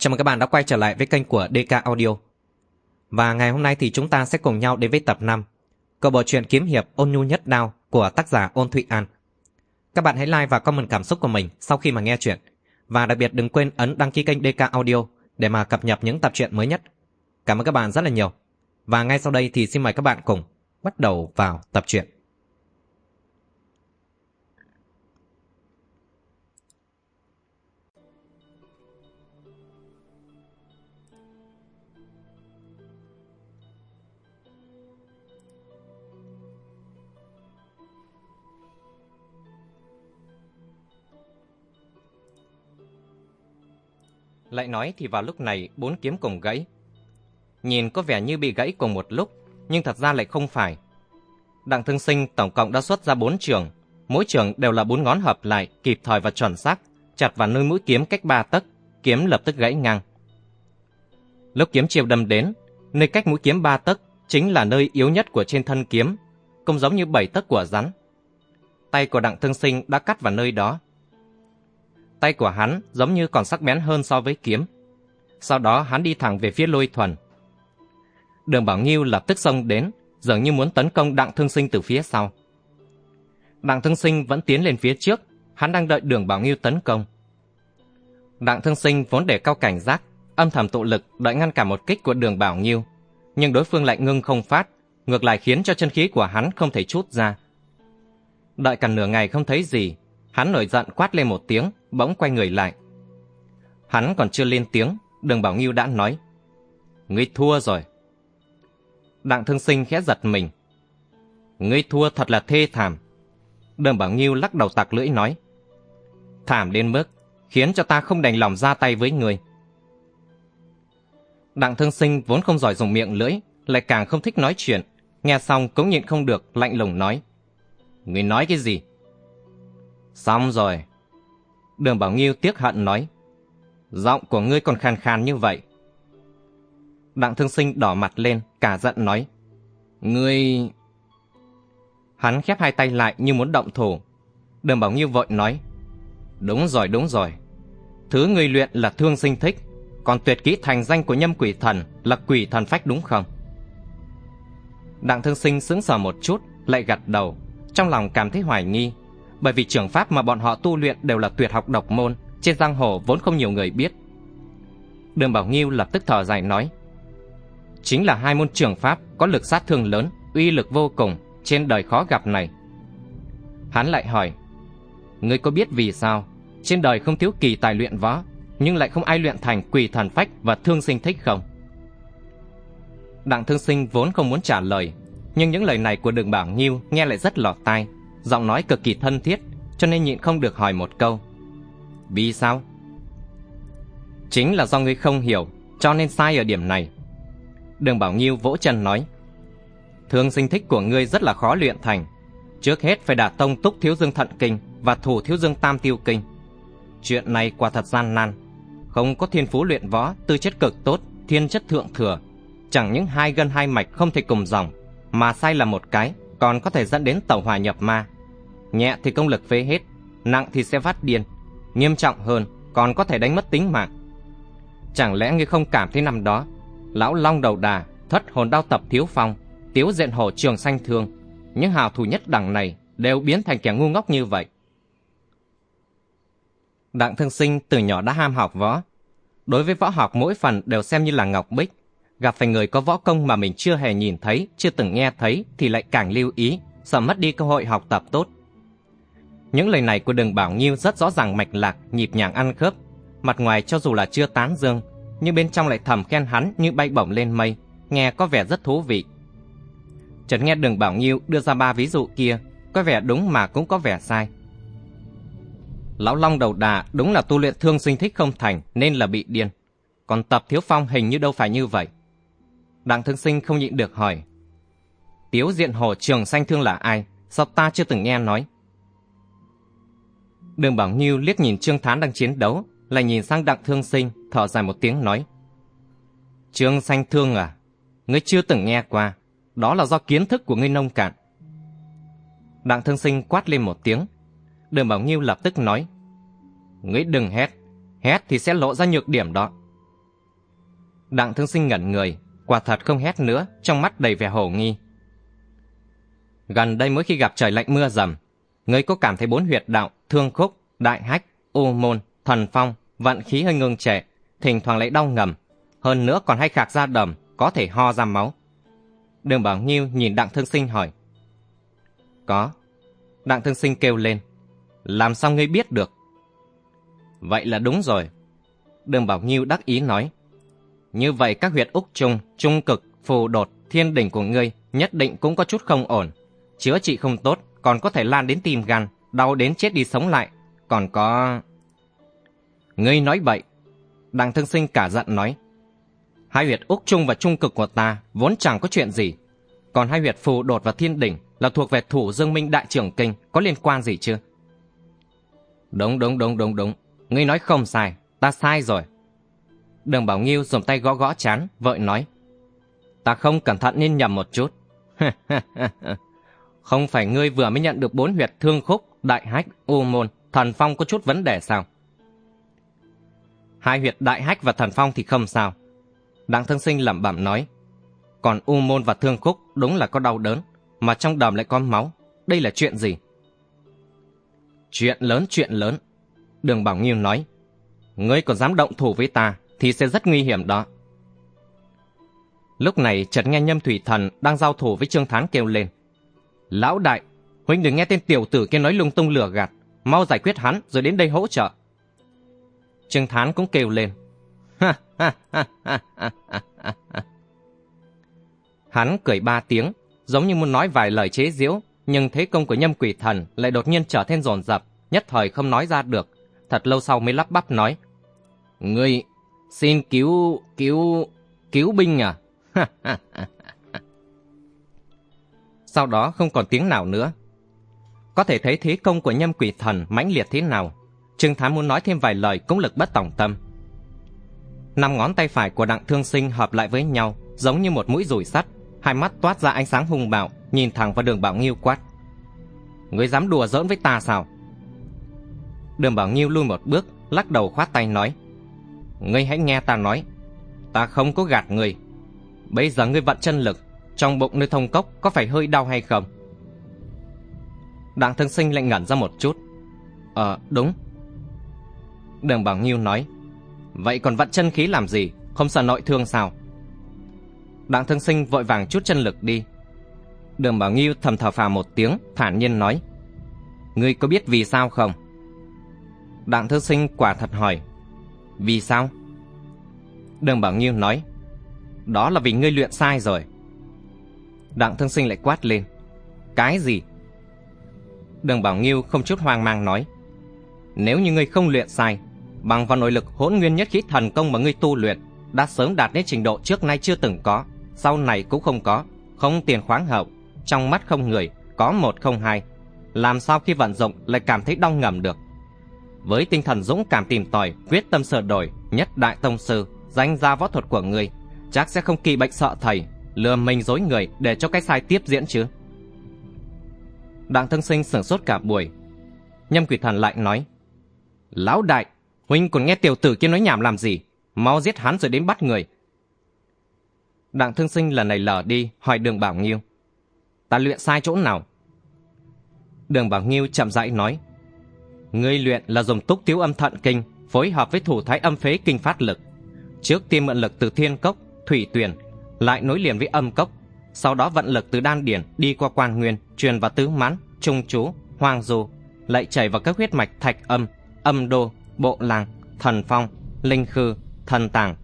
Chào mừng các bạn đã quay trở lại với kênh của DK Audio. Và ngày hôm nay thì chúng ta sẽ cùng nhau đến với tập 5 câu bộ truyện kiếm hiệp ôn nhu nhất đao của tác giả Ôn Thụy An. Các bạn hãy like và comment cảm xúc của mình sau khi mà nghe chuyện. Và đặc biệt đừng quên ấn đăng ký kênh DK Audio để mà cập nhật những tập truyện mới nhất. Cảm ơn các bạn rất là nhiều. Và ngay sau đây thì xin mời các bạn cùng bắt đầu vào tập truyện. Lại nói thì vào lúc này bốn kiếm cùng gãy. Nhìn có vẻ như bị gãy cùng một lúc, nhưng thật ra lại không phải. Đặng Thương Sinh tổng cộng đã xuất ra bốn trường, mỗi trường đều là bốn ngón hợp lại, kịp thời và chuẩn xác, chặt vào nơi mũi kiếm cách ba tấc, kiếm lập tức gãy ngang. Lúc kiếm chiều đâm đến, nơi cách mũi kiếm ba tấc chính là nơi yếu nhất của trên thân kiếm, cũng giống như bảy tấc của rắn. Tay của Đặng Thương Sinh đã cắt vào nơi đó. Tay của hắn giống như còn sắc bén hơn so với kiếm. Sau đó hắn đi thẳng về phía lôi thuần. Đường Bảo Nghiêu lập tức xông đến, dường như muốn tấn công Đặng Thương Sinh từ phía sau. Đặng Thương Sinh vẫn tiến lên phía trước, hắn đang đợi Đường Bảo Nghiêu tấn công. Đặng Thương Sinh vốn để cao cảnh giác, âm thầm tụ lực đợi ngăn cả một kích của Đường Bảo Nghiêu, nhưng đối phương lại ngưng không phát, ngược lại khiến cho chân khí của hắn không thể chút ra. Đợi cả nửa ngày không thấy gì, hắn nổi giận quát lên một tiếng, bỗng quay người lại. Hắn còn chưa lên tiếng, Đường Bảo Nghiêu đã nói: "Ngươi thua rồi." Đặng Thương Sinh khẽ giật mình. Ngươi thua thật là thê thảm. Đường Bảo Nghiêu lắc đầu tạc lưỡi nói. Thảm đến mức khiến cho ta không đành lòng ra tay với ngươi. Đặng Thương Sinh vốn không giỏi dùng miệng lưỡi, lại càng không thích nói chuyện. Nghe xong cũng nhịn không được, lạnh lùng nói. Ngươi nói cái gì? Xong rồi. Đường Bảo Nghiêu tiếc hận nói. Giọng của ngươi còn khàn khàn như vậy, Đặng thương sinh đỏ mặt lên, cả giận nói. Ngươi... Hắn khép hai tay lại như muốn động thủ. Đường Bảo Nghiêu vội nói. Đúng rồi, đúng rồi. Thứ ngươi luyện là thương sinh thích, còn tuyệt kỹ thành danh của nhâm quỷ thần là quỷ thần phách đúng không? Đặng thương sinh sững sờ một chút, lại gật đầu, trong lòng cảm thấy hoài nghi, bởi vì trường pháp mà bọn họ tu luyện đều là tuyệt học độc môn, trên giang hồ vốn không nhiều người biết. Đường Bảo Nghiêu lập tức thở dài nói, chính là hai môn trường pháp có lực sát thương lớn, uy lực vô cùng, trên đời khó gặp này. Hắn lại hỏi, Ngươi có biết vì sao trên đời không thiếu kỳ tài luyện võ, nhưng lại không ai luyện thành quỷ thần phách và thương sinh thích không? Đặng thương sinh vốn không muốn trả lời, nhưng những lời này của đường bảo nghiêu nghe lại rất lọt tai, giọng nói cực kỳ thân thiết, cho nên nhịn không được hỏi một câu. Vì sao? Chính là do ngươi không hiểu, cho nên sai ở điểm này. Đường Bảo Nghiêu vỗ chân nói Thương sinh thích của ngươi rất là khó luyện thành Trước hết phải đả tông túc thiếu dương thận kinh Và thủ thiếu dương tam tiêu kinh Chuyện này quả thật gian nan Không có thiên phú luyện võ Tư chất cực tốt, thiên chất thượng thừa Chẳng những hai gân hai mạch không thể cùng dòng Mà sai là một cái còn có thể dẫn đến tẩu hòa nhập ma Nhẹ thì công lực phế hết Nặng thì sẽ phát điên Nghiêm trọng hơn còn có thể đánh mất tính mạng Chẳng lẽ ngươi không cảm thấy năm đó lão long đầu đà, thất hồn đao tập thiếu phong, tiếu diện hổ trường xanh thương, những hào thủ nhất đẳng này đều biến thành kẻ ngu ngốc như vậy. Đặng thương sinh từ nhỏ đã ham học võ. Đối với võ học mỗi phần đều xem như là ngọc bích. Gặp phải người có võ công mà mình chưa hề nhìn thấy, chưa từng nghe thấy thì lại càng lưu ý, sợ mất đi cơ hội học tập tốt. Những lời này của đường Bảo Nghiêu rất rõ ràng mạch lạc, nhịp nhàng ăn khớp. Mặt ngoài cho dù là chưa tán dương, nhưng bên trong lại thầm khen hắn như bay bổng lên mây, nghe có vẻ rất thú vị. Chợt nghe Đường Bảo Nghiêu đưa ra ba ví dụ kia, có vẻ đúng mà cũng có vẻ sai. Lão Long đầu đà đúng là tu luyện thương sinh thích không thành nên là bị điên. Còn tập thiếu phong hình như đâu phải như vậy. Đặng thương sinh không nhịn được hỏi. Tiếu diện hồ trường sanh thương là ai? Sao ta chưa từng nghe nói? Đường Bảo nhiêu liếc nhìn Trương Thán đang chiến đấu, lại nhìn sang Đặng Thương Sinh, thở dài một tiếng nói. Trương Sanh Thương à, ngươi chưa từng nghe qua, đó là do kiến thức của ngươi nông cạn. Đặng Thương Sinh quát lên một tiếng, Đường Bảo nhiêu lập tức nói. Ngươi đừng hét, hét thì sẽ lộ ra nhược điểm đó. Đặng thương sinh ngẩn người, quả thật không hét nữa, trong mắt đầy vẻ hổ nghi. Gần đây mỗi khi gặp trời lạnh mưa dầm, người có cảm thấy bốn huyệt đạo, thương khúc, đại hách, u môn, thần phong, vận khí hơi ngưng trệ, thỉnh thoảng lại đau ngầm. Hơn nữa còn hay khạc ra đầm, có thể ho ra máu. Đường Bảo Nghiêu nhìn Đặng Thương Sinh hỏi. Có. Đặng Thương Sinh kêu lên. Làm sao ngươi biết được? Vậy là đúng rồi. Đường Bảo Nghiêu đắc ý nói. Như vậy các huyệt Úc Trung, Trung Cực, Phù Đột, Thiên Đỉnh của ngươi nhất định cũng có chút không ổn. Chữa trị không tốt, còn có thể lan đến tim gan, đau đến chết đi sống lại. Còn có... Ngươi nói bậy. Đặng Thương Sinh cả giận nói. Hai huyệt Úc Trung và Trung Cực của ta vốn chẳng có chuyện gì. Còn hai huyệt Phù Đột và Thiên Đỉnh là thuộc về thủ Dương Minh Đại trưởng Kinh, có liên quan gì chưa? Đúng, đúng, đúng, đúng, đúng. Ngươi nói không sai, ta sai rồi. Đường Bảo Nghiêu dùng tay gõ gõ chán, vội nói. Ta không cẩn thận nên nhầm một chút. không phải ngươi vừa mới nhận được bốn huyệt thương khúc, đại hách, u môn, thần phong có chút vấn đề sao? Hai huyệt đại hách và thần phong thì không sao. Đặng thân sinh lẩm bẩm nói. Còn u môn và thương khúc đúng là có đau đớn, mà trong đầm lại có máu. Đây là chuyện gì? Chuyện lớn chuyện lớn. Đường Bảo Nghiêu nói. Ngươi còn dám động thủ với ta thì sẽ rất nguy hiểm đó. Lúc này chợt nghe Nhâm Thủy Thần đang giao thủ với Trương Thán kêu lên. Lão đại, huynh đừng nghe tên tiểu tử kia nói lung tung lừa gạt, mau giải quyết hắn rồi đến đây hỗ trợ. Trương Thán cũng kêu lên. hắn cười ba tiếng, giống như muốn nói vài lời chế giễu, nhưng thế công của Nhâm Quỷ Thần lại đột nhiên trở nên dồn dập, nhất thời không nói ra được. Thật lâu sau mới lắp bắp nói. Ngươi, xin cứu, cứu, cứu binh à? Sau đó không còn tiếng nào nữa. Có thể thấy thế công của nhâm quỷ thần mãnh liệt thế nào. Trương Thám muốn nói thêm vài lời cũng lực bất tòng tâm. Năm ngón tay phải của đặng thương sinh hợp lại với nhau, giống như một mũi rùi sắt, hai mắt toát ra ánh sáng hung bạo, nhìn thẳng vào đường Bảo Nghiêu quát. Ngươi dám đùa giỡn với ta sao? Đường Bảo Nghiêu lui một bước, lắc đầu khoát tay nói. Ngươi hãy nghe ta nói, ta không có gạt ngươi. Bây giờ ngươi vận chân lực, trong bụng nơi thông cốc có phải hơi đau hay không? Đặng thương sinh lại ngẩn ra một chút. Ờ, đúng. Đường Bảo Nghiêu nói, vậy còn vận chân khí làm gì, không sợ nội thương sao? Đặng thương sinh vội vàng chút chân lực đi. Đường Bảo Nghiêu thầm thở phào một tiếng, thản nhiên nói, ngươi có biết vì sao không? Đặng thương sinh quả thật hỏi, vì sao? Đường Bảo Nghiêu nói, đó là vì ngươi luyện sai rồi. Đặng Thương Sinh lại quát lên, cái gì? Đường Bảo Nghiêu không chút hoang mang nói, nếu như ngươi không luyện sai, bằng vào nội lực hỗn nguyên nhất khí thần công mà ngươi tu luyện, đã sớm đạt đến trình độ trước nay chưa từng có, sau này cũng không có, không tiền khoáng hậu, trong mắt không người, có một không hai. Làm sao khi vận dụng lại cảm thấy đau ngầm được? Với tinh thần dũng cảm tìm tòi, quyết tâm sửa đổi, nhất đại tông sư, danh gia võ thuật của ngươi chắc sẽ không kỳ bệnh sợ thầy, lừa mình dối người để cho cái sai tiếp diễn chứ. Đặng thân sinh sửng sốt cả buổi. Nhâm quỷ thần lại nói, Lão đại, huynh còn nghe tiểu tử kia nói nhảm làm gì, mau giết hắn rồi đến bắt người. Đặng thương sinh lần này lờ đi, hỏi đường Bảo Nghiêu. Ta luyện sai chỗ nào? Đường Bảo Nghiêu chậm rãi nói. Ngươi luyện là dùng túc tiếu âm thận kinh phối hợp với thủ thái âm phế kinh phát lực. Trước tiên mượn lực từ thiên cốc, thủy tuyền, lại nối liền với âm cốc, sau đó vận lực từ đan điển đi qua quan nguyên, truyền vào tứ mãn, trung chú, hoang du, lại chảy vào các huyết mạch thạch âm, âm đô, bộ làng, thần phong, linh khư, thần tàng.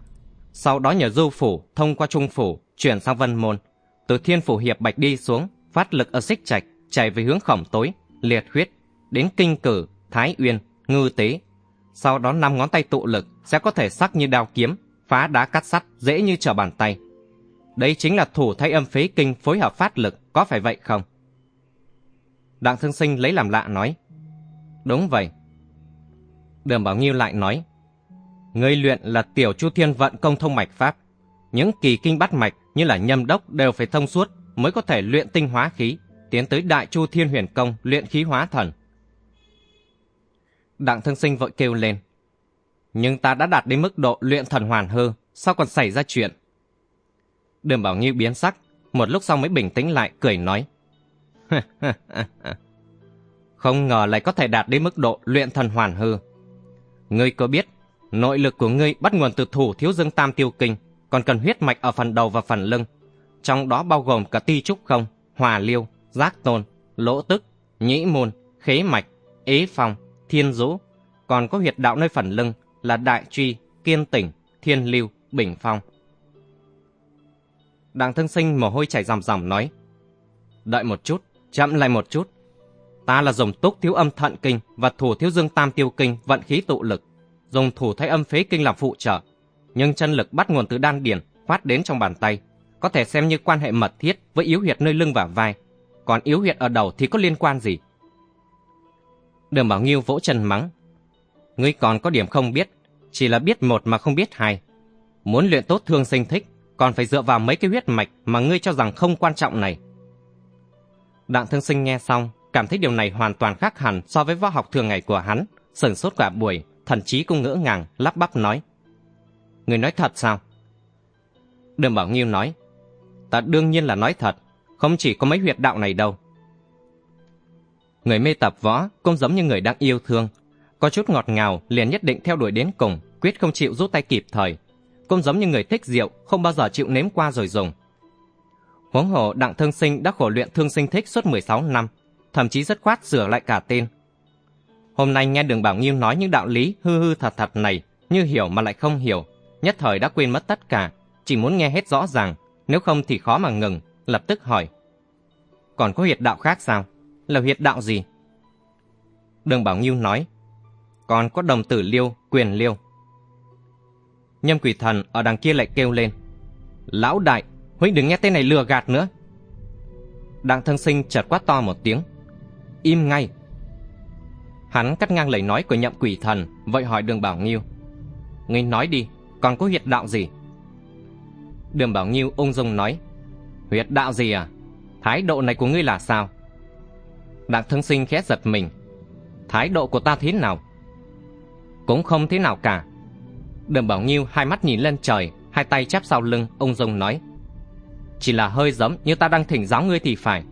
Sau đó nhờ du phủ thông qua trung phủ chuyển sang vân môn, từ thiên phủ hiệp bạch đi xuống, phát lực ở xích trạch, chảy về hướng khổng tối, liệt huyết, đến kinh cử, thái uyên, ngư tế. Sau đó năm ngón tay tụ lực sẽ có thể sắc như đao kiếm, phá đá cắt sắt dễ như trở bàn tay. Đây chính là thủ thay âm phế kinh phối hợp phát lực, có phải vậy không? Đặng Thương Sinh lấy làm lạ nói. Đúng vậy. Đường Bảo Nghiêu lại nói. Người luyện là tiểu chu thiên vận công thông mạch pháp. Những kỳ kinh bắt mạch như là nhâm đốc đều phải thông suốt mới có thể luyện tinh hóa khí, tiến tới đại chu thiên huyền công luyện khí hóa thần. Đặng thương sinh vội kêu lên. Nhưng ta đã đạt đến mức độ luyện thần hoàn hư, sao còn xảy ra chuyện? Đường Bảo Nghiêu biến sắc, một lúc sau mới bình tĩnh lại, cười nói. Không ngờ lại có thể đạt đến mức độ luyện thần hoàn hư. Ngươi có biết, nội lực của ngươi bắt nguồn từ thủ thiếu dương tam tiêu kinh, còn cần huyết mạch ở phần đầu và phần lưng. Trong đó bao gồm cả ti trúc không, hòa liêu, giác tôn, lỗ tức, nhĩ môn, khế mạch, ế phong, thiên dũ. Còn có huyệt đạo nơi phần lưng là đại truy, kiên tỉnh, thiên lưu, bình phong. Đặng thân sinh mồ hôi chảy ròng ròng nói. Đợi một chút, chậm lại một chút. Ta là dùng túc thiếu âm thận kinh và thủ thiếu dương tam tiêu kinh vận khí tụ lực, dùng thủ thái âm phế kinh làm phụ trợ. Nhưng chân lực bắt nguồn từ đan điển, phát đến trong bàn tay, có thể xem như quan hệ mật thiết với yếu huyệt nơi lưng và vai. Còn yếu huyệt ở đầu thì có liên quan gì? Đường Bảo Nghiêu vỗ chân mắng. Ngươi còn có điểm không biết, chỉ là biết một mà không biết hai. Muốn luyện tốt thương sinh thích, còn phải dựa vào mấy cái huyết mạch mà ngươi cho rằng không quan trọng này. Đặng thương sinh nghe xong, cảm thấy điều này hoàn toàn khác hẳn so với võ học thường ngày của hắn, sửng sốt cả buổi, thần chí cũng ngỡ ngàng, lắp bắp nói. Người nói thật sao? Đường Bảo Nghiêu nói, ta đương nhiên là nói thật, không chỉ có mấy huyệt đạo này đâu. Người mê tập võ cũng giống như người đang yêu thương, có chút ngọt ngào liền nhất định theo đuổi đến cùng, quyết không chịu rút tay kịp thời. Cũng giống như người thích rượu, không bao giờ chịu nếm qua rồi dùng. Huống hồ Đặng Thương Sinh đã khổ luyện thương sinh thích suốt 16 năm, thậm chí rất khoát sửa lại cả tên. Hôm nay nghe Đường Bảo Nghiêu nói những đạo lý hư hư thật thật này, như hiểu mà lại không hiểu, nhất thời đã quên mất tất cả, chỉ muốn nghe hết rõ ràng, nếu không thì khó mà ngừng, lập tức hỏi. Còn có huyệt đạo khác sao? Là huyệt đạo gì? Đường Bảo Ngưu nói, còn có đồng tử liêu, quyền liêu. Nhâm quỷ thần ở đằng kia lại kêu lên, Lão đại, huynh đừng nghe tên này lừa gạt nữa. Đặng thân sinh chợt quát to một tiếng, im ngay. Hắn cắt ngang lời nói của nhậm quỷ thần, vậy hỏi đường Bảo Ngưu, Ngươi nói đi, còn có huyệt đạo gì? Đường Bảo Ngưu ung dung nói, huyệt đạo gì à? Thái độ này của ngươi là sao? Đặng thân sinh khẽ giật mình. Thái độ của ta thế nào? Cũng không thế nào cả. Đường Bảo Nghiêu hai mắt nhìn lên trời, hai tay chắp sau lưng, ung dung nói. Chỉ là hơi giống như ta đang thỉnh giáo ngươi thì phải.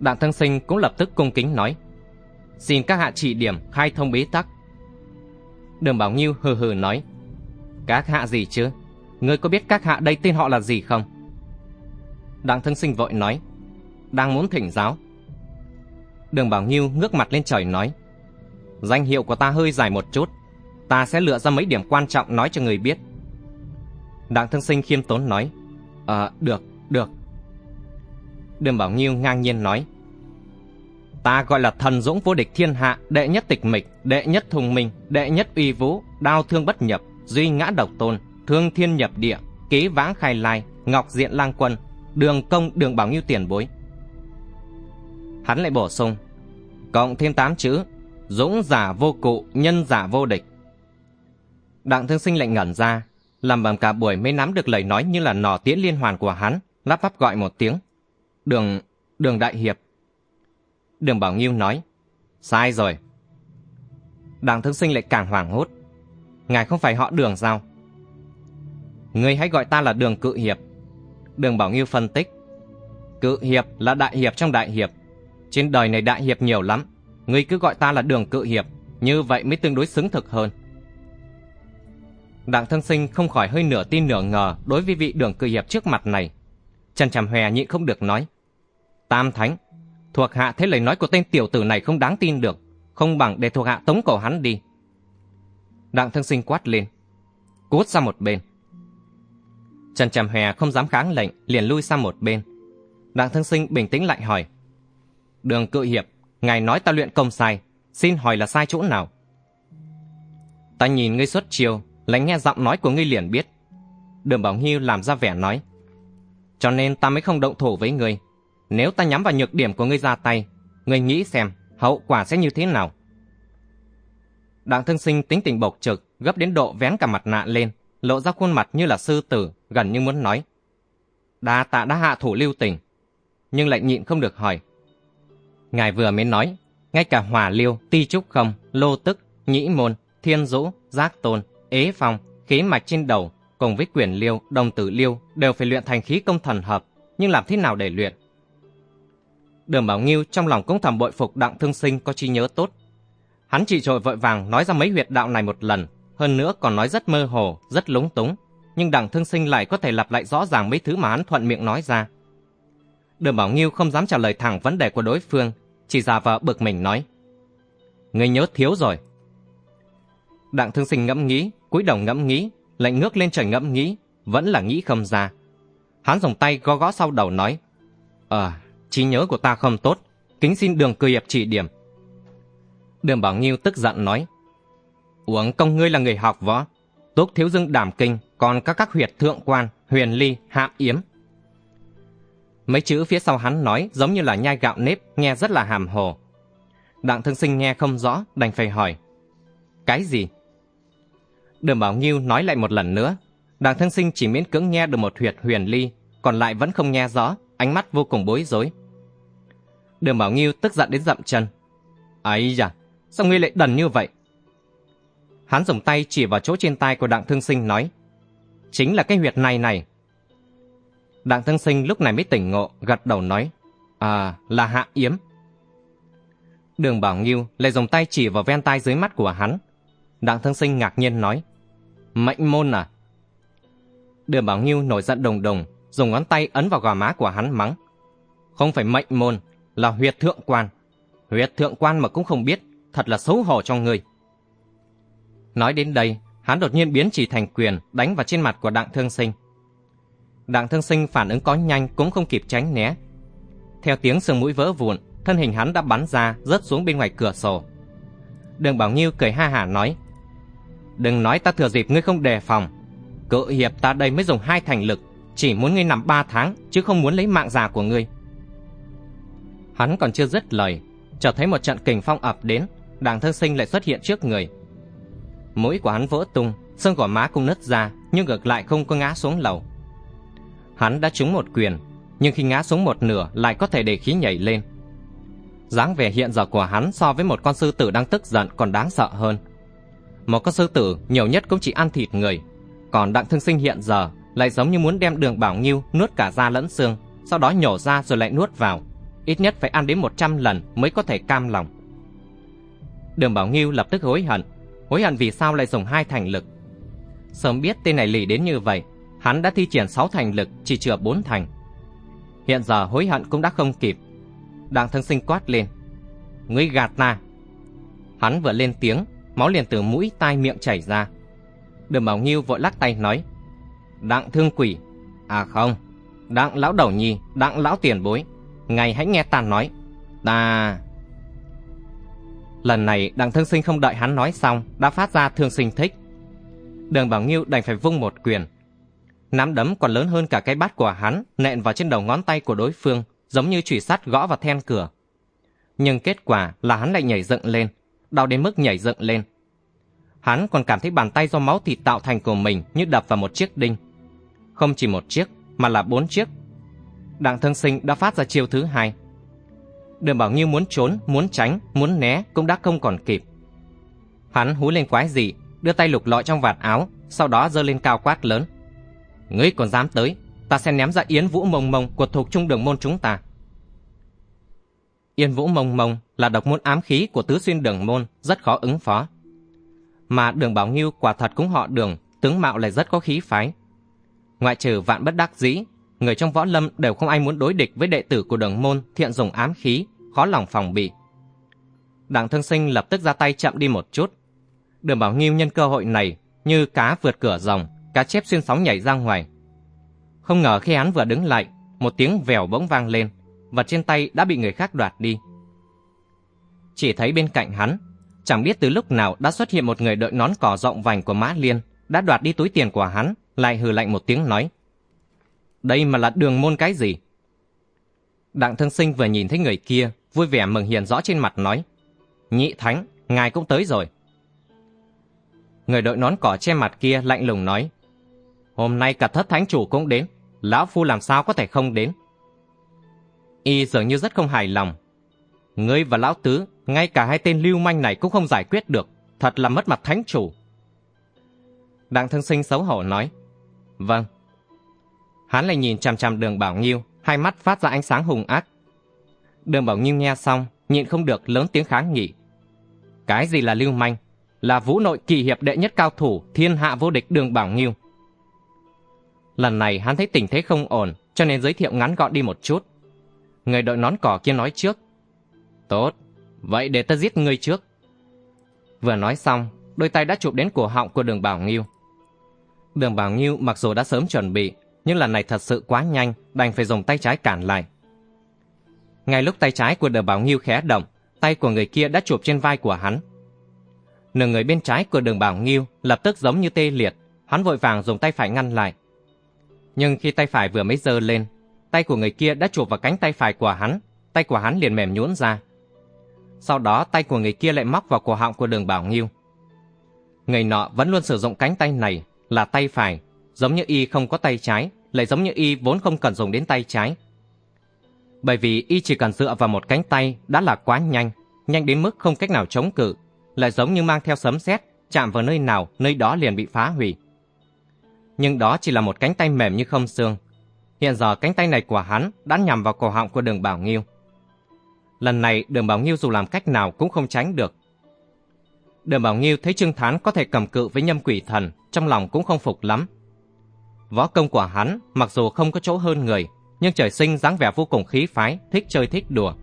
Đặng thân sinh cũng lập tức cung kính nói. Xin các hạ chỉ điểm khai thông bế tắc. Đường Bảo Nghiêu hừ hừ nói. Các hạ gì chứ? Ngươi có biết các hạ đây tên họ là gì không? Đặng thân sinh vội nói. Đang muốn thỉnh giáo. Đường Bảo Nghiêu ngước mặt lên trời nói. Danh hiệu của ta hơi dài một chút. Ta sẽ lựa ra mấy điểm quan trọng nói cho người biết. Đặng Thương sinh khiêm tốn nói. Ờ, được, được. Đường Bảo Nghiêu ngang nhiên nói. Ta gọi là thần dũng vô địch thiên hạ, đệ nhất tịch mịch, đệ nhất thùng minh, đệ nhất uy vũ, đao thương bất nhập, duy ngã độc tôn, thương thiên nhập địa, kế vãng khai lai, ngọc diện lang quân, đường công đường bảo nghiêu tiền bối. Hắn lại bổ sung, cộng thêm tám chữ, dũng giả vô cụ, nhân giả vô địch. Đặng thương sinh lệnh ngẩn ra, làm bầm cả buổi mới nắm được lời nói như là nỏ tiễn liên hoàn của hắn, lắp bắp gọi một tiếng. Đường, đường đại hiệp. Đường Bảo Nghiêu nói, sai rồi. Đặng thương sinh lại càng hoảng hốt. Ngài không phải họ đường sao? Ngươi hãy gọi ta là đường cự hiệp. Đường Bảo Nghiêu phân tích. Cự hiệp là đại hiệp trong đại hiệp. Trên đời này đại hiệp nhiều lắm. Ngươi cứ gọi ta là đường cự hiệp. Như vậy mới tương đối xứng thực hơn. Đặng thân sinh không khỏi hơi nửa tin nửa ngờ đối với vị đường cự hiệp trước mặt này. Trần Trầm Hòe nhịn không được nói. Tam Thánh, thuộc hạ thấy lời nói của tên tiểu tử này không đáng tin được, không bằng để thuộc hạ tống cổ hắn đi. Đặng thân sinh quát lên. Cút sang một bên. Trần Trầm Hòe không dám kháng lệnh, liền lui sang một bên. Đặng thân sinh bình tĩnh lại hỏi. Đường cự hiệp, ngài nói ta luyện công sai, xin hỏi là sai chỗ nào? Ta nhìn ngươi xuất chiêu, lại nghe giọng nói của ngươi liền biết. Đường Bảo Hưu làm ra vẻ nói. Cho nên ta mới không động thủ với ngươi. Nếu ta nhắm vào nhược điểm của ngươi ra tay, ngươi nghĩ xem hậu quả sẽ như thế nào? Đặng thân sinh tính tình bộc trực, gấp đến độ vén cả mặt nạ lên, lộ ra khuôn mặt như là sư tử, gần như muốn nói. Đa tạ đã hạ thủ lưu tình, nhưng lại nhịn không được hỏi. Ngài vừa mới nói, ngay cả hỏa liêu, ti trúc không, lô tức, nhĩ môn, thiên dũ, giác tôn, ế phong, khí mạch trên đầu cùng với quyền liêu, đồng tử liêu đều phải luyện thành khí công thần hợp, nhưng làm thế nào để luyện? Đường Bảo Nghiêu trong lòng cũng thầm bội phục Đặng Thương Sinh có trí nhớ tốt. Hắn chỉ trội vội vàng nói ra mấy huyệt đạo này một lần, hơn nữa còn nói rất mơ hồ, rất lúng túng, nhưng Đặng Thương Sinh lại có thể lặp lại rõ ràng mấy thứ mà hắn thuận miệng nói ra. Đường Bảo Nghiêu không dám trả lời thẳng vấn đề của đối phương, chỉ giả vờ bực mình nói. Người nhớ thiếu rồi. Đặng Thương Sinh ngẫm nghĩ, cúi đầu ngẫm nghĩ, lại ngước lên trời ngẫm nghĩ, vẫn là nghĩ không ra. Hắn dùng tay gõ gõ sau đầu nói, Ờ, trí nhớ của ta không tốt, kính xin đường cười hiệp chỉ điểm. Đường Bảo Nghiêu tức giận nói, Uống công ngươi là người học võ, túc thiếu dương đảm kinh, còn các các huyệt thượng quan, huyền ly, hạm yếm. Mấy chữ phía sau hắn nói giống như là nhai gạo nếp, nghe rất là hàm hồ. Đặng thương sinh nghe không rõ, đành phải hỏi. Cái gì? Đường Bảo Nghiêu nói lại một lần nữa. Đặng thương sinh chỉ miễn cưỡng nghe được một huyệt huyền ly, còn lại vẫn không nghe rõ, ánh mắt vô cùng bối rối. Đường Bảo Nghiêu tức giận đến dậm chân. ấy da, sao ngươi lại đần như vậy? Hắn dùng tay chỉ vào chỗ trên tay của Đặng Thương Sinh nói. Chính là cái huyệt này này. Đặng Thương Sinh lúc này mới tỉnh ngộ, gật đầu nói. À, là hạ yếm. Đường Bảo Nghiêu lại dùng tay chỉ vào ven tay dưới mắt của hắn. Đặng Thương Sinh ngạc nhiên nói. Mệnh môn à? Đường Bảo Nghiêu nổi giận đồng đồng, dùng ngón tay ấn vào gò má của hắn mắng. Không phải mệnh môn, là huyệt thượng quan. Huyệt thượng quan mà cũng không biết, thật là xấu hổ cho người. Nói đến đây, hắn đột nhiên biến chỉ thành quyền đánh vào trên mặt của Đặng Thương Sinh. Đặng Thương Sinh phản ứng có nhanh cũng không kịp tránh né. Theo tiếng sừng mũi vỡ vụn, thân hình hắn đã bắn ra, rớt xuống bên ngoài cửa sổ. Đường Bảo Nhiêu cười ha hả nói, Đừng nói ta thừa dịp ngươi không đề phòng. Cự hiệp ta đây mới dùng hai thành lực, chỉ muốn ngươi nằm ba tháng, chứ không muốn lấy mạng già của ngươi. Hắn còn chưa dứt lời, chợt thấy một trận kình phong ập đến, Đặng Thương Sinh lại xuất hiện trước người. Mũi của hắn vỡ tung, xương của má cũng nứt ra, nhưng ngược lại không có ngã xuống lầu. Hắn đã trúng một quyền, nhưng khi ngã xuống một nửa lại có thể để khí nhảy lên. dáng vẻ hiện giờ của hắn so với một con sư tử đang tức giận còn đáng sợ hơn. Một con sư tử nhiều nhất cũng chỉ ăn thịt người, còn đặng thương sinh hiện giờ lại giống như muốn đem đường bảo nghiêu nuốt cả da lẫn xương, sau đó nhổ ra rồi lại nuốt vào. Ít nhất phải ăn đến 100 lần mới có thể cam lòng. Đường bảo nghiêu lập tức hối hận, hối hận vì sao lại dùng hai thành lực. Sớm biết tên này lì đến như vậy, hắn đã thi triển 6 thành lực chỉ chừa 4 thành. Hiện giờ hối hận cũng đã không kịp. Đặng thân sinh quát lên. Ngươi gạt ta. Hắn vừa lên tiếng, máu liền từ mũi tai miệng chảy ra. Đường Bảo Nghiêu vội lắc tay nói. Đặng thương quỷ. À không, đặng lão đầu nhi, đặng lão tiền bối. Ngày hãy nghe ta nói. Ta... Lần này đặng thương sinh không đợi hắn nói xong, đã phát ra thương sinh thích. Đường Bảo Nghiêu đành phải vung một quyền, Nắm đấm còn lớn hơn cả cái bát của hắn, nện vào trên đầu ngón tay của đối phương, giống như chủy sắt gõ vào then cửa. Nhưng kết quả là hắn lại nhảy dựng lên, đau đến mức nhảy dựng lên. Hắn còn cảm thấy bàn tay do máu thịt tạo thành của mình như đập vào một chiếc đinh. Không chỉ một chiếc, mà là bốn chiếc. Đặng thân sinh đã phát ra chiêu thứ hai. Đường bảo như muốn trốn, muốn tránh, muốn né cũng đã không còn kịp. Hắn hú lên quái dị, đưa tay lục lọi trong vạt áo, sau đó giơ lên cao quát lớn. Ngươi còn dám tới, ta sẽ ném ra Yến Vũ Mông Mông của thuộc trung đường môn chúng ta. Yên Vũ Mông Mông là độc môn ám khí của tứ xuyên đường môn, rất khó ứng phó. Mà đường Bảo Nghiêu quả thật cũng họ đường, tướng mạo lại rất có khí phái. Ngoại trừ vạn bất đắc dĩ, người trong võ lâm đều không ai muốn đối địch với đệ tử của đường môn thiện dùng ám khí, khó lòng phòng bị. Đặng Thương Sinh lập tức ra tay chậm đi một chút. Đường Bảo Nghiêu nhân cơ hội này như cá vượt cửa rồng, cá chép xuyên sóng nhảy ra ngoài. Không ngờ khi hắn vừa đứng lại, một tiếng vèo bỗng vang lên, và trên tay đã bị người khác đoạt đi. Chỉ thấy bên cạnh hắn, chẳng biết từ lúc nào đã xuất hiện một người đội nón cỏ rộng vành của Mã Liên, đã đoạt đi túi tiền của hắn, lại hừ lạnh một tiếng nói. Đây mà là đường môn cái gì? Đặng thân sinh vừa nhìn thấy người kia, vui vẻ mừng hiền rõ trên mặt nói. Nhị thánh, ngài cũng tới rồi. Người đội nón cỏ che mặt kia lạnh lùng nói. Hôm nay cả thất thánh chủ cũng đến, lão phu làm sao có thể không đến. Y dường như rất không hài lòng. Ngươi và lão tứ, ngay cả hai tên lưu manh này cũng không giải quyết được, thật là mất mặt thánh chủ. Đặng Thân sinh xấu hổ nói. Vâng. Hắn lại nhìn chằm chằm đường Bảo Nghiêu, hai mắt phát ra ánh sáng hung ác. Đường Bảo Nghiêu nghe xong, nhịn không được lớn tiếng kháng nghị. Cái gì là lưu manh? Là vũ nội kỳ hiệp đệ nhất cao thủ, thiên hạ vô địch đường Bảo Nghiêu. Lần này hắn thấy tình thế không ổn, cho nên giới thiệu ngắn gọn đi một chút. Người đội nón cỏ kia nói trước. Tốt, vậy để ta giết ngươi trước. Vừa nói xong, đôi tay đã chụp đến cổ họng của đường Bảo Nghiêu. Đường Bảo Nghiêu mặc dù đã sớm chuẩn bị, nhưng lần này thật sự quá nhanh, đành phải dùng tay trái cản lại. Ngay lúc tay trái của đường Bảo Nghiêu khẽ động, tay của người kia đã chụp trên vai của hắn. Nửa người bên trái của đường Bảo Nghiêu lập tức giống như tê liệt, hắn vội vàng dùng tay phải ngăn lại. Nhưng khi tay phải vừa mới giơ lên, tay của người kia đã chụp vào cánh tay phải của hắn, tay của hắn liền mềm nhũn ra. Sau đó tay của người kia lại móc vào cổ họng của đường Bảo Nghiêu. Người nọ vẫn luôn sử dụng cánh tay này là tay phải, giống như y không có tay trái, lại giống như y vốn không cần dùng đến tay trái. Bởi vì y chỉ cần dựa vào một cánh tay đã là quá nhanh, nhanh đến mức không cách nào chống cự, lại giống như mang theo sấm sét, chạm vào nơi nào, nơi đó liền bị phá hủy. Nhưng đó chỉ là một cánh tay mềm như không xương. Hiện giờ cánh tay này của hắn đã nhằm vào cổ họng của đường Bảo Nghiêu. Lần này đường Bảo Nghiêu dù làm cách nào cũng không tránh được. Đường Bảo Nghiêu thấy Trương Thán có thể cầm cự với nhâm quỷ thần, trong lòng cũng không phục lắm. Võ công của hắn, mặc dù không có chỗ hơn người, nhưng trời sinh dáng vẻ vô cùng khí phái, thích chơi thích đùa.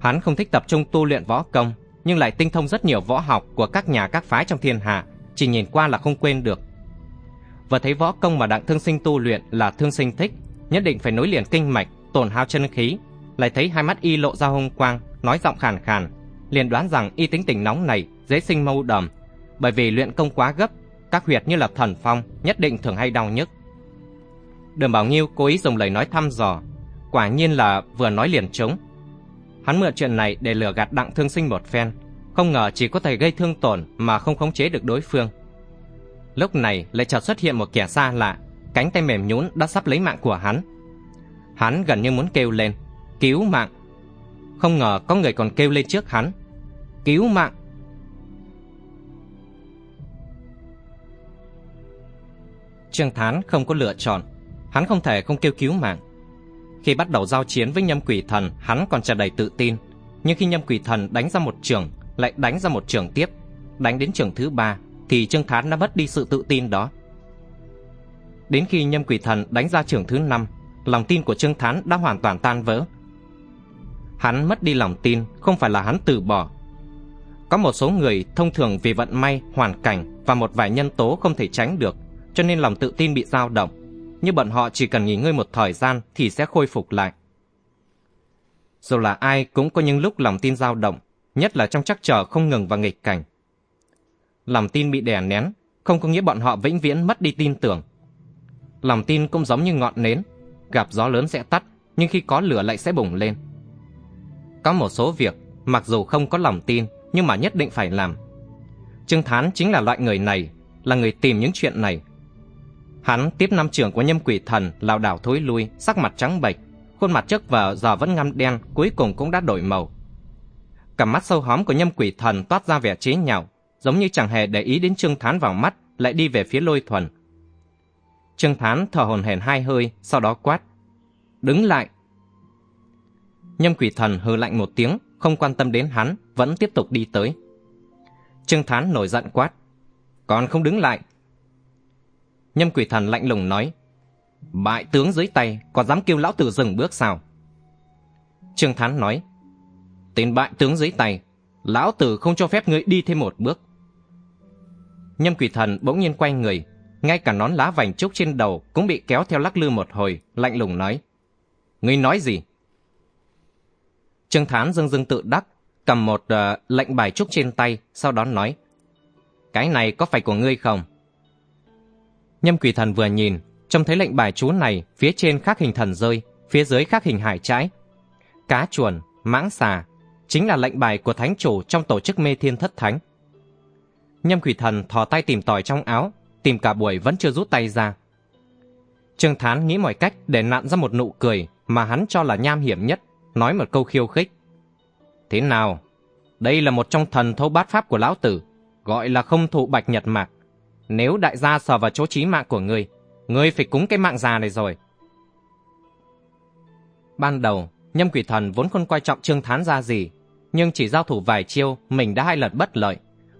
Hắn không thích tập trung tu luyện võ công, nhưng lại tinh thông rất nhiều võ học của các nhà các phái trong thiên hạ, chỉ nhìn qua là không quên được. Và thấy võ công mà đặng thương sinh tu luyện là thương sinh thích, nhất định phải nối liền kinh mạch, tổn hao chân khí, lại thấy hai mắt y lộ ra hung quang, nói giọng khàn khàn, liền đoán rằng y tính tình nóng này dễ sinh mâu đầm, bởi vì luyện công quá gấp, các huyệt như là thần phong nhất định thường hay đau nhức. Đường Bảo Nghiêu cố ý dùng lời nói thăm dò, quả nhiên là vừa nói liền trống. Hắn mượn chuyện này để lừa gạt đặng thương sinh một phen, không ngờ chỉ có thể gây thương tổn mà không khống chế được đối phương. Lúc này lại chợt xuất hiện một kẻ xa lạ, cánh tay mềm nhún đã sắp lấy mạng của hắn. Hắn gần như muốn kêu lên, cứu mạng. Không ngờ có người còn kêu lên trước hắn, cứu mạng. Trương Thán không có lựa chọn, hắn không thể không kêu cứu mạng. Khi bắt đầu giao chiến với nhâm quỷ thần, hắn còn tràn đầy tự tin. Nhưng khi nhâm quỷ thần đánh ra một trường, lại đánh ra một trường tiếp, đánh đến trường thứ ba, thì Trương Thán đã mất đi sự tự tin đó. Đến khi nhâm quỷ thần đánh ra trưởng thứ năm, lòng tin của Trương Thán đã hoàn toàn tan vỡ. Hắn mất đi lòng tin không phải là hắn từ bỏ. Có một số người thông thường vì vận may, hoàn cảnh và một vài nhân tố không thể tránh được, cho nên lòng tự tin bị dao động. Nhưng bọn họ chỉ cần nghỉ ngơi một thời gian thì sẽ khôi phục lại. Dù là ai cũng có những lúc lòng tin dao động, nhất là trong chắc trở không ngừng và nghịch cảnh. Lòng tin bị đè nén, không có nghĩa bọn họ vĩnh viễn mất đi tin tưởng. Lòng tin cũng giống như ngọn nến, gặp gió lớn sẽ tắt, nhưng khi có lửa lại sẽ bùng lên. Có một số việc, mặc dù không có lòng tin, nhưng mà nhất định phải làm. Trương Thán chính là loại người này, là người tìm những chuyện này. Hắn tiếp năm trưởng của nhâm quỷ thần, lảo đảo thối lui, sắc mặt trắng bệch, khuôn mặt trước vờ giờ vẫn ngăm đen, cuối cùng cũng đã đổi màu. Cặp mắt sâu hóm của nhâm quỷ thần toát ra vẻ chế nhạo, giống như chẳng hề để ý đến Trương Thán vào mắt, lại đi về phía lôi thuần. Trương Thán thở hồn hển hai hơi, sau đó quát. Đứng lại! Nhâm quỷ thần hừ lạnh một tiếng, không quan tâm đến hắn, vẫn tiếp tục đi tới. Trương Thán nổi giận quát. Còn không đứng lại. Nhâm quỷ thần lạnh lùng nói. Bại tướng dưới tay, còn dám kêu lão tử dừng bước sao? Trương Thán nói. Tên bại tướng dưới tay, lão tử không cho phép ngươi đi thêm một bước. Nhâm quỷ thần bỗng nhiên quay người, ngay cả nón lá vành trúc trên đầu cũng bị kéo theo lắc lư một hồi, lạnh lùng nói. Ngươi nói gì? Trương Thán dưng dưng tự đắc, cầm một uh, lệnh bài trúc trên tay, sau đó nói. Cái này có phải của ngươi không? Nhâm quỷ thần vừa nhìn, trông thấy lệnh bài chú này phía trên khắc hình thần rơi, phía dưới khắc hình hải trái. Cá chuồn, mãng xà, chính là lệnh bài của thánh chủ trong tổ chức mê thiên thất thánh. Nhâm quỷ thần thò tay tìm tòi trong áo, tìm cả buổi vẫn chưa rút tay ra. Trương Thán nghĩ mọi cách để nặn ra một nụ cười mà hắn cho là nham hiểm nhất, nói một câu khiêu khích. Thế nào? Đây là một trong thần thâu bát pháp của lão tử, gọi là không thụ bạch nhật mạc. Nếu đại gia sờ vào chỗ trí mạng của ngươi, ngươi phải cúng cái mạng già này rồi. Ban đầu, nhâm quỷ thần vốn không quan trọng Trương Thán ra gì, nhưng chỉ giao thủ vài chiêu, mình đã hai lần bất lợi.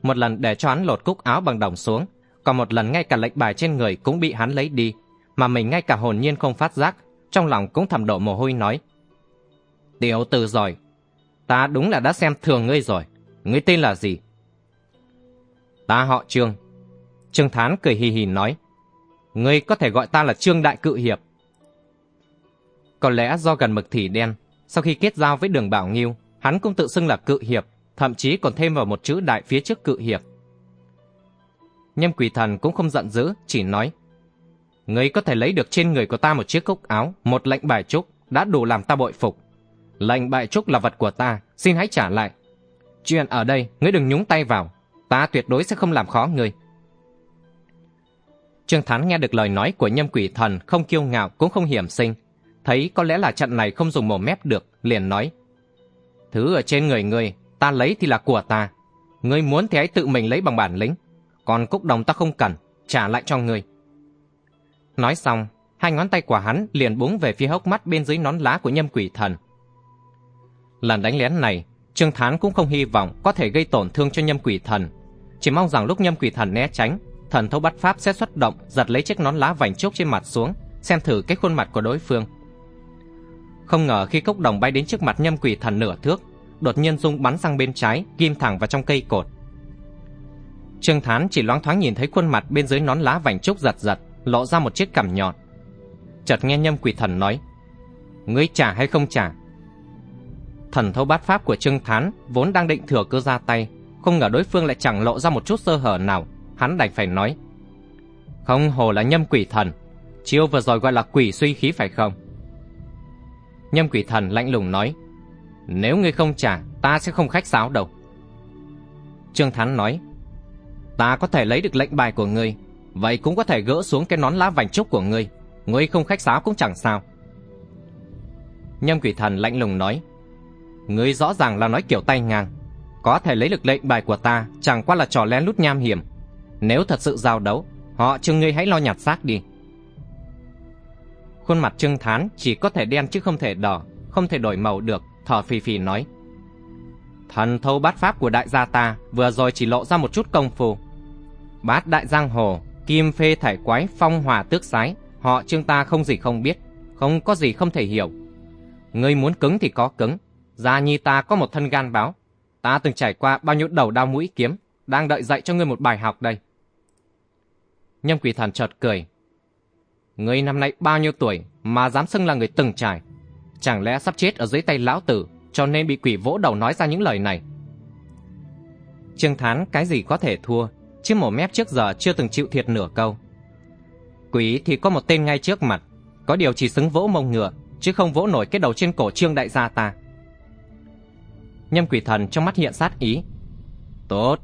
Một lần để cho hắn lột cúc áo bằng đồng xuống, còn một lần ngay cả lệnh bài trên người cũng bị hắn lấy đi, mà mình ngay cả hồn nhiên không phát giác, trong lòng cũng thầm độ mồ hôi nói. Tiểu tử rồi, ta đúng là đã xem thường ngươi rồi, ngươi tên là gì? Ta họ Trương. Trương Thán cười hì hì nói, ngươi có thể gọi ta là Trương Đại Cự Hiệp. Có lẽ do gần mực thỉ đen, sau khi kết giao với đường Bảo Nghiêu, hắn cũng tự xưng là Cự Hiệp, thậm chí còn thêm vào một chữ đại phía trước Cự Hiệp. Nhâm quỷ thần cũng không giận dữ, chỉ nói, Ngươi có thể lấy được trên người của ta một chiếc cúc áo, một lệnh bài trúc, đã đủ làm ta bội phục. Lệnh bài trúc là vật của ta, xin hãy trả lại. Chuyện ở đây, ngươi đừng nhúng tay vào, ta tuyệt đối sẽ không làm khó ngươi. Trương Thán nghe được lời nói của nhâm quỷ thần không kiêu ngạo cũng không hiểm sinh. Thấy có lẽ là trận này không dùng mồm mép được, liền nói. Thứ ở trên người ngươi, ta lấy thì là của ta. Ngươi muốn thì hãy tự mình lấy bằng bản lĩnh. Còn cúc đồng ta không cần, trả lại cho ngươi. Nói xong, hai ngón tay của hắn liền búng về phía hốc mắt bên dưới nón lá của nhâm quỷ thần. Lần đánh lén này, Trương Thán cũng không hy vọng có thể gây tổn thương cho nhâm quỷ thần. Chỉ mong rằng lúc nhâm quỷ thần né tránh, thần thấu bắt pháp sẽ xuất động giật lấy chiếc nón lá vành trúc trên mặt xuống, xem thử cái khuôn mặt của đối phương. Không ngờ khi cốc đồng bay đến trước mặt nhâm quỷ thần nửa thước, đột nhiên rung bắn sang bên trái, ghim thẳng vào trong cây cột. Trương Thán chỉ loáng thoáng nhìn thấy khuôn mặt bên dưới nón lá vành trúc giật giật, lộ ra một chiếc cằm nhọn. Chợt nghe nhâm quỷ thần nói, ngươi trả hay không trả? Thần thâu bát pháp của Trương Thán vốn đang định thừa cơ ra tay, không ngờ đối phương lại chẳng lộ ra một chút sơ hở nào, hắn đành phải nói. Không hồ là nhâm quỷ thần, chiêu vừa rồi gọi là quỷ suy khí phải không? Nhâm quỷ thần lạnh lùng nói, nếu ngươi không trả, ta sẽ không khách sáo đâu. Trương Thán nói, ta có thể lấy được lệnh bài của ngươi, vậy cũng có thể gỡ xuống cái nón lá vành trúc của ngươi, ngươi không khách sáo cũng chẳng sao. Nhâm quỷ thần lạnh lùng nói, ngươi rõ ràng là nói kiểu tay ngang, có thể lấy được lệnh bài của ta chẳng qua là trò lén lút nham hiểm. Nếu thật sự giao đấu, họ chừng ngươi hãy lo nhặt xác đi. Khuôn mặt Trương Thán chỉ có thể đen chứ không thể đỏ, không thể đổi màu được, thở phì phì nói. Thần thâu bát pháp của đại gia ta vừa rồi chỉ lộ ra một chút công phu. Bát đại giang hồ, kim phê thải quái phong hòa tước sái, họ Trương ta không gì không biết, không có gì không thể hiểu. Ngươi muốn cứng thì có cứng, gia nhi ta có một thân gan báo. Ta từng trải qua bao nhiêu đầu đao mũi kiếm, đang đợi dạy cho ngươi một bài học đây. Nhâm quỷ thần chợt cười, Ngươi năm nay bao nhiêu tuổi mà dám xưng là người từng trải? Chẳng lẽ sắp chết ở dưới tay lão tử cho nên bị quỷ vỗ đầu nói ra những lời này? Trương Thán cái gì có thể thua, chứ mổ mép trước giờ chưa từng chịu thiệt nửa câu. Quỷ thì có một tên ngay trước mặt, có điều chỉ xứng vỗ mông ngựa, chứ không vỗ nổi cái đầu trên cổ trương đại gia ta. Nhâm quỷ thần trong mắt hiện sát ý. Tốt,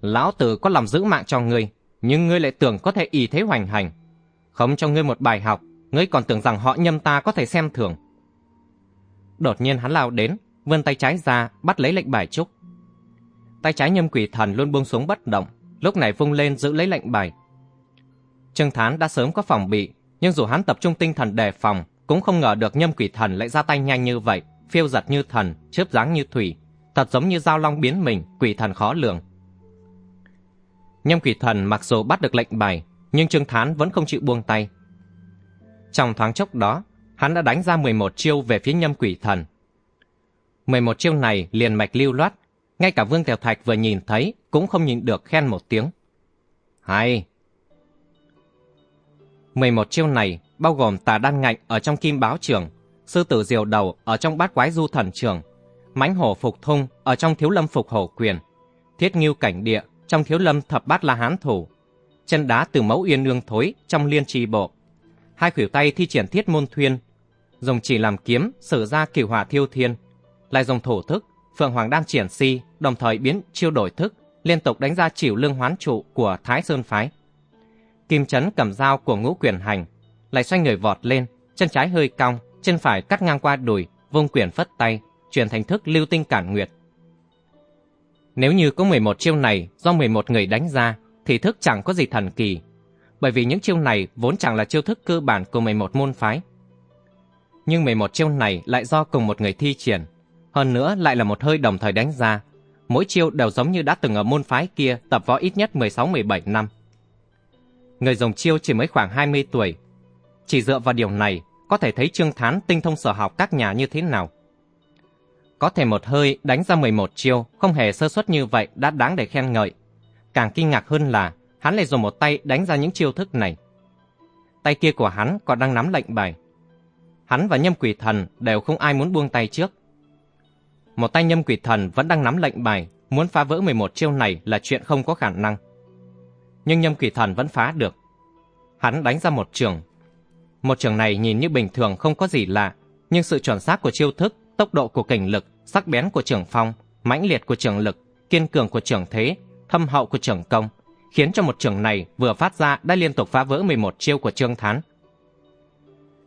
lão tử có lòng giữ mạng cho ngươi, nhưng ngươi lại tưởng có thể ý thế hoành hành không cho ngươi một bài học, ngươi còn tưởng rằng họ nhâm ta có thể xem thường. Đột nhiên hắn lao đến, vươn tay trái ra, bắt lấy lệnh bài trúc. Tay trái nhâm quỷ thần luôn buông xuống bất động, lúc này vung lên giữ lấy lệnh bài. Trương Thán đã sớm có phòng bị, nhưng dù hắn tập trung tinh thần đề phòng, cũng không ngờ được nhâm quỷ thần lại ra tay nhanh như vậy, phiêu giật như thần, chớp dáng như thủy, thật giống như dao long biến mình, quỷ thần khó lường. Nhâm quỷ thần mặc dù bắt được lệnh bài, nhưng Trương Thán vẫn không chịu buông tay. Trong thoáng chốc đó, hắn đã đánh ra 11 chiêu về phía nhâm quỷ thần. 11 chiêu này liền mạch lưu loát, ngay cả Vương Tiểu Thạch vừa nhìn thấy cũng không nhìn được khen một tiếng. Hay! 11 chiêu này bao gồm tà đan ngạnh ở trong kim báo trường, sư tử diều đầu ở trong bát quái du thần trường, mãnh hổ phục thung ở trong thiếu lâm phục hổ quyền, thiết nghiêu cảnh địa trong thiếu lâm thập bát la hán thủ, chân đá từ mẫu uyên nương thối trong liên trì bộ. Hai khuỷu tay thi triển thiết môn thuyên, dùng chỉ làm kiếm sử ra cửu hỏa thiêu thiên, lại dùng thổ thức, phượng hoàng đan triển si, đồng thời biến chiêu đổi thức, liên tục đánh ra chịu lương hoán trụ của Thái Sơn Phái. Kim chấn cầm dao của ngũ quyền hành, lại xoay người vọt lên, chân trái hơi cong, chân phải cắt ngang qua đùi, vung quyền phất tay, chuyển thành thức lưu tinh cản nguyệt. Nếu như có 11 chiêu này do 11 người đánh ra, thì thức chẳng có gì thần kỳ, bởi vì những chiêu này vốn chẳng là chiêu thức cơ bản của 11 môn phái. Nhưng 11 chiêu này lại do cùng một người thi triển, hơn nữa lại là một hơi đồng thời đánh ra. Mỗi chiêu đều giống như đã từng ở môn phái kia tập võ ít nhất 16-17 năm. Người dùng chiêu chỉ mới khoảng 20 tuổi. Chỉ dựa vào điều này, có thể thấy Trương Thán tinh thông sở học các nhà như thế nào. Có thể một hơi đánh ra 11 chiêu, không hề sơ suất như vậy đã đáng để khen ngợi. Càng kinh ngạc hơn là hắn lại dùng một tay đánh ra những chiêu thức này. Tay kia của hắn còn đang nắm lệnh bài. Hắn và nhâm quỷ thần đều không ai muốn buông tay trước. Một tay nhâm quỷ thần vẫn đang nắm lệnh bài, muốn phá vỡ 11 chiêu này là chuyện không có khả năng. Nhưng nhâm quỷ thần vẫn phá được. Hắn đánh ra một trường. Một trường này nhìn như bình thường không có gì lạ, nhưng sự chuẩn xác của chiêu thức, tốc độ của kình lực, sắc bén của trường phong, mãnh liệt của trường lực, kiên cường của trường thế, thâm hậu của trường công, khiến cho một trường này vừa phát ra đã liên tục phá vỡ 11 chiêu của Trương Thán.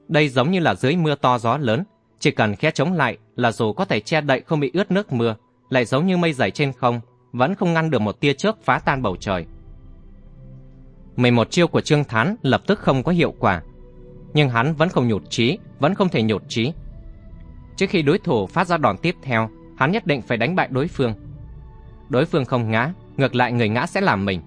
Đây giống như là dưới mưa to gió lớn, chỉ cần khẽ chống lại là dù có thể che đậy không bị ướt nước mưa, lại giống như mây dày trên không, vẫn không ngăn được một tia chớp phá tan bầu trời. 11 chiêu của Trương Thán lập tức không có hiệu quả, nhưng hắn vẫn không nhụt chí, vẫn không thể nhụt chí. Trước khi đối thủ phát ra đòn tiếp theo, hắn nhất định phải đánh bại đối phương. Đối phương không ngã, ngược lại người ngã sẽ làm mình.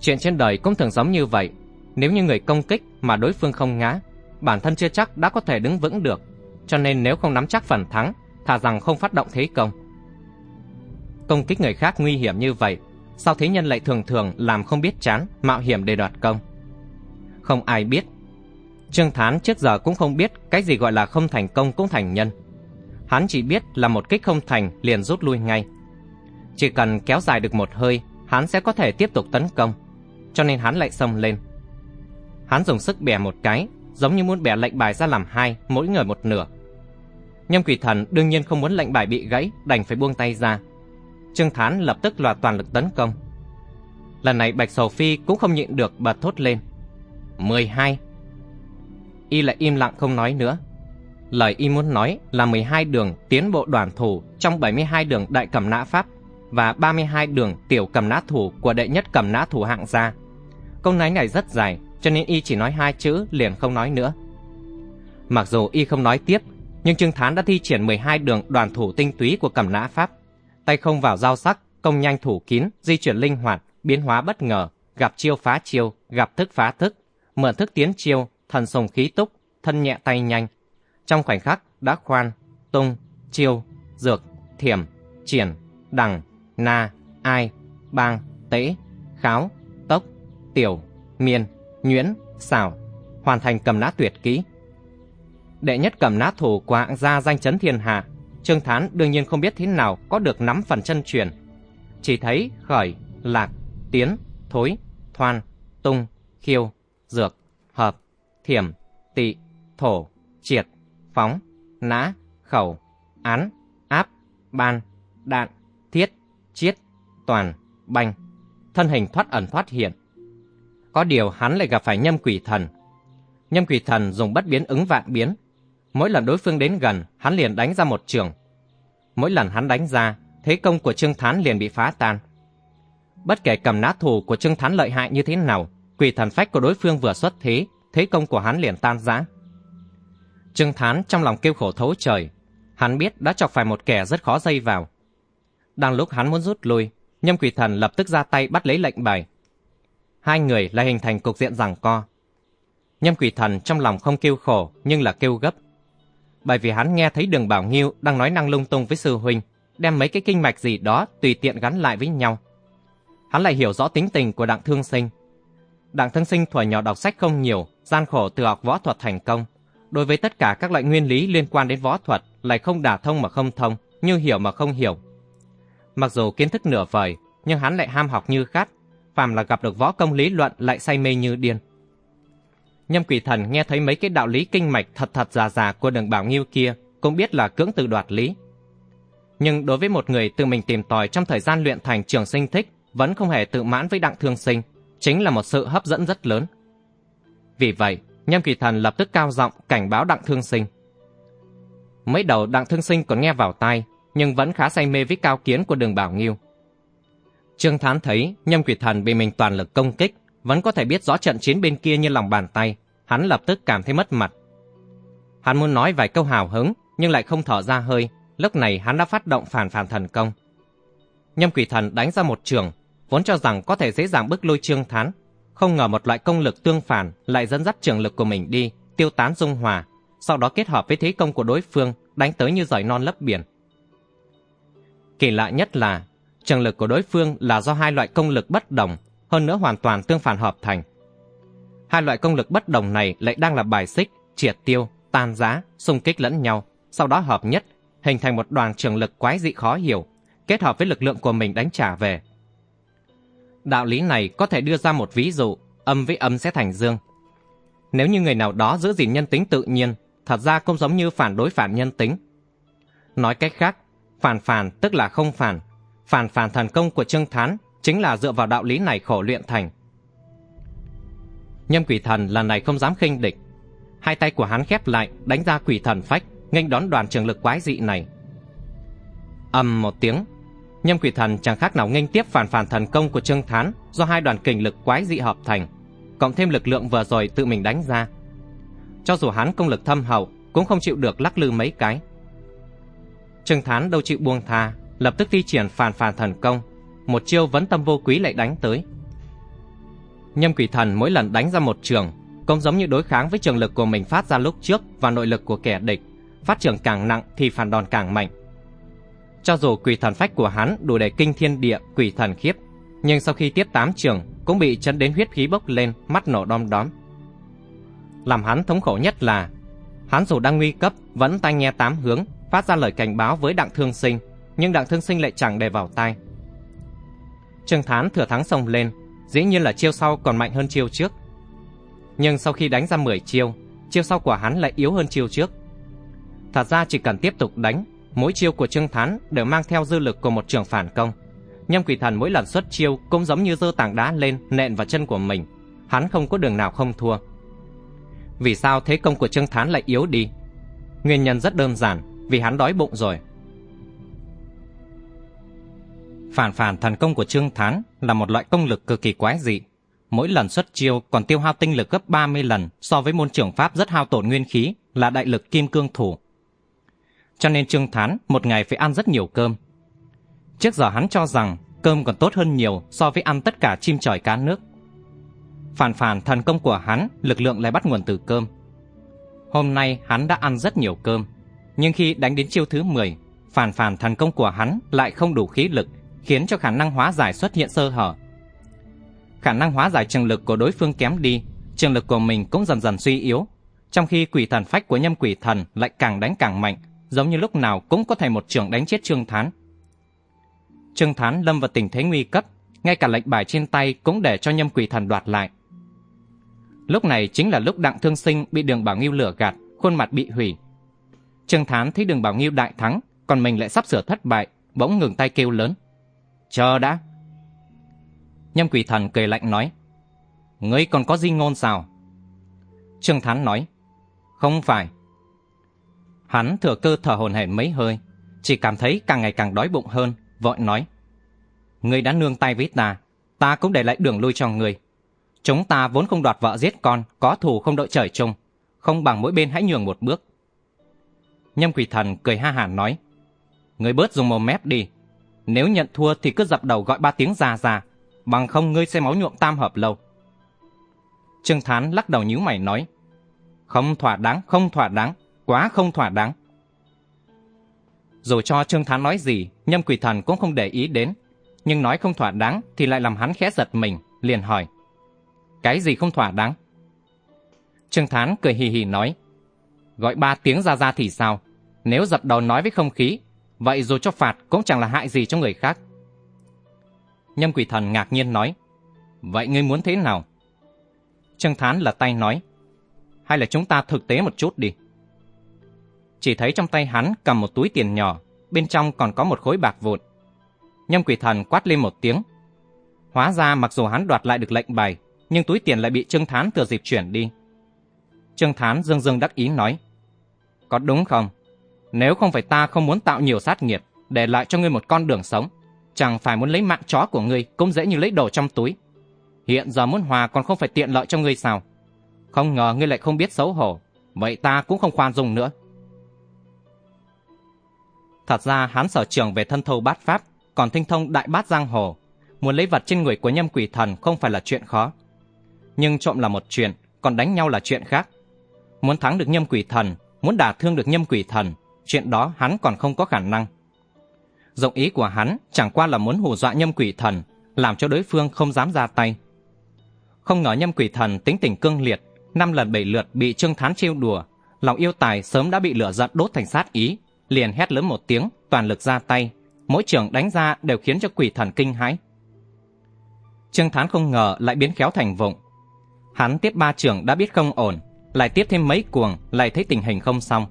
Chuyện trên đời cũng thường giống như vậy, nếu như người công kích mà đối phương không ngã, bản thân chưa chắc đã có thể đứng vững được, cho nên nếu không nắm chắc phần thắng, thà rằng không phát động thế công. Công kích người khác nguy hiểm như vậy, sao thế nhân lại thường thường làm không biết chán, mạo hiểm để đoạt công? Không ai biết. Trương Thán trước giờ cũng không biết cái gì gọi là không thành công cũng thành nhân. Hắn chỉ biết là một kích không thành liền rút lui ngay. Chỉ cần kéo dài được một hơi, hắn sẽ có thể tiếp tục tấn công. Cho nên hắn lại xông lên. Hắn dùng sức bẻ một cái, giống như muốn bẻ lệnh bài ra làm hai, mỗi người một nửa. Nhâm quỷ thần đương nhiên không muốn lệnh bài bị gãy, đành phải buông tay ra. Trương Thán lập tức loạt toàn lực tấn công. Lần này Bạch Sầu Phi cũng không nhịn được bật thốt lên. 12 Y lại im lặng không nói nữa. Lời y muốn nói là 12 đường tiến bộ đoàn thủ trong 72 đường đại cầm nã pháp và 32 đường tiểu cầm nã thủ của đệ nhất cầm nã thủ hạng gia. Câu nói này rất dài, cho nên y chỉ nói hai chữ liền không nói nữa. Mặc dù y không nói tiếp, nhưng Trương Thán đã thi triển 12 đường đoàn thủ tinh túy của cẩm nã pháp. Tay không vào giao sắc, công nhanh thủ kín, di chuyển linh hoạt, biến hóa bất ngờ, gặp chiêu phá chiêu, gặp thức phá thức, mượn thức tiến chiêu, thần sùng khí túc, thân nhẹ tay nhanh. Trong khoảnh khắc đã khoan, tung, chiêu, dược, thiểm, triển, đằng, na, ai, bang, tế, kháo, tốc, tiểu, miên, nhuyễn, xảo, hoàn thành cầm nã tuyệt kỹ. Đệ nhất cầm nã thủ của hạng gia danh chấn thiên hạ, Trương Thán đương nhiên không biết thế nào có được nắm phần chân truyền. Chỉ thấy khởi, lạc, tiến, thối, thoan, tung, khiêu, dược, hợp, thiểm, tị, thổ, triệt, phóng, nã, khẩu, án, áp, ban, đạn, thiết, chiết, toàn, banh. Thân hình thoát ẩn thoát hiện, có điều hắn lại gặp phải nhâm quỷ thần. Nhâm quỷ thần dùng bất biến ứng vạn biến. Mỗi lần đối phương đến gần, hắn liền đánh ra một trường. Mỗi lần hắn đánh ra, thế công của Trương Thán liền bị phá tan. Bất kể cầm nát thù của Trương Thán lợi hại như thế nào, quỷ thần phách của đối phương vừa xuất thế, thế công của hắn liền tan rã. Trương Thán trong lòng kêu khổ thấu trời, hắn biết đã chọc phải một kẻ rất khó dây vào. Đang lúc hắn muốn rút lui, Nhâm Quỷ Thần lập tức ra tay bắt lấy lệnh bài. Hai người lại hình thành cục diện rằng co. Nhâm quỷ thần trong lòng không kêu khổ nhưng là kêu gấp. Bởi vì hắn nghe thấy đường Bảo Nghiêu đang nói năng lung tung với sư huynh, đem mấy cái kinh mạch gì đó tùy tiện gắn lại với nhau. Hắn lại hiểu rõ tính tình của Đặng Thương Sinh. Đặng Thương Sinh thuở nhỏ đọc sách không nhiều, gian khổ từ học võ thuật thành công. Đối với tất cả các loại nguyên lý liên quan đến võ thuật lại không đả thông mà không thông, như hiểu mà không hiểu. Mặc dù kiến thức nửa vời, nhưng hắn lại ham học như khát, phàm là gặp được võ công lý luận lại say mê như điên. Nhâm quỷ thần nghe thấy mấy cái đạo lý kinh mạch thật thật già già của đường bảo nghiêu kia, cũng biết là cưỡng từ đoạt lý. Nhưng đối với một người tự mình tìm tòi trong thời gian luyện thành trường sinh thích, vẫn không hề tự mãn với đặng thương sinh, chính là một sự hấp dẫn rất lớn. Vì vậy, nhâm Kỳ thần lập tức cao giọng cảnh báo đặng thương sinh. Mấy đầu đặng thương sinh còn nghe vào tai, nhưng vẫn khá say mê với cao kiến của đường bảo nghiêu. Trương Thán thấy nhâm quỷ thần bị mình toàn lực công kích, vẫn có thể biết rõ trận chiến bên kia như lòng bàn tay, hắn lập tức cảm thấy mất mặt. Hắn muốn nói vài câu hào hứng, nhưng lại không thở ra hơi, lúc này hắn đã phát động phản phản thần công. Nhâm quỷ thần đánh ra một trường, vốn cho rằng có thể dễ dàng bức lôi Trương Thán, không ngờ một loại công lực tương phản lại dẫn dắt trường lực của mình đi, tiêu tán dung hòa, sau đó kết hợp với thế công của đối phương, đánh tới như giỏi non lấp biển. Kỳ lạ nhất là, trường lực của đối phương là do hai loại công lực bất đồng, hơn nữa hoàn toàn tương phản hợp thành. Hai loại công lực bất đồng này lại đang là bài xích, triệt tiêu, tan giá, xung kích lẫn nhau, sau đó hợp nhất, hình thành một đoàn trường lực quái dị khó hiểu, kết hợp với lực lượng của mình đánh trả về. Đạo lý này có thể đưa ra một ví dụ, âm với âm sẽ thành dương. Nếu như người nào đó giữ gìn nhân tính tự nhiên, thật ra cũng giống như phản đối phản nhân tính. Nói cách khác, phản phản tức là không phản, phản phản thần công của Trương Thán chính là dựa vào đạo lý này khổ luyện thành. Nhâm quỷ thần lần này không dám khinh địch. Hai tay của hắn khép lại, đánh ra quỷ thần phách, nghênh đón đoàn trường lực quái dị này. Âm một tiếng, nhâm quỷ thần chẳng khác nào nghênh tiếp phản phản thần công của Trương Thán do hai đoàn kình lực quái dị hợp thành, cộng thêm lực lượng vừa rồi tự mình đánh ra. Cho dù hắn công lực thâm hậu, cũng không chịu được lắc lư mấy cái. Trương Thán đâu chịu buông tha, lập tức thi triển phản phản thần công, một chiêu vấn tâm vô quý lại đánh tới. Nhâm quỷ thần mỗi lần đánh ra một trường, cũng giống như đối kháng với trường lực của mình phát ra lúc trước và nội lực của kẻ địch, phát trường càng nặng thì phản đòn càng mạnh. Cho dù quỷ thần phách của hắn đủ để kinh thiên địa quỷ thần khiếp, nhưng sau khi tiếp tám trường cũng bị chấn đến huyết khí bốc lên, mắt nổ đom đóm. Làm hắn thống khổ nhất là hắn dù đang nguy cấp vẫn tai nghe tám hướng, phát ra lời cảnh báo với Đặng Thương Sinh, nhưng Đặng Thương Sinh lại chẳng để vào tai. Trương Thán thừa thắng xông lên, dĩ nhiên là chiêu sau còn mạnh hơn chiêu trước. Nhưng sau khi đánh ra 10 chiêu, chiêu sau của hắn lại yếu hơn chiêu trước. Thật ra chỉ cần tiếp tục đánh, mỗi chiêu của Trương Thán đều mang theo dư lực của một trường phản công. Nhâm quỷ thần mỗi lần xuất chiêu cũng giống như dơ tảng đá lên nện vào chân của mình. Hắn không có đường nào không thua. Vì sao thế công của Trương Thán lại yếu đi? Nguyên nhân rất đơn giản, vì hắn đói bụng rồi. Phản phản thần công của Trương Thán là một loại công lực cực kỳ quái dị. Mỗi lần xuất chiêu còn tiêu hao tinh lực gấp 30 lần so với môn trưởng pháp rất hao tổn nguyên khí là đại lực kim cương thủ. Cho nên Trương Thán một ngày phải ăn rất nhiều cơm. Trước giờ hắn cho rằng cơm còn tốt hơn nhiều so với ăn tất cả chim trời cá nước. Phản phản thần công của hắn lực lượng lại bắt nguồn từ cơm. Hôm nay hắn đã ăn rất nhiều cơm, nhưng khi đánh đến chiêu thứ 10, phản phản thần công của hắn lại không đủ khí lực khiến cho khả năng hóa giải xuất hiện sơ hở. Khả năng hóa giải trường lực của đối phương kém đi, trường lực của mình cũng dần dần suy yếu, trong khi quỷ thần phách của nhâm quỷ thần lại càng đánh càng mạnh, giống như lúc nào cũng có thể một trường đánh chết Trương Thán. Trương Thán lâm vào tình thế nguy cấp, ngay cả lệnh bài trên tay cũng để cho nhâm quỷ thần đoạt lại. Lúc này chính là lúc Đặng Thương Sinh bị Đường Bảo Nghiêu lửa gạt, khuôn mặt bị hủy. Trương Thán thấy Đường Bảo Nghiêu đại thắng, còn mình lại sắp sửa thất bại, bỗng ngừng tay kêu lớn. Chờ đã. Nhâm quỷ thần cười lạnh nói. Ngươi còn có di ngôn sao? Trương Thán nói. Không phải. Hắn thừa cơ thở hồn hển mấy hơi, chỉ cảm thấy càng ngày càng đói bụng hơn, vội nói. Ngươi đã nương tay với ta, ta cũng để lại đường lui cho ngươi. Chúng ta vốn không đoạt vợ giết con, có thù không đội trời chung, không bằng mỗi bên hãy nhường một bước. Nhâm quỷ thần cười ha hả nói. Ngươi bớt dùng mồm mép đi, nếu nhận thua thì cứ dập đầu gọi ba tiếng già già bằng không ngươi sẽ máu nhuộm tam hợp lâu. Trương Thán lắc đầu nhíu mày nói, không thỏa đáng, không thỏa đáng, quá không thỏa đáng. Dù cho Trương Thán nói gì, nhâm quỷ thần cũng không để ý đến, nhưng nói không thỏa đáng thì lại làm hắn khẽ giật mình, liền hỏi. Cái gì không thỏa đáng? Trương Thán cười hì hì nói, gọi ba tiếng ra ra thì sao? Nếu dập đầu nói với không khí Vậy dù cho phạt cũng chẳng là hại gì cho người khác. Nhâm quỷ thần ngạc nhiên nói, Vậy ngươi muốn thế nào? Trương Thán là tay nói, Hay là chúng ta thực tế một chút đi. Chỉ thấy trong tay hắn cầm một túi tiền nhỏ, bên trong còn có một khối bạc vụn. Nhâm quỷ thần quát lên một tiếng. Hóa ra mặc dù hắn đoạt lại được lệnh bài, nhưng túi tiền lại bị Trương Thán thừa dịp chuyển đi. Trương Thán dương dương đắc ý nói, Có đúng không? Nếu không phải ta không muốn tạo nhiều sát nghiệp để lại cho ngươi một con đường sống, Chẳng phải muốn lấy mạng chó của ngươi cũng dễ như lấy đồ trong túi. Hiện giờ muốn hòa còn không phải tiện lợi cho ngươi sao? Không ngờ ngươi lại không biết xấu hổ. Vậy ta cũng không khoan dung nữa. Thật ra hắn sở trường về thân thâu bát pháp, còn tinh thông đại bát giang hồ. Muốn lấy vật trên người của nhâm quỷ thần không phải là chuyện khó. Nhưng trộm là một chuyện, còn đánh nhau là chuyện khác. Muốn thắng được nhâm quỷ thần, muốn đả thương được nhâm quỷ thần, chuyện đó hắn còn không có khả năng. Dụng ý của hắn chẳng qua là muốn hù dọa nhâm quỷ thần, làm cho đối phương không dám ra tay. Không ngờ nhâm quỷ thần tính tình cương liệt, năm lần bảy lượt bị Trương Thán trêu đùa, lòng yêu tài sớm đã bị lửa giận đốt thành sát ý, liền hét lớn một tiếng, toàn lực ra tay, mỗi trường đánh ra đều khiến cho quỷ thần kinh hãi. Trương Thán không ngờ lại biến khéo thành vụng. Hắn tiếp ba trường đã biết không ổn, lại tiếp thêm mấy cuồng, lại thấy tình hình không xong.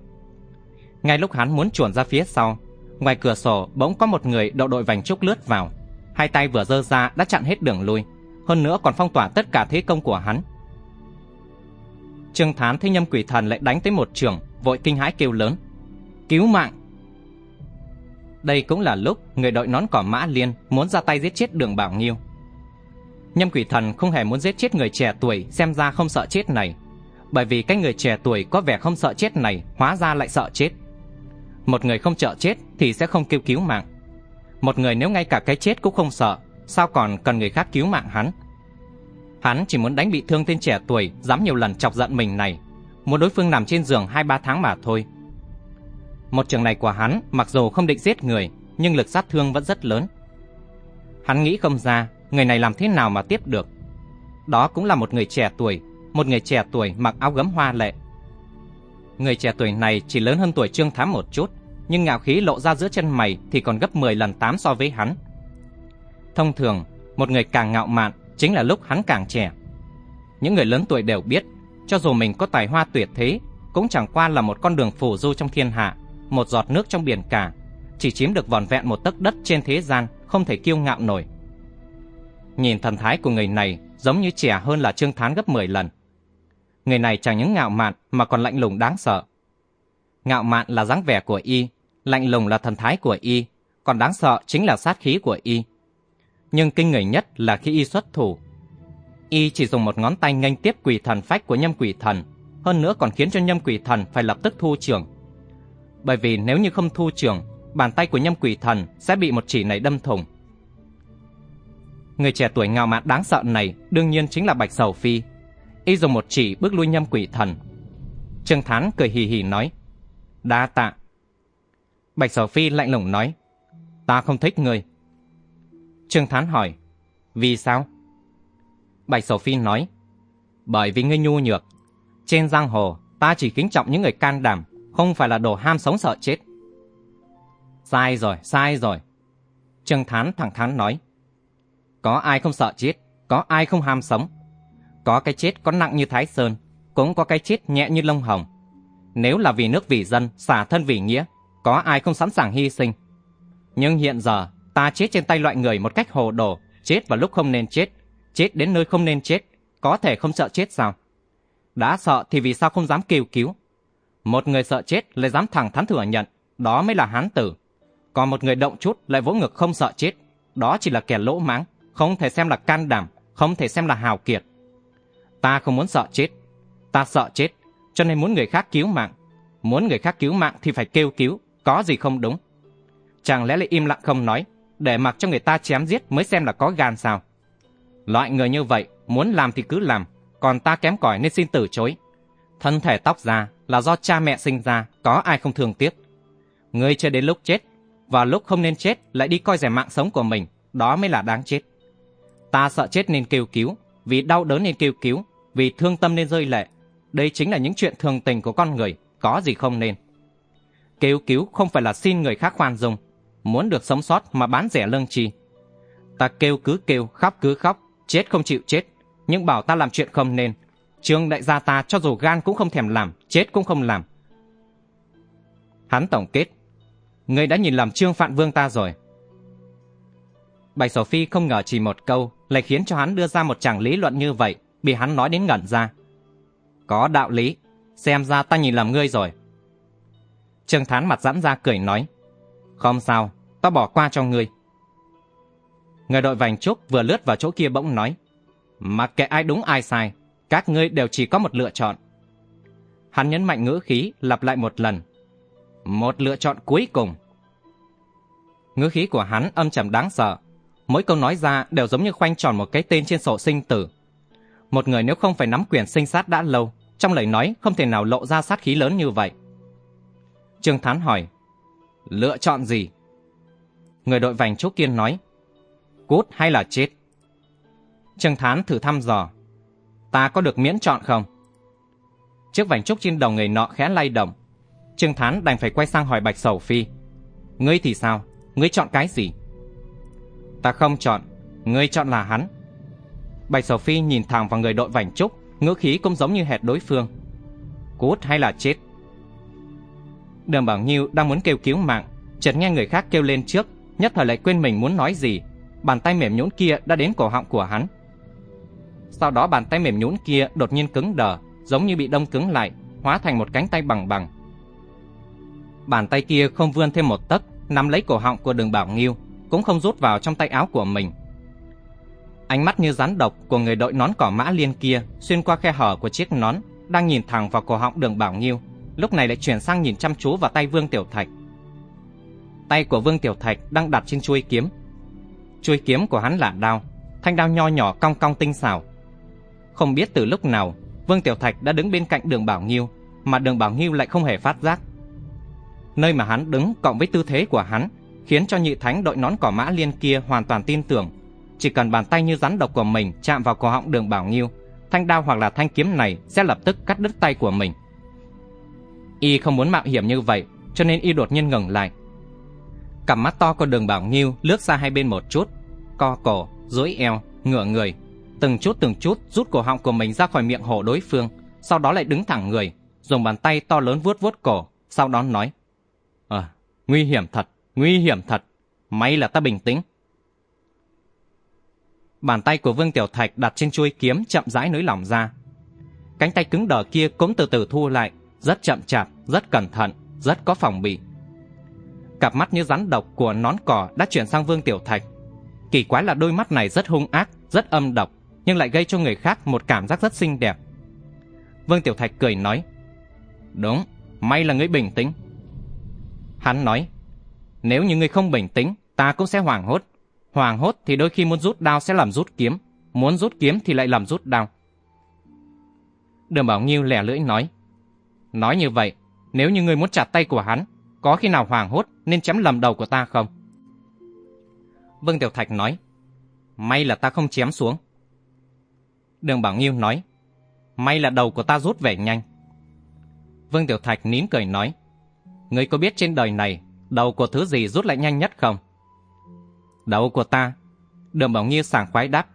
Ngay lúc hắn muốn chuồn ra phía sau, ngoài cửa sổ bỗng có một người đội đội vành trúc lướt vào, hai tay vừa giơ ra đã chặn hết đường lui, hơn nữa còn phong tỏa tất cả thế công của hắn. Trương Thán thấy nhâm quỷ thần lại đánh tới một trường, vội kinh hãi kêu lớn. Cứu mạng! Đây cũng là lúc người đội nón cỏ mã liên muốn ra tay giết chết đường Bảo Nghiêu. Nhâm quỷ thần không hề muốn giết chết người trẻ tuổi xem ra không sợ chết này. Bởi vì cái người trẻ tuổi có vẻ không sợ chết này hóa ra lại sợ chết. Một người không sợ chết thì sẽ không kêu cứu mạng. Một người nếu ngay cả cái chết cũng không sợ, sao còn cần người khác cứu mạng hắn? Hắn chỉ muốn đánh bị thương tên trẻ tuổi dám nhiều lần chọc giận mình này, muốn đối phương nằm trên giường hai ba tháng mà thôi. Một trường này của hắn mặc dù không định giết người, nhưng lực sát thương vẫn rất lớn. Hắn nghĩ không ra người này làm thế nào mà tiếp được. Đó cũng là một người trẻ tuổi, một người trẻ tuổi mặc áo gấm hoa lệ. Người trẻ tuổi này chỉ lớn hơn tuổi Trương Thám một chút, nhưng ngạo khí lộ ra giữa chân mày thì còn gấp 10 lần 8 so với hắn. Thông thường, một người càng ngạo mạn chính là lúc hắn càng trẻ. Những người lớn tuổi đều biết, cho dù mình có tài hoa tuyệt thế, cũng chẳng qua là một con đường phù du trong thiên hạ, một giọt nước trong biển cả, chỉ chiếm được vòn vẹn một tấc đất trên thế gian, không thể kiêu ngạo nổi. Nhìn thần thái của người này giống như trẻ hơn là Trương Thán gấp 10 lần. Người này chẳng những ngạo mạn mà còn lạnh lùng đáng sợ. Ngạo mạn là dáng vẻ của y, lạnh lùng là thần thái của y, còn đáng sợ chính là sát khí của y. Nhưng kinh người nhất là khi y xuất thủ. Y chỉ dùng một ngón tay nghênh tiếp quỷ thần phách của nhâm quỷ thần, hơn nữa còn khiến cho nhâm quỷ thần phải lập tức thu trường. Bởi vì nếu như không thu trường, bàn tay của nhâm quỷ thần sẽ bị một chỉ này đâm thủng. Người trẻ tuổi ngạo mạn đáng sợ này đương nhiên chính là Bạch Sầu Phi. Y dùng một chỉ bước lui nhâm quỷ thần. Trương Thán cười hì hì nói. Đa tạ. Bạch Sở Phi lạnh lùng nói. Ta không thích người. Trương Thán hỏi. Vì sao? Bạch Sở Phi nói. Bởi vì ngươi nhu nhược. Trên giang hồ, ta chỉ kính trọng những người can đảm, không phải là đồ ham sống sợ chết. Sai rồi, sai rồi. Trương Thán thẳng thắn nói. Có ai không sợ chết, có ai không ham sống. Có cái chết có nặng như Thái Sơn, cũng có cái chết nhẹ như lông hồng. Nếu là vì nước vì dân, xả thân vì nghĩa, có ai không sẵn sàng hy sinh. Nhưng hiện giờ, ta chết trên tay loại người một cách hồ đồ, chết vào lúc không nên chết, chết đến nơi không nên chết, có thể không sợ chết sao? Đã sợ thì vì sao không dám kêu cứu? Một người sợ chết lại dám thẳng thắn thừa nhận, đó mới là hán tử. Còn một người động chút lại vỗ ngực không sợ chết, đó chỉ là kẻ lỗ mãng không thể xem là can đảm, không thể xem là hào kiệt. Ta không muốn sợ chết, ta sợ chết, cho nên muốn người khác cứu mạng. Muốn người khác cứu mạng thì phải kêu cứu, có gì không đúng. Chẳng lẽ lại im lặng không nói, để mặc cho người ta chém giết mới xem là có gan sao? Loại người như vậy, muốn làm thì cứ làm, còn ta kém cỏi nên xin từ chối. Thân thể tóc già là do cha mẹ sinh ra, có ai không thương tiếc. Ngươi chưa đến lúc chết, và lúc không nên chết lại đi coi rẻ mạng sống của mình, đó mới là đáng chết. Ta sợ chết nên kêu cứu, vì đau đớn nên kêu cứu, vì thương tâm nên rơi lệ. Đây chính là những chuyện thường tình của con người, có gì không nên. Kêu cứu không phải là xin người khác khoan dung, muốn được sống sót mà bán rẻ lương chi. Ta kêu cứ kêu, khóc cứ khóc, chết không chịu chết, nhưng bảo ta làm chuyện không nên. Trương đại gia ta cho dù gan cũng không thèm làm, chết cũng không làm. Hắn tổng kết, người đã nhìn làm Trương Phạn Vương ta rồi. Bạch Sổ Phi không ngờ chỉ một câu lại khiến cho hắn đưa ra một chàng lý luận như vậy, bị hắn nói đến ngẩn ra. Có đạo lý, xem ra ta nhìn lầm ngươi rồi. Trương Thán mặt giãn ra cười nói, không sao, ta bỏ qua cho ngươi. Người đội vành trúc vừa lướt vào chỗ kia bỗng nói, mặc kệ ai đúng ai sai, các ngươi đều chỉ có một lựa chọn. Hắn nhấn mạnh ngữ khí, lặp lại một lần. Một lựa chọn cuối cùng. Ngữ khí của hắn âm trầm đáng sợ. Mỗi câu nói ra đều giống như khoanh tròn một cái tên trên sổ sinh tử. Một người nếu không phải nắm quyền sinh sát đã lâu, trong lời nói không thể nào lộ ra sát khí lớn như vậy. Trương Thán hỏi, lựa chọn gì? Người đội vành chốt kiên nói, cút hay là chết? Trương Thán thử thăm dò, ta có được miễn chọn không? Chiếc vành trúc trên đầu người nọ khẽ lay động. Trương Thán đành phải quay sang hỏi Bạch Sầu Phi, ngươi thì sao? Ngươi chọn cái gì? Ta không chọn, ngươi chọn là hắn. Bạch Sở Phi nhìn thẳng vào người đội vảnh trúc, ngữ khí cũng giống như hệt đối phương. Cút hay là chết? Đường Bảo Nhiêu đang muốn kêu cứu mạng, chợt nghe người khác kêu lên trước, nhất thời lại quên mình muốn nói gì. Bàn tay mềm nhũn kia đã đến cổ họng của hắn. Sau đó bàn tay mềm nhũn kia đột nhiên cứng đờ, giống như bị đông cứng lại, hóa thành một cánh tay bằng bằng. Bàn tay kia không vươn thêm một tấc, nắm lấy cổ họng của Đường Bảo Nghiêu, cũng không rút vào trong tay áo của mình. Ánh mắt như rắn độc của người đội nón cỏ mã liên kia xuyên qua khe hở của chiếc nón, đang nhìn thẳng vào cổ họng Đường Bảo Nghiêu, lúc này lại chuyển sang nhìn chăm chú vào tay Vương Tiểu Thạch. Tay của Vương Tiểu Thạch đang đặt trên chuôi kiếm. Chuôi kiếm của hắn là đao, thanh đao nho nhỏ cong cong tinh xảo. Không biết từ lúc nào, Vương Tiểu Thạch đã đứng bên cạnh Đường Bảo Nghiêu, mà Đường Bảo Nghiêu lại không hề phát giác. Nơi mà hắn đứng cộng với tư thế của hắn, khiến cho nhị thánh đội nón cỏ mã liên kia hoàn toàn tin tưởng, chỉ cần bàn tay như rắn độc của mình chạm vào cổ họng Đường Bảo Nghiêu, thanh đao hoặc là thanh kiếm này sẽ lập tức cắt đứt tay của mình. Y không muốn mạo hiểm như vậy, cho nên Y đột nhiên ngừng lại. Cặp mắt to của đường Bảo Nghiêu lướt ra hai bên một chút, co cổ, duỗi eo, ngửa người, từng chút từng chút rút cổ họng của mình ra khỏi miệng hổ đối phương, sau đó lại đứng thẳng người, dùng bàn tay to lớn vuốt vuốt cổ, sau đó nói: "Ờ, nguy hiểm thật, nguy hiểm thật, may là ta bình tĩnh." Bàn tay của Vương Tiểu Thạch đặt trên chuôi kiếm chậm rãi nới lỏng ra. Cánh tay cứng đờ kia cũng từ từ thu lại, rất chậm chạp, rất cẩn thận, rất có phòng bị. Cặp mắt như rắn độc của nón cỏ đã chuyển sang Vương Tiểu Thạch. Kỳ quái là đôi mắt này rất hung ác, rất âm độc, nhưng lại gây cho người khác một cảm giác rất xinh đẹp. Vương Tiểu Thạch cười nói, Đúng, may là ngươi bình tĩnh. Hắn nói, nếu như ngươi không bình tĩnh, ta cũng sẽ hoảng hốt. Hoảng hốt thì đôi khi muốn rút đao sẽ làm rút kiếm, muốn rút kiếm thì lại làm rút đao. Đường Bảo Nghiêu lẻ lưỡi nói, Nói như vậy, nếu như ngươi muốn chặt tay của hắn, có khi nào hoàng hốt nên chém lầm đầu của ta không? Vương Tiểu Thạch nói, may là ta không chém xuống. Đường Bảo Nghiêu nói, may là đầu của ta rút về nhanh. Vương Tiểu Thạch nín cười nói, ngươi có biết trên đời này đầu của thứ gì rút lại nhanh nhất không? Đầu của ta. Đường Bảo Nghi sảng khoái đáp,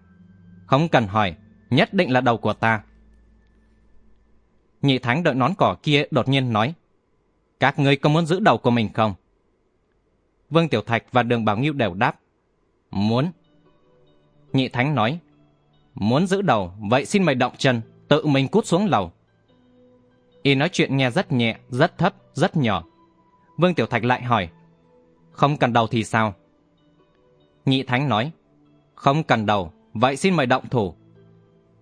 không cần hỏi, nhất định là đầu của ta. Nhị thánh đợi nón cỏ kia đột nhiên nói. Các ngươi có muốn giữ đầu của mình không? Vương Tiểu Thạch và Đường Bảo Nghiêu đều đáp. Muốn. Nhị thánh nói. Muốn giữ đầu, vậy xin mày động chân, tự mình cút xuống lầu. Y nói chuyện nghe rất nhẹ, rất thấp, rất nhỏ. Vương Tiểu Thạch lại hỏi. Không cần đầu thì sao? Nhị thánh nói. Không cần đầu, vậy xin mời động thủ.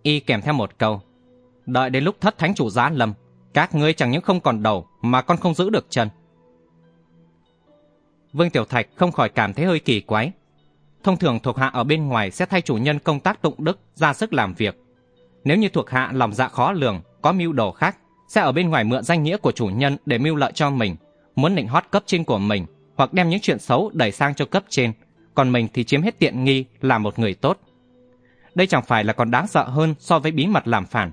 Y kèm theo một câu. Đợi đến lúc thất thánh chủ giá lâm, các ngươi chẳng những không còn đầu mà còn không giữ được chân. Vương Tiểu Thạch không khỏi cảm thấy hơi kỳ quái. Thông thường thuộc hạ ở bên ngoài sẽ thay chủ nhân công tác tụng đức ra sức làm việc. Nếu như thuộc hạ lòng dạ khó lường, có mưu đồ khác, sẽ ở bên ngoài mượn danh nghĩa của chủ nhân để mưu lợi cho mình, muốn định hót cấp trên của mình, hoặc đem những chuyện xấu đẩy sang cho cấp trên, còn mình thì chiếm hết tiện nghi là một người tốt. Đây chẳng phải là còn đáng sợ hơn so với bí mật làm phản.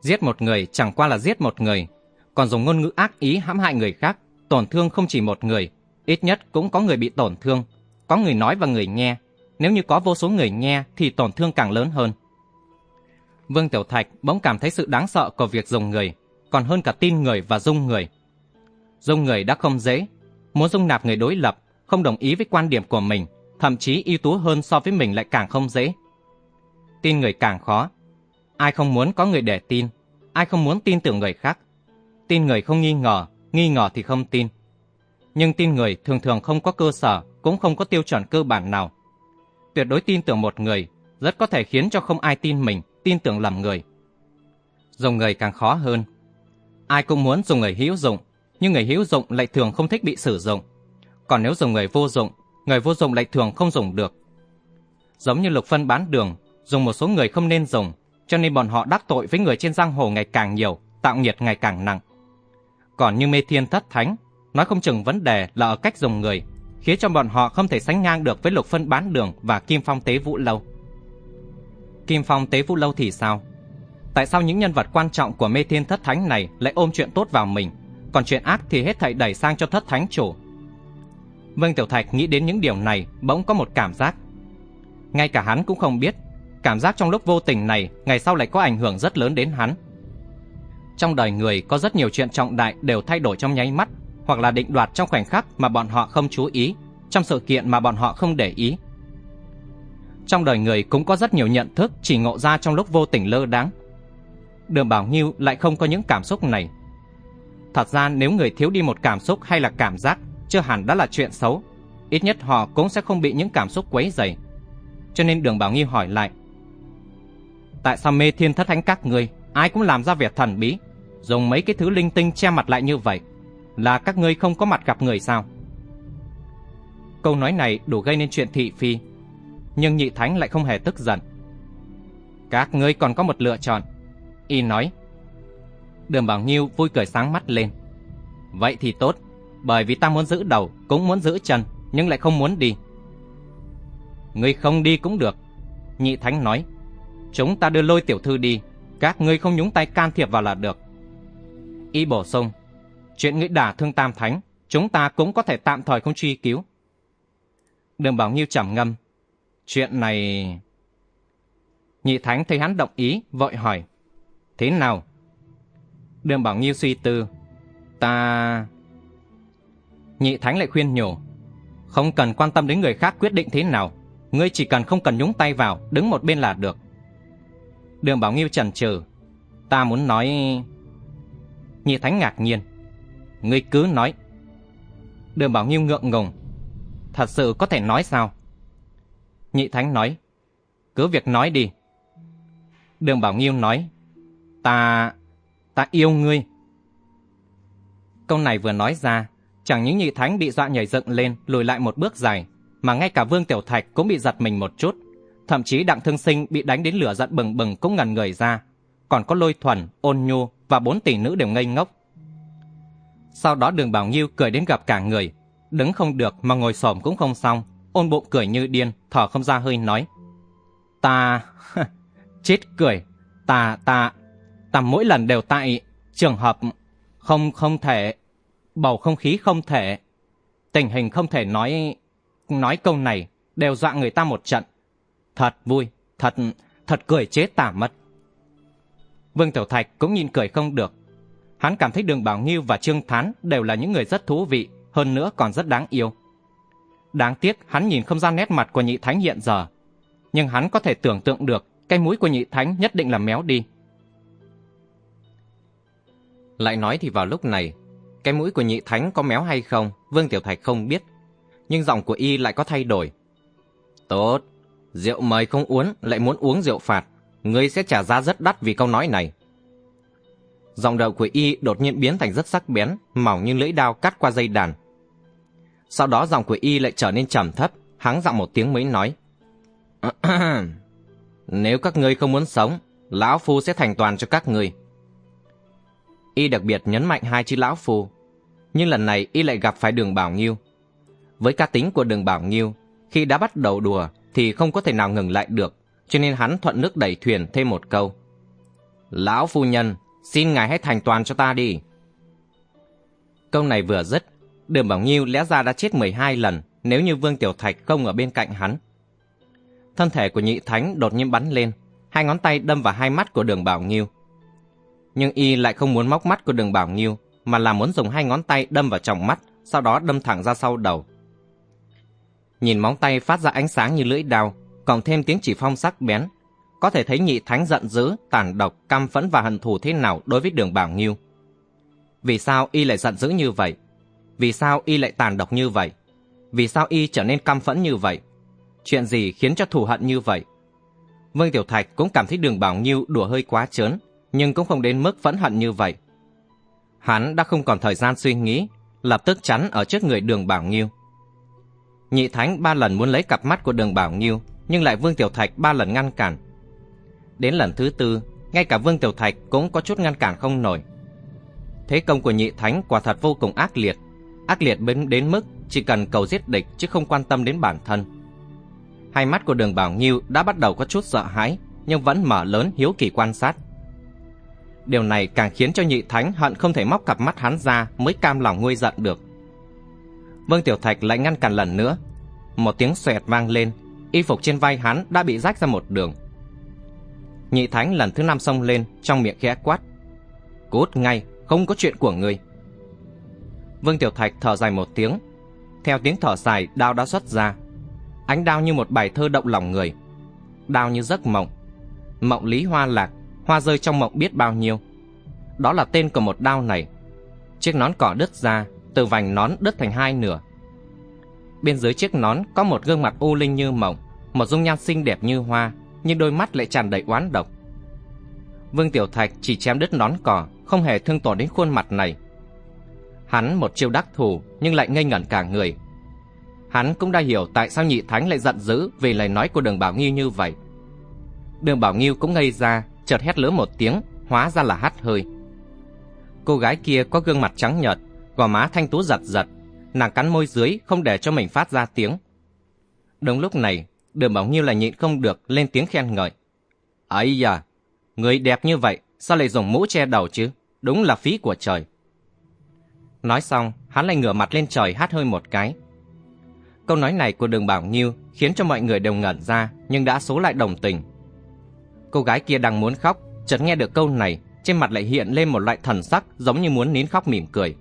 Giết một người chẳng qua là giết một người, còn dùng ngôn ngữ ác ý hãm hại người khác, tổn thương không chỉ một người, ít nhất cũng có người bị tổn thương, có người nói và người nghe, nếu như có vô số người nghe thì tổn thương càng lớn hơn. Vương Tiểu Thạch bỗng cảm thấy sự đáng sợ của việc dùng người, còn hơn cả tin người và dung người. Dung người đã không dễ, muốn dung nạp người đối lập, không đồng ý với quan điểm của mình, thậm chí ưu tú hơn so với mình lại càng không dễ. Tin người càng khó, Ai không muốn có người để tin, ai không muốn tin tưởng người khác. Tin người không nghi ngờ, nghi ngờ thì không tin. Nhưng tin người thường thường không có cơ sở, cũng không có tiêu chuẩn cơ bản nào. tuyệt đối tin tưởng một người, rất có thể khiến cho không ai tin mình, tin tưởng lầm người. Dùng người càng khó hơn. Ai cũng muốn dùng người hữu dụng, nhưng người hữu dụng lại thường không thích bị sử dụng. Còn nếu dùng người vô dụng, người vô dụng lại thường không dùng được. Giống như lục phân bán đường, dùng một số người không nên dùng, cho nên bọn họ đắc tội với người trên giang hồ ngày càng nhiều, tạo nghiệt ngày càng nặng. Còn như mê thiên thất thánh, nói không chừng vấn đề là ở cách dùng người, khiến cho bọn họ không thể sánh ngang được với lục phân bán đường và kim phong tế vũ lâu. Kim phong tế vũ lâu thì sao? Tại sao những nhân vật quan trọng của mê thiên thất thánh này lại ôm chuyện tốt vào mình, còn chuyện ác thì hết thảy đẩy sang cho thất thánh chủ? Vương Tiểu Thạch nghĩ đến những điều này bỗng có một cảm giác. Ngay cả hắn cũng không biết, cảm giác trong lúc vô tình này ngày sau lại có ảnh hưởng rất lớn đến hắn. Trong đời người có rất nhiều chuyện trọng đại đều thay đổi trong nháy mắt, hoặc là định đoạt trong khoảnh khắc mà bọn họ không chú ý, trong sự kiện mà bọn họ không để ý. Trong đời người cũng có rất nhiều nhận thức chỉ ngộ ra trong lúc vô tình lơ đáng. Đường Bảo Nghiêu lại không có những cảm xúc này. Thật ra nếu người thiếu đi một cảm xúc hay là cảm giác, chưa hẳn đã là chuyện xấu. Ít nhất họ cũng sẽ không bị những cảm xúc quấy dày. Cho nên Đường Bảo nghi hỏi lại. Tại sao mê thiên thất thánh các ngươi, ai cũng làm ra việc thần bí, dùng mấy cái thứ linh tinh che mặt lại như vậy? Là các ngươi không có mặt gặp người sao? Câu nói này đủ gây nên chuyện thị phi, nhưng nhị thánh lại không hề tức giận. Các ngươi còn có một lựa chọn. Y nói. Đường Bảo Nghiêu vui cười sáng mắt lên. Vậy thì tốt, bởi vì ta muốn giữ đầu, cũng muốn giữ chân, nhưng lại không muốn đi. Ngươi không đi cũng được. Nhị thánh nói. Chúng ta đưa lôi tiểu thư đi, các ngươi không nhúng tay can thiệp vào là được. Y bổ sung. Chuyện ngươi đả thương tam thánh, chúng ta cũng có thể tạm thời không truy cứu. Đường Bảo Nghiêu trầm ngâm, Chuyện này... Nhị Thánh thấy hắn động ý, vội hỏi. Thế nào? Đường Bảo Nghiêu suy tư. Ta... Nhị Thánh lại khuyên nhủ. Không cần quan tâm đến người khác quyết định thế nào. Ngươi chỉ cần không cần nhúng tay vào, đứng một bên là được. Đường Bảo Nghiêu chần chừ. Ta muốn nói... Nhị Thánh ngạc nhiên. Ngươi cứ nói. Đường Bảo Nghiêu ngượng ngùng. Thật sự có thể nói sao? Nhị Thánh nói, cứ việc nói đi. Đường Bảo Nghiêu nói, ta, ta yêu ngươi. Câu này vừa nói ra, chẳng những Nhị Thánh bị dọa nhảy dựng lên, lùi lại một bước dài, mà ngay cả Vương Tiểu Thạch cũng bị giật mình một chút. Thậm chí Đặng Thương Sinh bị đánh đến lửa giận bừng bừng cũng ngần người ra. Còn có Lôi Thuần, Ôn Nhu và bốn tỷ nữ đều ngây ngốc. Sau đó Đường Bảo Nghiêu cười đến gặp cả người, đứng không được mà ngồi xổm cũng không xong, ôn bụng cười như điên, thở không ra hơi nói. Ta... chết cười. Ta... ta... ta mỗi lần đều tại trường hợp không không thể bầu không khí không thể... tình hình không thể nói... nói câu này đều dọa người ta một trận. Thật vui, thật... thật cười chế tả mất. Vương Tiểu Thạch cũng nhìn cười không được. Hắn cảm thấy Đường Bảo Nghiêu và Trương Thán đều là những người rất thú vị, hơn nữa còn rất đáng yêu. Đáng tiếc hắn nhìn không ra nét mặt của nhị thánh hiện giờ. Nhưng hắn có thể tưởng tượng được cái mũi của nhị thánh nhất định là méo đi. Lại nói thì vào lúc này, cái mũi của nhị thánh có méo hay không, Vương Tiểu Thạch không biết. Nhưng giọng của y lại có thay đổi. Tốt, rượu mời không uống, lại muốn uống rượu phạt. Ngươi sẽ trả giá rất đắt vì câu nói này. Giọng đầu của y đột nhiên biến thành rất sắc bén, mỏng như lưỡi dao cắt qua dây đàn, sau đó giọng của y lại trở nên trầm thấp, hắng giọng một tiếng mới nói. Nếu các ngươi không muốn sống, lão phu sẽ thành toàn cho các ngươi. Y đặc biệt nhấn mạnh hai chữ lão phu, nhưng lần này y lại gặp phải đường Bảo Nghiêu. Với cá tính của đường Bảo Nghiêu, khi đã bắt đầu đùa thì không có thể nào ngừng lại được, cho nên hắn thuận nước đẩy thuyền thêm một câu. Lão phu nhân, xin ngài hãy thành toàn cho ta đi. Câu này vừa dứt, Đường Bảo Nghiêu lẽ ra đã chết 12 lần nếu như Vương Tiểu Thạch không ở bên cạnh hắn. Thân thể của nhị thánh đột nhiên bắn lên, hai ngón tay đâm vào hai mắt của đường Bảo Nghiêu. Nhưng y lại không muốn móc mắt của đường Bảo Nghiêu, mà là muốn dùng hai ngón tay đâm vào trong mắt, sau đó đâm thẳng ra sau đầu. Nhìn móng tay phát ra ánh sáng như lưỡi đao, cộng thêm tiếng chỉ phong sắc bén, có thể thấy nhị thánh giận dữ, tàn độc, căm phẫn và hận thù thế nào đối với đường Bảo Nghiêu. Vì sao y lại giận dữ như vậy? Vì sao y lại tàn độc như vậy? Vì sao y trở nên căm phẫn như vậy? Chuyện gì khiến cho thù hận như vậy? Vương Tiểu Thạch cũng cảm thấy đường Bảo Nghiêu đùa hơi quá chớn, nhưng cũng không đến mức phẫn hận như vậy. Hắn đã không còn thời gian suy nghĩ, lập tức chắn ở trước người đường Bảo Nghiêu. Nhị Thánh ba lần muốn lấy cặp mắt của đường Bảo Nghiêu, nhưng lại Vương Tiểu Thạch ba lần ngăn cản. Đến lần thứ tư, ngay cả Vương Tiểu Thạch cũng có chút ngăn cản không nổi. Thế công của nhị thánh quả thật vô cùng ác liệt, ác liệt đến, đến mức chỉ cần cầu giết địch chứ không quan tâm đến bản thân. Hai mắt của đường Bảo Nghiêu đã bắt đầu có chút sợ hãi, nhưng vẫn mở lớn hiếu kỳ quan sát. Điều này càng khiến cho nhị thánh hận không thể móc cặp mắt hắn ra mới cam lòng nguôi giận được. Vương Tiểu Thạch lại ngăn cản lần nữa. Một tiếng xoẹt vang lên, y phục trên vai hắn đã bị rách ra một đường. Nhị thánh lần thứ năm xông lên, trong miệng khẽ quát. Cút ngay, không có chuyện của ngươi. Vương Tiểu Thạch thở dài một tiếng. Theo tiếng thở dài, đao đã xuất ra. Ánh đao như một bài thơ động lòng người. Đao như giấc mộng. Mộng lý hoa lạc, hoa rơi trong mộng biết bao nhiêu. Đó là tên của một đao này. Chiếc nón cỏ đứt ra, từ vành nón đứt thành hai nửa. Bên dưới chiếc nón có một gương mặt u linh như mộng, một dung nhan xinh đẹp như hoa, nhưng đôi mắt lại tràn đầy oán độc. Vương Tiểu Thạch chỉ chém đứt nón cỏ, không hề thương tổn đến khuôn mặt này. Hắn một chiêu đắc thủ nhưng lại ngây ngẩn cả người. Hắn cũng đã hiểu tại sao nhị thánh lại giận dữ vì lời nói của đường Bảo Nghiêu như vậy. Đường Bảo Nghiêu cũng ngây ra, chợt hét lớn một tiếng, hóa ra là hát hơi. Cô gái kia có gương mặt trắng nhợt, gò má thanh tú giật giật, nàng cắn môi dưới không để cho mình phát ra tiếng. Đúng lúc này, đường Bảo Nghiêu là nhịn không được lên tiếng khen ngợi. ấy da, người đẹp như vậy, sao lại dùng mũ che đầu chứ? Đúng là phí của trời. Nói xong, hắn lại ngửa mặt lên trời hát hơi một cái. Câu nói này của đường Bảo Nghiêu khiến cho mọi người đều ngẩn ra, nhưng đã số lại đồng tình. Cô gái kia đang muốn khóc, chợt nghe được câu này, trên mặt lại hiện lên một loại thần sắc giống như muốn nín khóc mỉm cười.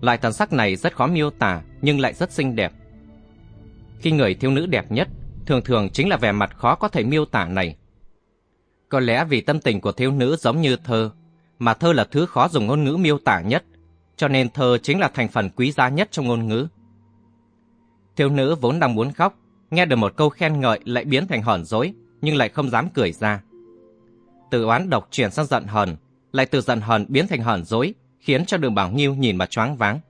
Loại thần sắc này rất khó miêu tả, nhưng lại rất xinh đẹp. Khi người thiếu nữ đẹp nhất, thường thường chính là vẻ mặt khó có thể miêu tả này. Có lẽ vì tâm tình của thiếu nữ giống như thơ, mà thơ là thứ khó dùng ngôn ngữ miêu tả nhất, cho nên thơ chính là thành phần quý giá nhất trong ngôn ngữ. Thiếu nữ vốn đang muốn khóc, nghe được một câu khen ngợi lại biến thành hòn dối, nhưng lại không dám cười ra. Từ oán độc chuyển sang giận hờn, lại từ giận hờn biến thành hờn dỗi, khiến cho đường Bảo Nghiêu nhìn mà choáng váng.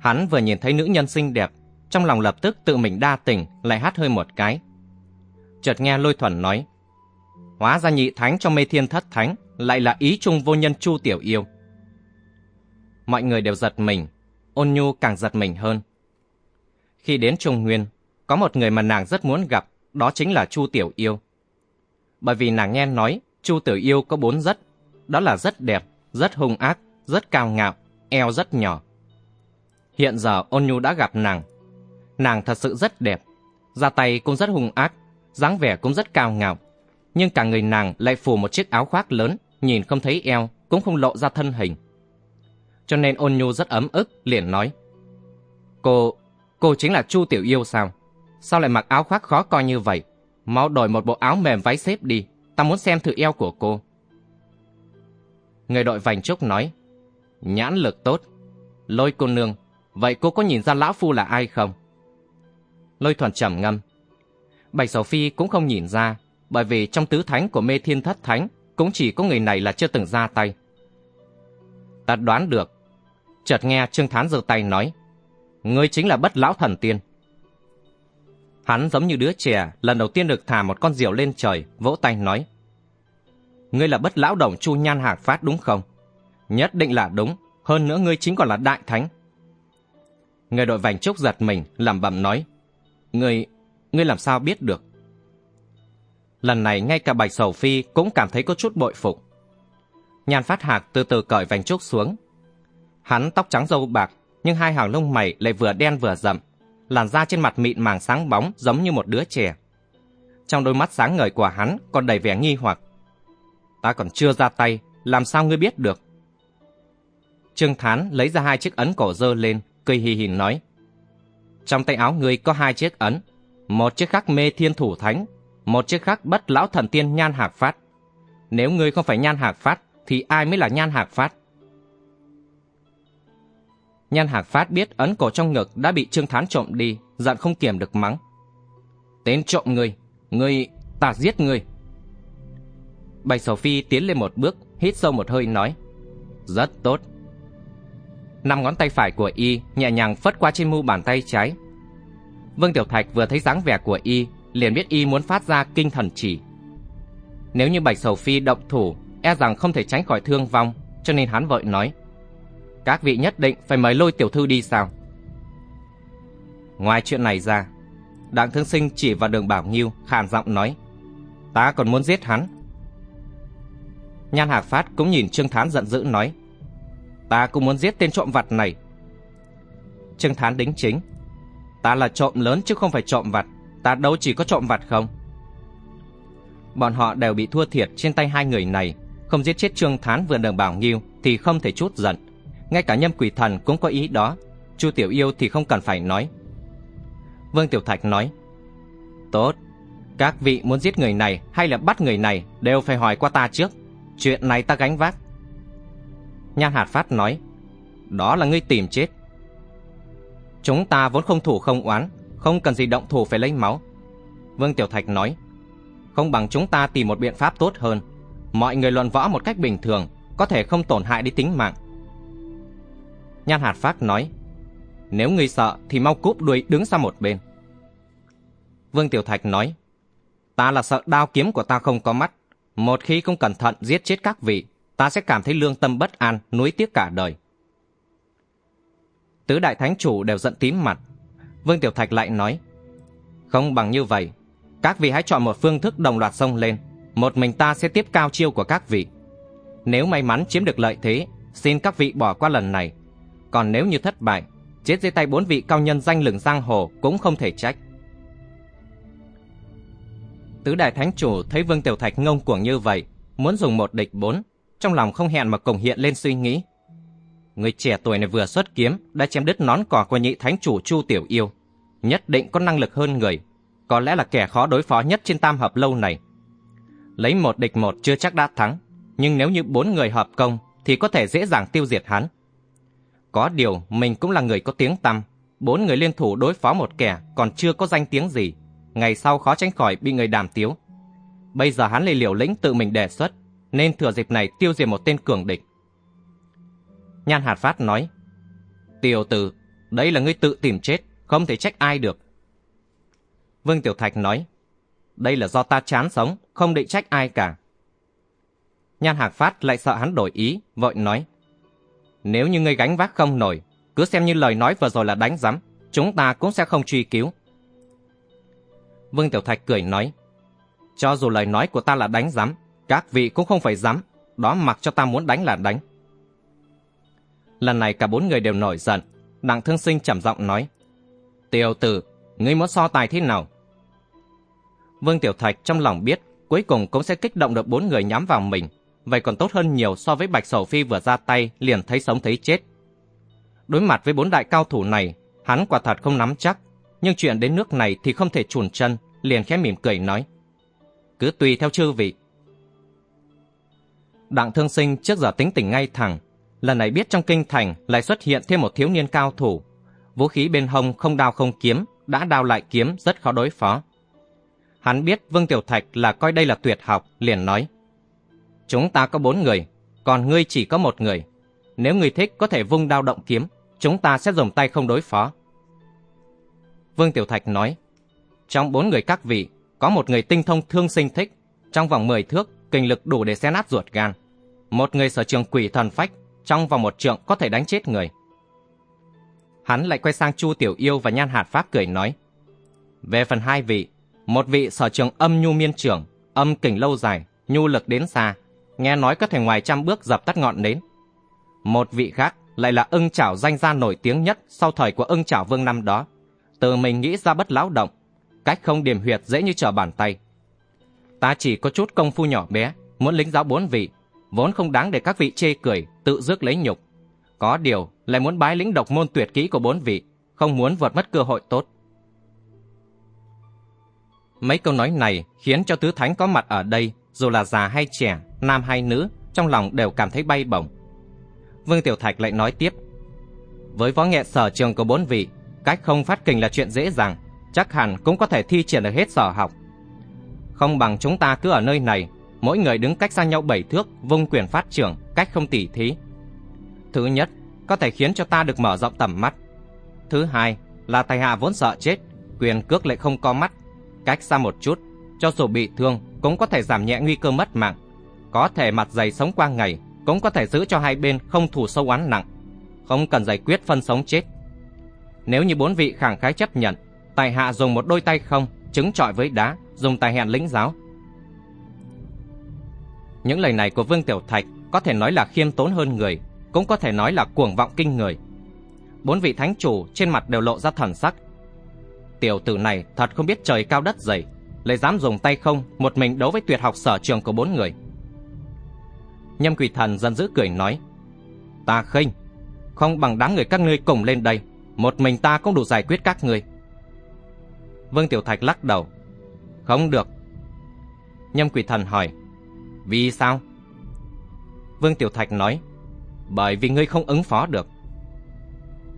Hắn vừa nhìn thấy nữ nhân xinh đẹp, trong lòng lập tức tự mình đa tình, lại hát hơi một cái. Chợt nghe lôi thuần nói, hóa ra nhị thánh trong mê thiên thất thánh, lại là ý chung vô nhân chu tiểu yêu. Mọi người đều giật mình, ôn nhu càng giật mình hơn. Khi đến Trung Nguyên, có một người mà nàng rất muốn gặp, đó chính là Chu Tiểu Yêu. Bởi vì nàng nghe nói Chu Tiểu Yêu có bốn rất, đó là rất đẹp, rất hung ác, rất cao ngạo, eo rất nhỏ. Hiện giờ ôn nhu đã gặp nàng. Nàng thật sự rất đẹp, ra tay cũng rất hung ác, dáng vẻ cũng rất cao ngạo. Nhưng cả người nàng lại phủ một chiếc áo khoác lớn, nhìn không thấy eo, cũng không lộ ra thân hình. Cho nên ôn nhu rất ấm ức, liền nói. Cô, cô chính là Chu Tiểu Yêu sao? Sao lại mặc áo khoác khó coi như vậy? Mau đổi một bộ áo mềm váy xếp đi, ta muốn xem thử eo của cô. Người đội vành trúc nói, nhãn lực tốt. Lôi cô nương, vậy cô có nhìn ra lão phu là ai không? Lôi thuần trầm ngâm. Bạch Sầu Phi cũng không nhìn ra, bởi vì trong tứ thánh của mê thiên thất thánh, cũng chỉ có người này là chưa từng ra tay. Ta đoán được. Chợt nghe Trương Thán giơ tay nói, ngươi chính là bất lão thần tiên. Hắn giống như đứa trẻ, lần đầu tiên được thả một con diều lên trời, vỗ tay nói, ngươi là bất lão đồng chu nhan hạc phát đúng không? Nhất định là đúng, hơn nữa ngươi chính còn là đại thánh. Người đội vành trúc giật mình, làm bầm nói, ngươi, ngươi làm sao biết được? Lần này ngay cả Bạch Sầu Phi cũng cảm thấy có chút bội phục. Nhan Phát Hạc từ từ cởi vành trúc xuống. Hắn tóc trắng râu bạc, nhưng hai hàng lông mày lại vừa đen vừa rậm, làn da trên mặt mịn màng sáng bóng giống như một đứa trẻ. Trong đôi mắt sáng ngời của hắn còn đầy vẻ nghi hoặc. Ta còn chưa ra tay, làm sao ngươi biết được? Trương Thán lấy ra hai chiếc ấn cổ dơ lên, cười hì hì nói. Trong tay áo ngươi có hai chiếc ấn, một chiếc khắc mê thiên thủ thánh, một chiếc khắc bất lão thần tiên nhan hạc phát. Nếu ngươi không phải nhan hạc phát, thì ai mới là nhan hạc phát? Nhan hạc phát biết ấn cổ trong ngực đã bị Trương Thán trộm đi, giận không kiềm được mắng. Tên trộm ngươi, ngươi, ta giết ngươi. Bạch Sầu Phi tiến lên một bước, hít sâu một hơi nói. Rất tốt. Năm ngón tay phải của y nhẹ nhàng phất qua trên mu bàn tay trái. Vương Tiểu Thạch vừa thấy dáng vẻ của y, liền biết y muốn phát ra kinh thần chỉ. Nếu như Bạch Sầu Phi động thủ, e rằng không thể tránh khỏi thương vong, cho nên hắn vội nói. Các vị nhất định phải mời lôi tiểu thư đi sao? Ngoài chuyện này ra, Đặng Thương Sinh chỉ vào đường Bảo Nghiêu, khàn giọng nói. Ta còn muốn giết hắn. Nhan Hạc Phát cũng nhìn Trương Thán giận dữ nói. Ta cũng muốn giết tên trộm vặt này. Trương Thán đính chính. Ta là trộm lớn chứ không phải trộm vặt. Ta đâu chỉ có trộm vặt không. Bọn họ đều bị thua thiệt trên tay hai người này. Không giết chết Trương Thán vừa đường Bảo Nghiêu thì không thể chút giận. Ngay cả nhâm quỷ thần cũng có ý đó. Chu Tiểu Yêu thì không cần phải nói. Vương Tiểu Thạch nói Tốt, các vị muốn giết người này hay là bắt người này đều phải hỏi qua ta trước. Chuyện này ta gánh vác. Nhan Hạt Phát nói Đó là ngươi tìm chết. Chúng ta vốn không thủ không oán, không cần gì động thủ phải lấy máu. Vương Tiểu Thạch nói Không bằng chúng ta tìm một biện pháp tốt hơn. Mọi người luận võ một cách bình thường, có thể không tổn hại đến tính mạng. Nhan Hạt Phát nói Nếu ngươi sợ thì mau cúp đuôi đứng sang một bên. Vương Tiểu Thạch nói, ta là sợ đao kiếm của ta không có mắt. Một khi không cẩn thận giết chết các vị, ta sẽ cảm thấy lương tâm bất an, nuối tiếc cả đời. Tứ đại thánh chủ đều giận tím mặt. Vương Tiểu Thạch lại nói, không bằng như vậy, các vị hãy chọn một phương thức đồng loạt xông lên, một mình ta sẽ tiếp cao chiêu của các vị. Nếu may mắn chiếm được lợi thế, xin các vị bỏ qua lần này. Còn nếu như thất bại, chết dưới tay bốn vị cao nhân danh lừng giang hồ cũng không thể trách. Tứ đại thánh chủ thấy Vương Tiểu Thạch ngông cuồng như vậy, muốn dùng một địch bốn, trong lòng không hẹn mà cùng hiện lên suy nghĩ. Người trẻ tuổi này vừa xuất kiếm đã chém đứt nón cỏ của nhị thánh chủ Chu Tiểu Yêu, nhất định có năng lực hơn người, có lẽ là kẻ khó đối phó nhất trên tam hợp lâu này. Lấy một địch một chưa chắc đã thắng, nhưng nếu như bốn người hợp công thì có thể dễ dàng tiêu diệt hắn. Có điều mình cũng là người có tiếng tăm, bốn người liên thủ đối phó một kẻ còn chưa có danh tiếng gì, ngày sau khó tránh khỏi bị người đàm tiếu. Bây giờ hắn lại liều lĩnh tự mình đề xuất, nên thừa dịp này tiêu diệt một tên cường địch. Nhan Hạt Phát nói, Tiểu tử, đây là ngươi tự tìm chết, không thể trách ai được. Vương Tiểu Thạch nói, đây là do ta chán sống, không định trách ai cả. Nhan Hạc Phát lại sợ hắn đổi ý, vội nói, nếu như ngươi gánh vác không nổi, cứ xem như lời nói vừa rồi là đánh giám, chúng ta cũng sẽ không truy cứu. Vương Tiểu Thạch cười nói, cho dù lời nói của ta là đánh giám, các vị cũng không phải dám, đó mặc cho ta muốn đánh là đánh. Lần này cả bốn người đều nổi giận, đặng thương sinh trầm giọng nói, Tiểu tử, ngươi muốn so tài thế nào? Vương Tiểu Thạch trong lòng biết, cuối cùng cũng sẽ kích động được bốn người nhắm vào mình, vậy còn tốt hơn nhiều so với Bạch Sầu Phi vừa ra tay liền thấy sống thấy chết. Đối mặt với bốn đại cao thủ này, hắn quả thật không nắm chắc, nhưng chuyện đến nước này thì không thể chùn chân, liền khẽ mỉm cười nói. Cứ tùy theo chư vị. Đặng thương sinh trước giờ tính tình ngay thẳng, lần này biết trong kinh thành lại xuất hiện thêm một thiếu niên cao thủ. Vũ khí bên hông không đao không kiếm, đã đao lại kiếm rất khó đối phó. Hắn biết Vương Tiểu Thạch là coi đây là tuyệt học, liền nói. Chúng ta có bốn người, còn ngươi chỉ có một người. Nếu ngươi thích có thể vung đao động kiếm, chúng ta sẽ dùng tay không đối phó. Vương Tiểu Thạch nói, trong bốn người các vị, có một người tinh thông thương sinh thích, trong vòng 10 thước, kinh lực đủ để xé nát ruột gan. Một người sở trường quỷ thần phách, trong vòng một trượng có thể đánh chết người. Hắn lại quay sang Chu Tiểu Yêu và Nhan Hạt Pháp cười nói, về phần hai vị, một vị sở trường âm nhu miên trưởng, âm kình lâu dài, nhu lực đến xa, nghe nói có thể ngoài trăm bước dập tắt ngọn nến. Một vị khác lại là ưng chảo danh gia nổi tiếng nhất sau thời của ưng chảo vương năm đó, tự mình nghĩ ra bất lão động, cách không điểm huyệt dễ như trở bàn tay. Ta chỉ có chút công phu nhỏ bé, muốn lính giáo bốn vị, vốn không đáng để các vị chê cười, tự rước lấy nhục. Có điều, lại muốn bái lĩnh độc môn tuyệt kỹ của bốn vị, không muốn vượt mất cơ hội tốt. Mấy câu nói này khiến cho tứ thánh có mặt ở đây, dù là già hay trẻ, nam hay nữ, trong lòng đều cảm thấy bay bổng. Vương Tiểu Thạch lại nói tiếp, với võ nghệ sở trường của bốn vị, cách không phát kình là chuyện dễ dàng, chắc hẳn cũng có thể thi triển được hết sở học. Không bằng chúng ta cứ ở nơi này, mỗi người đứng cách xa nhau bảy thước, vung quyền phát trưởng, cách không tỉ thí. Thứ nhất, có thể khiến cho ta được mở rộng tầm mắt. Thứ hai, là tài hạ vốn sợ chết, quyền cước lại không có mắt, cách xa một chút, cho dù bị thương cũng có thể giảm nhẹ nguy cơ mất mạng. Có thể mặt dày sống qua ngày, cũng có thể giữ cho hai bên không thù sâu oán nặng, không cần giải quyết phân sống chết. Nếu như bốn vị khẳng khái chấp nhận, tài hạ dùng một đôi tay không, chứng trọi với đá, dùng tài hẹn lĩnh giáo. Những lời này của Vương Tiểu Thạch có thể nói là khiêm tốn hơn người, cũng có thể nói là cuồng vọng kinh người. Bốn vị thánh chủ trên mặt đều lộ ra thần sắc. Tiểu tử này thật không biết trời cao đất dày, lại dám dùng tay không một mình đấu với tuyệt học sở trường của bốn người. Nhâm quỷ thần giận dữ cười nói, ta khinh, không bằng đám người các ngươi cùng lên đây, một mình ta cũng đủ giải quyết các ngươi. Vương Tiểu Thạch lắc đầu, không được. Nhâm quỷ thần hỏi, vì sao? Vương Tiểu Thạch nói, bởi vì ngươi không ứng phó được.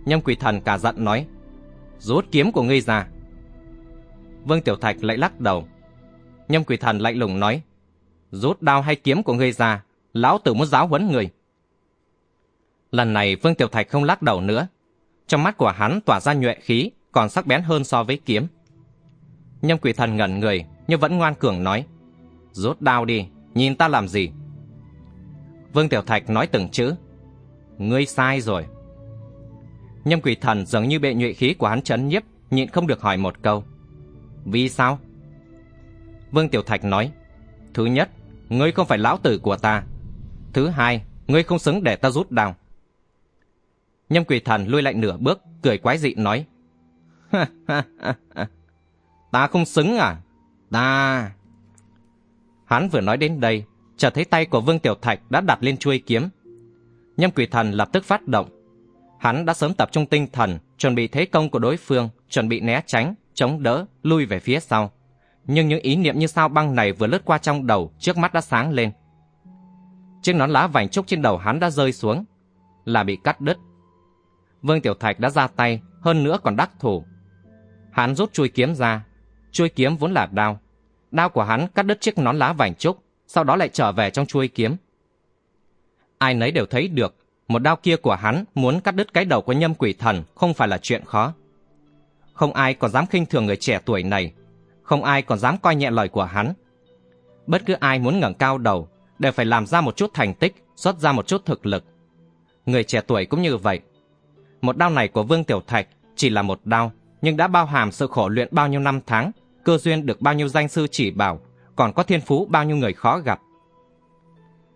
Nhâm quỷ thần cả giận nói, rút kiếm của ngươi ra. Vương Tiểu Thạch lại lắc đầu. Nhâm quỷ thần lạnh lùng nói, rút đao hay kiếm của ngươi ra, lão tử muốn giáo huấn người. Lần này Vương Tiểu Thạch không lắc đầu nữa. Trong mắt của hắn tỏa ra nhuệ khí, còn sắc bén hơn so với kiếm. Nhâm quỷ thần ngẩn người, nhưng vẫn ngoan cường nói, rút đao đi, nhìn ta làm gì? Vương Tiểu Thạch nói từng chữ, ngươi sai rồi. Nhâm quỷ thần dường như bị nhuệ khí của hắn chấn nhiếp, nhịn không được hỏi một câu. Vì sao? Vương Tiểu Thạch nói, thứ nhất, ngươi không phải lão tử của ta. Thứ hai, ngươi không xứng để ta rút đao. Nhâm quỷ thần lui lại nửa bước, cười quái dị nói. ta không xứng à? Ta... Hắn vừa nói đến đây, chợt thấy tay của Vương Tiểu Thạch đã đặt lên chuôi kiếm. Nhâm quỷ thần lập tức phát động. Hắn đã sớm tập trung tinh thần, chuẩn bị thế công của đối phương, chuẩn bị né tránh, chống đỡ, lui về phía sau. Nhưng những ý niệm như sao băng này vừa lướt qua trong đầu, trước mắt đã sáng lên. Chiếc nón lá vành trúc trên đầu hắn đã rơi xuống, là bị cắt đứt. Vương Tiểu Thạch đã ra tay, hơn nữa còn đắc thủ. Hắn rút chui kiếm ra, chui kiếm vốn là đao. Đao của hắn cắt đứt chiếc nón lá vành trúc, sau đó lại trở về trong chuôi kiếm. Ai nấy đều thấy được, một đao kia của hắn muốn cắt đứt cái đầu của nhâm quỷ thần không phải là chuyện khó. Không ai còn dám khinh thường người trẻ tuổi này, không ai còn dám coi nhẹ lời của hắn. Bất cứ ai muốn ngẩng cao đầu đều phải làm ra một chút thành tích, xuất ra một chút thực lực. Người trẻ tuổi cũng như vậy. Một đao này của Vương Tiểu Thạch chỉ là một đao, nhưng đã bao hàm sự khổ luyện bao nhiêu năm tháng, cơ duyên được bao nhiêu danh sư chỉ bảo, còn có thiên phú bao nhiêu người khó gặp.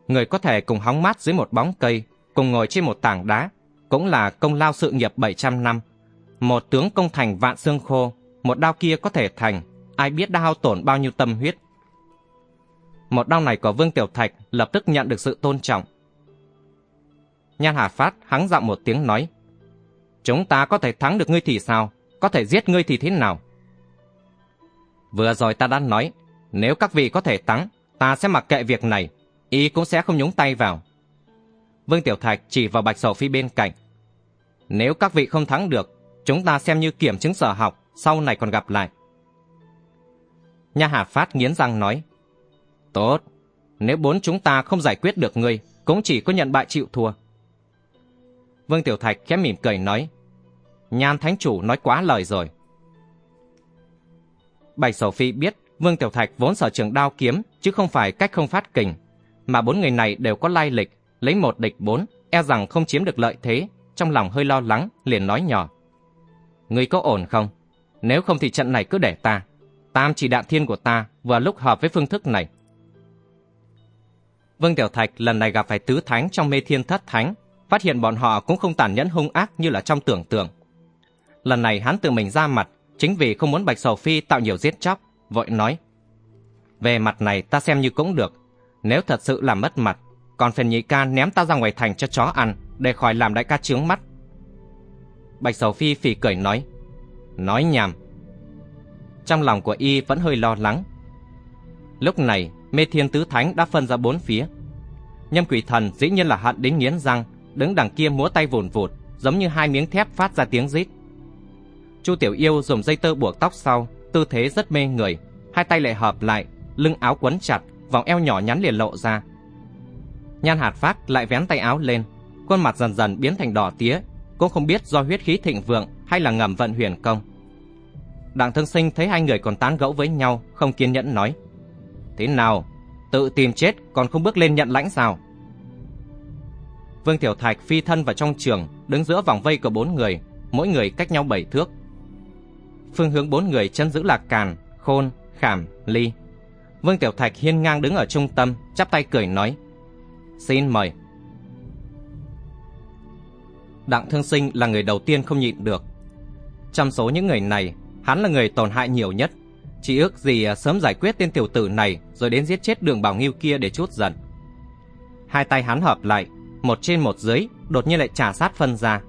Người có thể cùng hóng mát dưới một bóng cây, cùng ngồi trên một tảng đá, cũng là công lao sự nghiệp 700 năm. Một tướng công thành vạn xương khô, một đao kia có thể thành, ai biết đã hao tổn bao nhiêu tâm huyết. Một đao này của Vương Tiểu Thạch lập tức nhận được sự tôn trọng. Nhan Hà Phát hắng giọng một tiếng nói, Chúng ta có thể thắng được ngươi thì sao? Có thể giết ngươi thì thế nào? Vừa rồi ta đã nói, nếu các vị có thể thắng, ta sẽ mặc kệ việc này, y cũng sẽ không nhúng tay vào. Vương Tiểu Thạch chỉ vào Bạch Sầu Phi bên cạnh. Nếu các vị không thắng được, chúng ta xem như kiểm chứng sở học, sau này còn gặp lại. Nha Hà Phát nghiến răng nói, Tốt, nếu bốn chúng ta không giải quyết được ngươi, cũng chỉ có nhận bại chịu thua. Vương Tiểu Thạch khẽ mỉm cười nói, Nhan Thánh Chủ nói quá lời rồi. Bạch Sầu Phi biết Vương Tiểu Thạch vốn sở trường đao kiếm, chứ không phải cách không phát kình, mà bốn người này đều có lai lịch, lấy một địch bốn, e rằng không chiếm được lợi thế, trong lòng hơi lo lắng, liền nói nhỏ. Ngươi có ổn không? Nếu không thì trận này cứ để ta. Tam chỉ đạn thiên của ta vừa lúc hợp với phương thức này. Vương Tiểu Thạch lần này gặp phải tứ thánh trong mê thiên thất thánh, phát hiện bọn họ cũng không tàn nhẫn hung ác như là trong tưởng tượng. Lần này hắn tự mình ra mặt, chính vì không muốn Bạch Sầu Phi tạo nhiều giết chóc, vội nói. Về mặt này ta xem như cũng được, nếu thật sự làm mất mặt, còn phiền nhị ca ném ta ra ngoài thành cho chó ăn, để khỏi làm đại ca chướng mắt. Bạch Sầu Phi phì cười nói, nói nhảm. Trong lòng của y vẫn hơi lo lắng. Lúc này, mê thiên tứ thánh đã phân ra bốn phía. Nhâm quỷ thần dĩ nhiên là hận đến nghiến răng, đứng đằng kia múa tay vùn vụt, giống như hai miếng thép phát ra tiếng rít. Chu Tiểu Yêu dùng dây tơ buộc tóc sau, tư thế rất mê người, hai tay lại hợp lại, lưng áo quấn chặt, vòng eo nhỏ nhắn liền lộ ra. Nhan Hạt Phát lại vén tay áo lên, khuôn mặt dần dần biến thành đỏ tía, cũng không biết do huyết khí thịnh vượng hay là ngầm vận huyền công. Đặng Thương Sinh thấy hai người còn tán gẫu với nhau, không kiên nhẫn nói: "Thế nào, tự tìm chết còn không bước lên nhận lãnh sao?" Vương Tiểu Thạch phi thân vào trong trường, đứng giữa vòng vây của bốn người, mỗi người cách nhau bảy thước. Phương hướng bốn người chân giữ là Càn, Khôn, Khảm, Ly. Vương Tiểu Thạch hiên ngang đứng ở trung tâm, chắp tay cười nói: "Xin mời." Đặng Thương Sinh là người đầu tiên không nhịn được. Trong số những người này, hắn là người tổn hại nhiều nhất. Chỉ ước gì à, sớm giải quyết tên tiểu tử này rồi đến giết chết đường bảo nghiêu kia để chút giận. Hai tay hắn hợp lại, một trên một dưới, đột nhiên lại trả sát phân ra.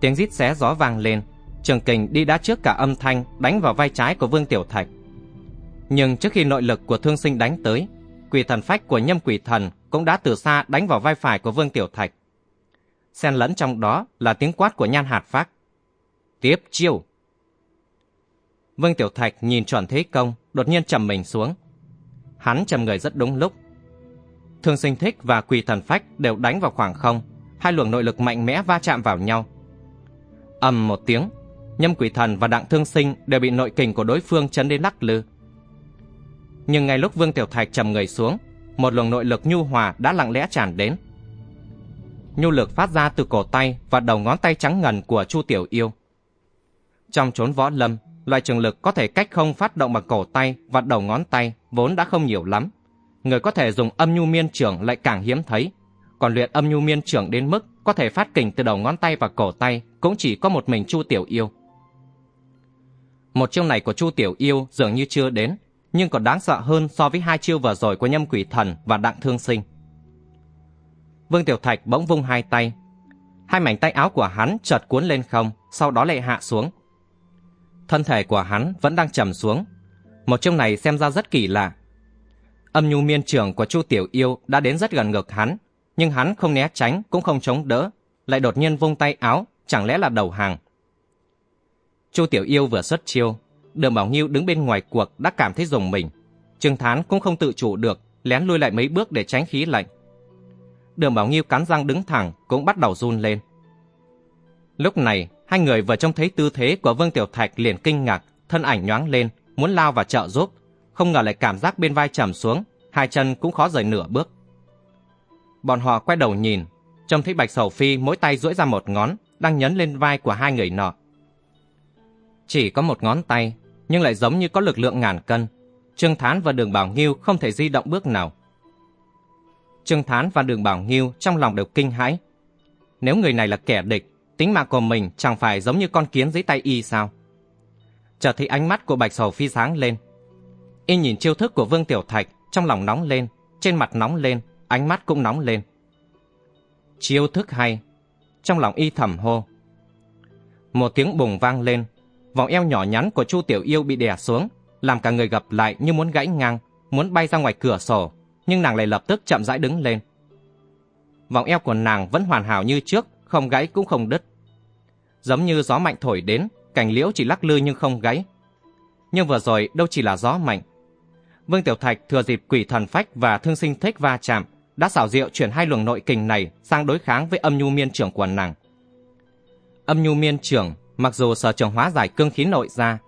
Tiếng rít xé gió vang lên, Trường Kình đi đã trước cả âm thanh đánh vào vai trái của Vương Tiểu Thạch. Nhưng trước khi nội lực của thương sinh đánh tới, quỷ thần phách của nhâm quỷ thần cũng đã từ xa đánh vào vai phải của Vương Tiểu Thạch. Xen lẫn trong đó là tiếng quát của nhan hạt phác Tiếp chiêu! Vương Tiểu Thạch nhìn chuẩn thế công, đột nhiên trầm mình xuống. Hắn trầm người rất đúng lúc. Thương sinh thích và quỷ thần phách đều đánh vào khoảng không, hai luồng nội lực mạnh mẽ va chạm vào nhau. ầm một tiếng, nhâm quỷ thần và đặng thương sinh đều bị nội kình của đối phương chấn đến lắc lư. Nhưng ngay lúc Vương Tiểu Thạch trầm người xuống, một luồng nội lực nhu hòa đã lặng lẽ tràn đến. Nhu lực phát ra từ cổ tay và đầu ngón tay trắng ngần của Chu Tiểu Yêu. Trong chốn võ lâm, loại trường lực có thể cách không phát động bằng cổ tay và đầu ngón tay vốn đã không nhiều lắm. Người có thể dùng âm nhu miên trưởng lại càng hiếm thấy. Còn luyện âm nhu miên trưởng đến mức có thể phát kình từ đầu ngón tay và cổ tay cũng chỉ có một mình Chu Tiểu Yêu. Một chiêu này của Chu Tiểu Yêu dường như chưa đến, nhưng còn đáng sợ hơn so với hai chiêu vừa rồi của Nhâm Quỷ Thần và Đặng Thương Sinh. Vương Tiểu Thạch bỗng vung hai tay. Hai mảnh tay áo của hắn chợt cuốn lên không, sau đó lại hạ xuống. Thân thể của hắn vẫn đang trầm xuống. Một chiêu này xem ra rất kỳ lạ. Âm nhu miên trưởng của Chu Tiểu Yêu đã đến rất gần ngực hắn, nhưng hắn không né tránh cũng không chống đỡ, lại đột nhiên vung tay áo, chẳng lẽ là đầu hàng. Chu Tiểu Yêu vừa xuất chiêu, Đường Bảo Nghiêu đứng bên ngoài cuộc đã cảm thấy rùng mình. Trương Thán cũng không tự chủ được, lén lui lại mấy bước để tránh khí lạnh. Đường Bảo Nghiêu cắn răng đứng thẳng cũng bắt đầu run lên. Lúc này, hai người vừa trông thấy tư thế của Vương Tiểu Thạch liền kinh ngạc, thân ảnh nhoáng lên, muốn lao vào trợ giúp, không ngờ lại cảm giác bên vai trầm xuống, hai chân cũng khó rời nửa bước. Bọn họ quay đầu nhìn, trông thấy Bạch Sầu Phi mỗi tay duỗi ra một ngón, đang nhấn lên vai của hai người nọ. Chỉ có một ngón tay, nhưng lại giống như có lực lượng ngàn cân. Trương Thán và Đường Bảo Nghiêu không thể di động bước nào. Trương Thán và Đường Bảo Nghiêu trong lòng đều kinh hãi. Nếu người này là kẻ địch, tính mạng của mình chẳng phải giống như con kiến dưới tay y sao? Chợt thấy ánh mắt của Bạch Sầu Phi sáng lên. Y nhìn chiêu thức của Vương Tiểu Thạch, trong lòng nóng lên, trên mặt nóng lên, ánh mắt cũng nóng lên. Chiêu thức hay, trong lòng y thầm hô. Một tiếng bùng vang lên, vòng eo nhỏ nhắn của Chu Tiểu Yêu bị đè xuống, làm cả người gập lại như muốn gãy ngang, muốn bay ra ngoài cửa sổ, nhưng nàng lại lập tức chậm rãi đứng lên. Vòng eo của nàng vẫn hoàn hảo như trước, không gãy cũng không đứt. Giống như gió mạnh thổi đến, cành liễu chỉ lắc lư nhưng không gãy. Nhưng vừa rồi đâu chỉ là gió mạnh. Vương Tiểu Thạch thừa dịp quỷ thần phách và thương sinh thích va chạm, đã xảo diệu chuyển hai luồng nội kình này sang đối kháng với âm nhu miên trưởng của nàng. Âm nhu miên trưởng Mặc dù sở trường hóa giải cương khí nội ra,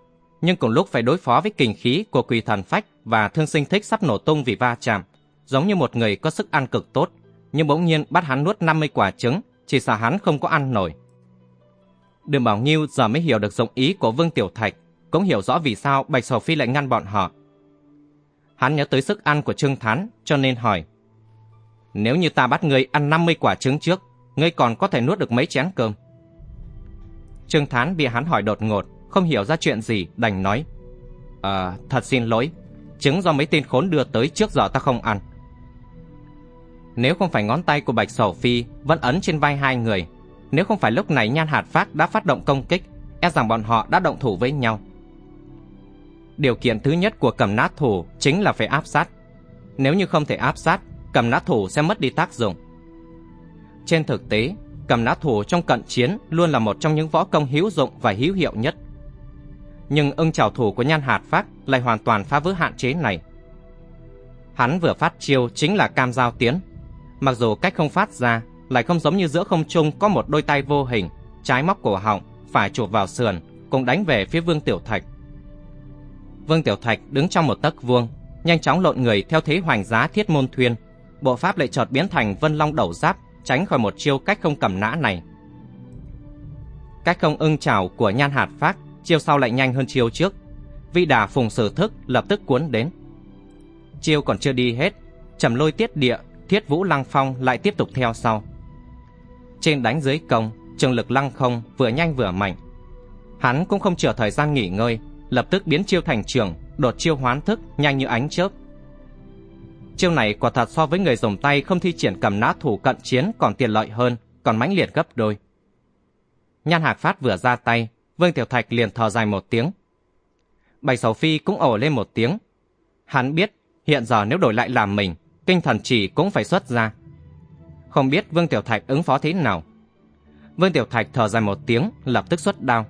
nhưng cùng lúc phải đối phó với kình khí của quỷ thần phách và thương sinh thích sắp nổ tung vì va chạm, giống như một người có sức ăn cực tốt, nhưng bỗng nhiên bắt hắn nuốt 50 quả trứng, chỉ sợ hắn không có ăn nổi. Đường Bảo Nghiêu giờ mới hiểu được dụng ý của Vương Tiểu Thạch, cũng hiểu rõ vì sao Bạch Sầu Phi lại ngăn bọn họ. Hắn nhớ tới sức ăn của Trương Thán, cho nên hỏi. Nếu như ta bắt ngươi ăn 50 quả trứng trước, ngươi còn có thể nuốt được mấy chén cơm? Trương Thán bị hắn hỏi đột ngột, không hiểu ra chuyện gì, đành nói. À, thật xin lỗi, trứng do mấy tên khốn đưa tới trước giờ ta không ăn. Nếu không phải ngón tay của Bạch sổ Phi vẫn ấn trên vai hai người, nếu không phải lúc này Nhan Hạt Phát đã phát động công kích, e rằng bọn họ đã động thủ với nhau. Điều kiện thứ nhất của cầm nát thủ chính là phải áp sát. Nếu như không thể áp sát, cầm nát thủ sẽ mất đi tác dụng. Trên thực tế, cầm nát thủ trong cận chiến luôn là một trong những võ công hữu dụng và hữu hiệu nhất. Nhưng ưng trào thủ của nhan hạt phát lại hoàn toàn phá vỡ hạn chế này. Hắn vừa phát chiêu chính là cam giao tiến. Mặc dù cách không phát ra, lại không giống như giữa không trung có một đôi tay vô hình, trái móc cổ họng, phải chụp vào sườn, cùng đánh về phía Vương Tiểu Thạch. Vương Tiểu Thạch đứng trong một tấc vuông, nhanh chóng lộn người theo thế hoành giá thiết môn thuyên, bộ pháp lại chợt biến thành vân long đầu giáp, tránh khỏi một chiêu cách không cầm nã này. Cách không ưng chảo của nhan hạt phát, chiêu sau lại nhanh hơn chiêu trước. vị đà phùng sử thức lập tức cuốn đến. Chiêu còn chưa đi hết, trầm lôi tiết địa, thiết vũ lăng phong lại tiếp tục theo sau. Trên đánh dưới công, trường lực lăng không vừa nhanh vừa mạnh. Hắn cũng không chờ thời gian nghỉ ngơi, lập tức biến chiêu thành trường, đột chiêu hoán thức nhanh như ánh chớp. Chiêu này quả thật so với người dùng tay không thi triển cầm nã thủ cận chiến còn tiện lợi hơn, còn mãnh liệt gấp đôi. Nhan Hạc Phát vừa ra tay, Vương Tiểu Thạch liền thở dài một tiếng. Bạch Sầu Phi cũng ổ lên một tiếng. Hắn biết hiện giờ nếu đổi lại làm mình, kinh thần chỉ cũng phải xuất ra. Không biết Vương Tiểu Thạch ứng phó thế nào. Vương Tiểu Thạch thở dài một tiếng, lập tức xuất đao.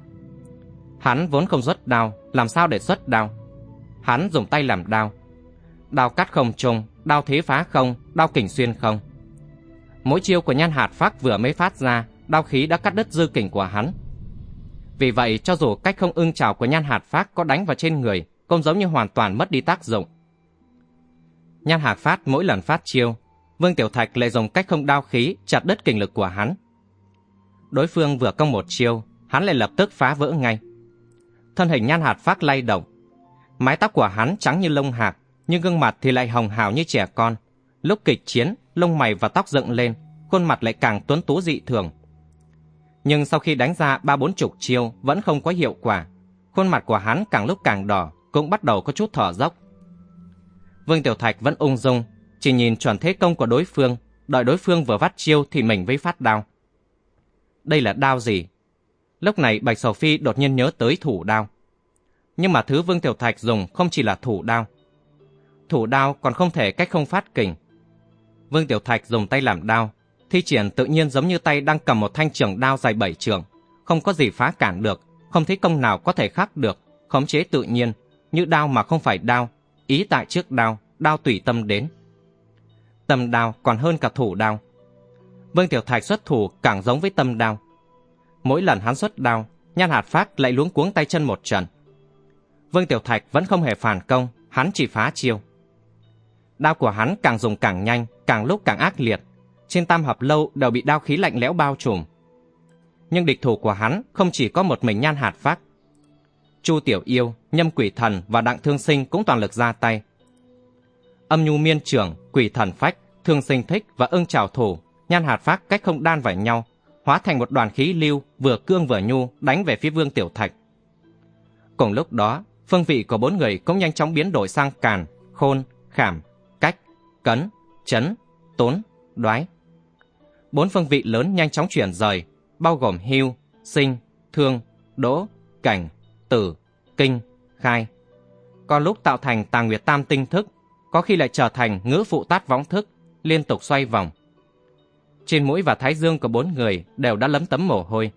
Hắn vốn không xuất đao, làm sao để xuất đao? Hắn dùng tay làm đao. Đao cắt không trùng, đao thế phá không, đao kình xuyên không. Mỗi chiêu của nhan hạt phát vừa mới phát ra, đao khí đã cắt đứt dư kình của hắn. Vì vậy, cho dù cách không ưng trào của nhan hạt phát có đánh vào trên người, cũng giống như hoàn toàn mất đi tác dụng. Nhan Hạc phát mỗi lần phát chiêu, Vương Tiểu Thạch lại dùng cách không đao khí chặt đứt kình lực của hắn. Đối phương vừa công một chiêu, hắn lại lập tức phá vỡ ngay. Thân hình nhan Hạc phát lay động. Mái tóc của hắn trắng như lông hạt, nhưng gương mặt thì lại hồng hào như trẻ con. Lúc kịch chiến, lông mày và tóc dựng lên, khuôn mặt lại càng tuấn tú dị thường. Nhưng sau khi đánh ra ba bốn chục chiêu vẫn không có hiệu quả. Khuôn mặt của hắn càng lúc càng đỏ, cũng bắt đầu có chút thở dốc. Vương Tiểu Thạch vẫn ung dung, chỉ nhìn chuẩn thế công của đối phương, đợi đối phương vừa vắt chiêu thì mình với phát đao. Đây là đao gì? Lúc này Bạch Sầu Phi đột nhiên nhớ tới thủ đao. Nhưng mà thứ Vương Tiểu Thạch dùng không chỉ là thủ đao. Thủ đao còn không thể cách không phát kình. Vương Tiểu Thạch dùng tay làm đao, thi triển tự nhiên giống như tay đang cầm một thanh trường đao dài bảy trường, không có gì phá cản được, không thấy công nào có thể khác được, khống chế tự nhiên, như đao mà không phải đao, ý tại trước đao, đao tùy tâm đến. Tâm đao còn hơn cả thủ đao. Vương Tiểu Thạch xuất thủ càng giống với tâm đao. Mỗi lần hắn xuất đao, Nhan Hạt Phát lại luống cuống tay chân một trận. Vương Tiểu Thạch vẫn không hề phản công, hắn chỉ phá chiêu. Đao của hắn càng dùng càng nhanh, càng lúc càng ác liệt. Trên tam hợp lâu đều bị đao khí lạnh lẽo bao trùm. Nhưng địch thủ của hắn không chỉ có một mình Nhan Hạt Phát. Chu Tiểu Yêu, Nhâm Quỷ Thần và Đặng Thương Sinh cũng toàn lực ra tay. Âm nhu miên trưởng, quỷ thần phách, thương sinh thích và ưng trào thủ, nhan hạt phát cách không đan vào nhau, hóa thành một đoàn khí lưu vừa cương vừa nhu đánh về phía Vương Tiểu Thạch. Cùng lúc đó, phương vị của bốn người cũng nhanh chóng biến đổi sang càn, khôn, khảm, cách, cấn, chấn, tốn, đoái. Bốn phương vị lớn nhanh chóng chuyển rời, bao gồm hưu, sinh, thương, đỗ, cảnh, tử, kinh, khai. Có lúc tạo thành tàng nguyệt tam tinh thức, có khi lại trở thành ngữ phụ tát võng thức, liên tục xoay vòng. Trên mũi và thái dương của bốn người đều đã lấm tấm mồ hôi.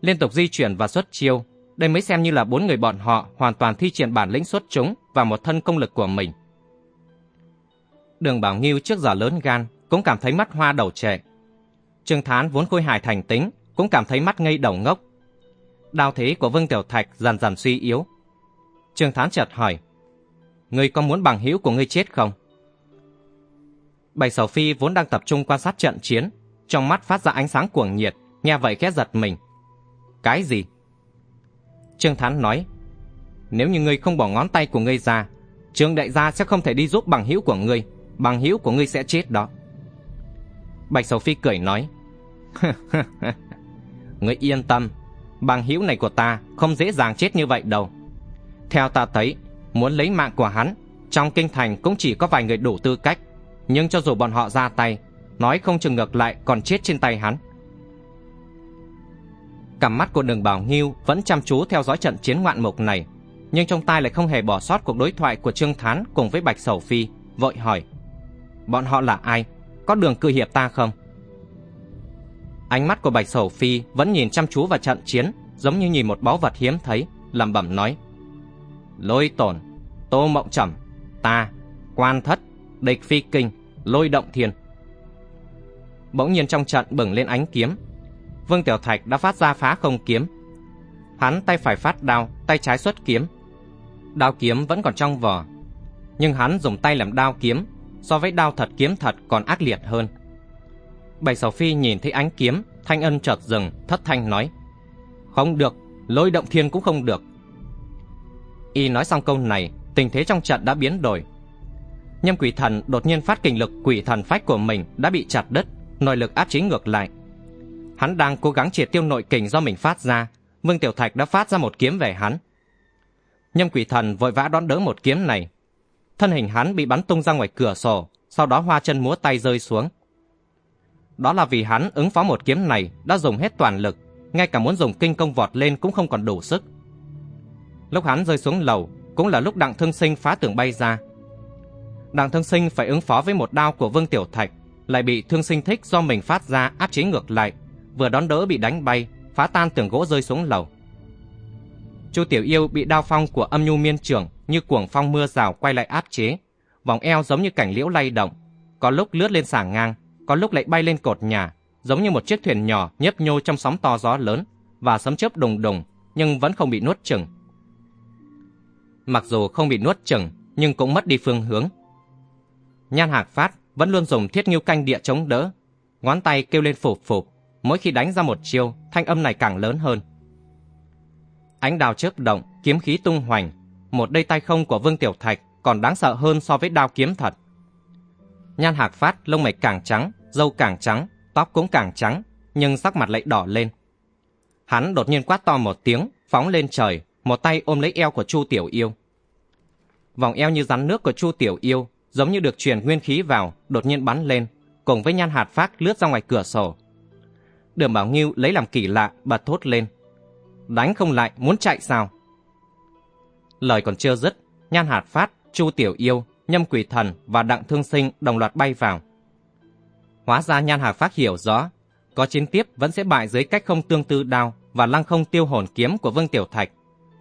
Liên tục di chuyển và xuất chiêu, đây mới xem như là bốn người bọn họ hoàn toàn thi triển bản lĩnh xuất chúng và một thân công lực của mình. Đường Bảo Nghiêu trước giờ lớn gan cũng cảm thấy mắt hoa đầu trệ. Trương Thán vốn khôi hài thành tính cũng cảm thấy mắt ngây đầu ngốc. Đao thế của Vương Tiểu Thạch dần dần suy yếu. Trương Thán chợt hỏi, Ngươi có muốn bằng hữu của ngươi chết không? Bạch Sầu Phi vốn đang tập trung quan sát trận chiến, trong mắt phát ra ánh sáng cuồng nhiệt, nghe vậy khẽ giật mình. Cái gì? Trương Thán nói, nếu như ngươi không bỏ ngón tay của ngươi ra, Trương Đại gia sẽ không thể đi giúp bằng hữu của ngươi, bằng hữu của ngươi sẽ chết đó. Bạch Sầu Phi cười nói, ngươi yên tâm, bằng hữu này của ta không dễ dàng chết như vậy đâu. Theo ta thấy, muốn lấy mạng của hắn, trong kinh thành cũng chỉ có vài người đủ tư cách, nhưng cho dù bọn họ ra tay, nói không chừng ngược lại còn chết trên tay hắn. Cằm mắt của đường Bảo Nghiêu vẫn chăm chú theo dõi trận chiến ngoạn mục này, nhưng trong tai lại không hề bỏ sót cuộc đối thoại của Trương Thán cùng với Bạch Sầu Phi, vội hỏi. Bọn họ là ai? Có đường cự hiệp ta không? Ánh mắt của Bạch Sầu Phi vẫn nhìn chăm chú vào trận chiến, giống như nhìn một báu vật hiếm thấy, lẩm bẩm nói: Lôi Tổn, Tô Mộng Trầm, ta, Quan Thất, Địch Phi Kinh, Lôi Động Thiên. Bỗng nhiên trong trận bừng lên ánh kiếm, Vương Tiểu Thạch đã phát ra phá không kiếm. Hắn tay phải phát đao, tay trái xuất kiếm. Đao kiếm vẫn còn trong vỏ, nhưng hắn dùng tay làm đao kiếm, so với đao thật kiếm thật còn ác liệt hơn. bảy Sầu Phi nhìn thấy ánh kiếm, thanh ân chợt dừng, thất thanh nói: "Không được, lôi động thiên cũng không được." Y nói xong câu này, tình thế trong trận đã biến đổi. Nhâm Quỷ Thần đột nhiên phát kình lực quỷ thần phách của mình đã bị chặt đứt, nội lực áp chế ngược lại. Hắn đang cố gắng triệt tiêu nội kình do mình phát ra, Vương Tiểu Thạch đã phát ra một kiếm về hắn. Nhâm Quỷ Thần vội vã đón đỡ một kiếm này. Thân hình hắn bị bắn tung ra ngoài cửa sổ, sau đó hoa chân múa tay rơi xuống. Đó là vì hắn ứng phó một kiếm này đã dùng hết toàn lực, ngay cả muốn dùng kinh công vọt lên cũng không còn đủ sức. Lúc hắn rơi xuống lầu, cũng là lúc Đặng Thương Sinh phá tường bay ra. Đặng Thương Sinh phải ứng phó với một đao của Vương Tiểu Thạch, lại bị Thương Sinh thích do mình phát ra áp chế ngược lại, vừa đón đỡ bị đánh bay, phá tan tường gỗ rơi xuống lầu. Chu Tiểu Yêu bị đao phong của âm nhu miên trưởng như cuồng phong mưa rào quay lại áp chế, vòng eo giống như cảnh liễu lay động, có lúc lướt lên sảng ngang, có lúc lại bay lên cột nhà, giống như một chiếc thuyền nhỏ nhấp nhô trong sóng to gió lớn và sấm chớp đùng đùng, nhưng vẫn không bị nuốt chừng. Mặc dù không bị nuốt chừng, nhưng cũng mất đi phương hướng. Nhan Hạc Phát vẫn luôn dùng thiết nghiêu canh địa chống đỡ, ngón tay kêu lên phụp phụp, mỗi khi đánh ra một chiêu, thanh âm này càng lớn hơn. Ánh đào chớp động, kiếm khí tung hoành, một đôi tay không của Vương Tiểu Thạch còn đáng sợ hơn so với đao kiếm thật. Nhan Hạc Phát lông mày càng trắng, râu càng trắng, tóc cũng càng trắng, nhưng sắc mặt lại đỏ lên. Hắn đột nhiên quát to một tiếng, phóng lên trời, một tay ôm lấy eo của Chu Tiểu Yêu. Vòng eo như rắn nước của Chu Tiểu Yêu, giống như được truyền nguyên khí vào, đột nhiên bắn lên, cùng với Nhan Hạt Phát lướt ra ngoài cửa sổ. Đường Bảo Nghiêu lấy làm kỳ lạ, bật thốt lên. Đánh không lại, muốn chạy sao? Lời còn chưa dứt, Nhan Hạt Phát, Chu Tiểu Yêu Nhâm Quỷ Thần và Đặng Thương Sinh đồng loạt bay vào. Hóa ra Nhan Hạt Phát hiểu rõ, có chiến tiếp vẫn sẽ bại dưới cách không tương tư đao và lăng không tiêu hồn kiếm của Vương Tiểu Thạch,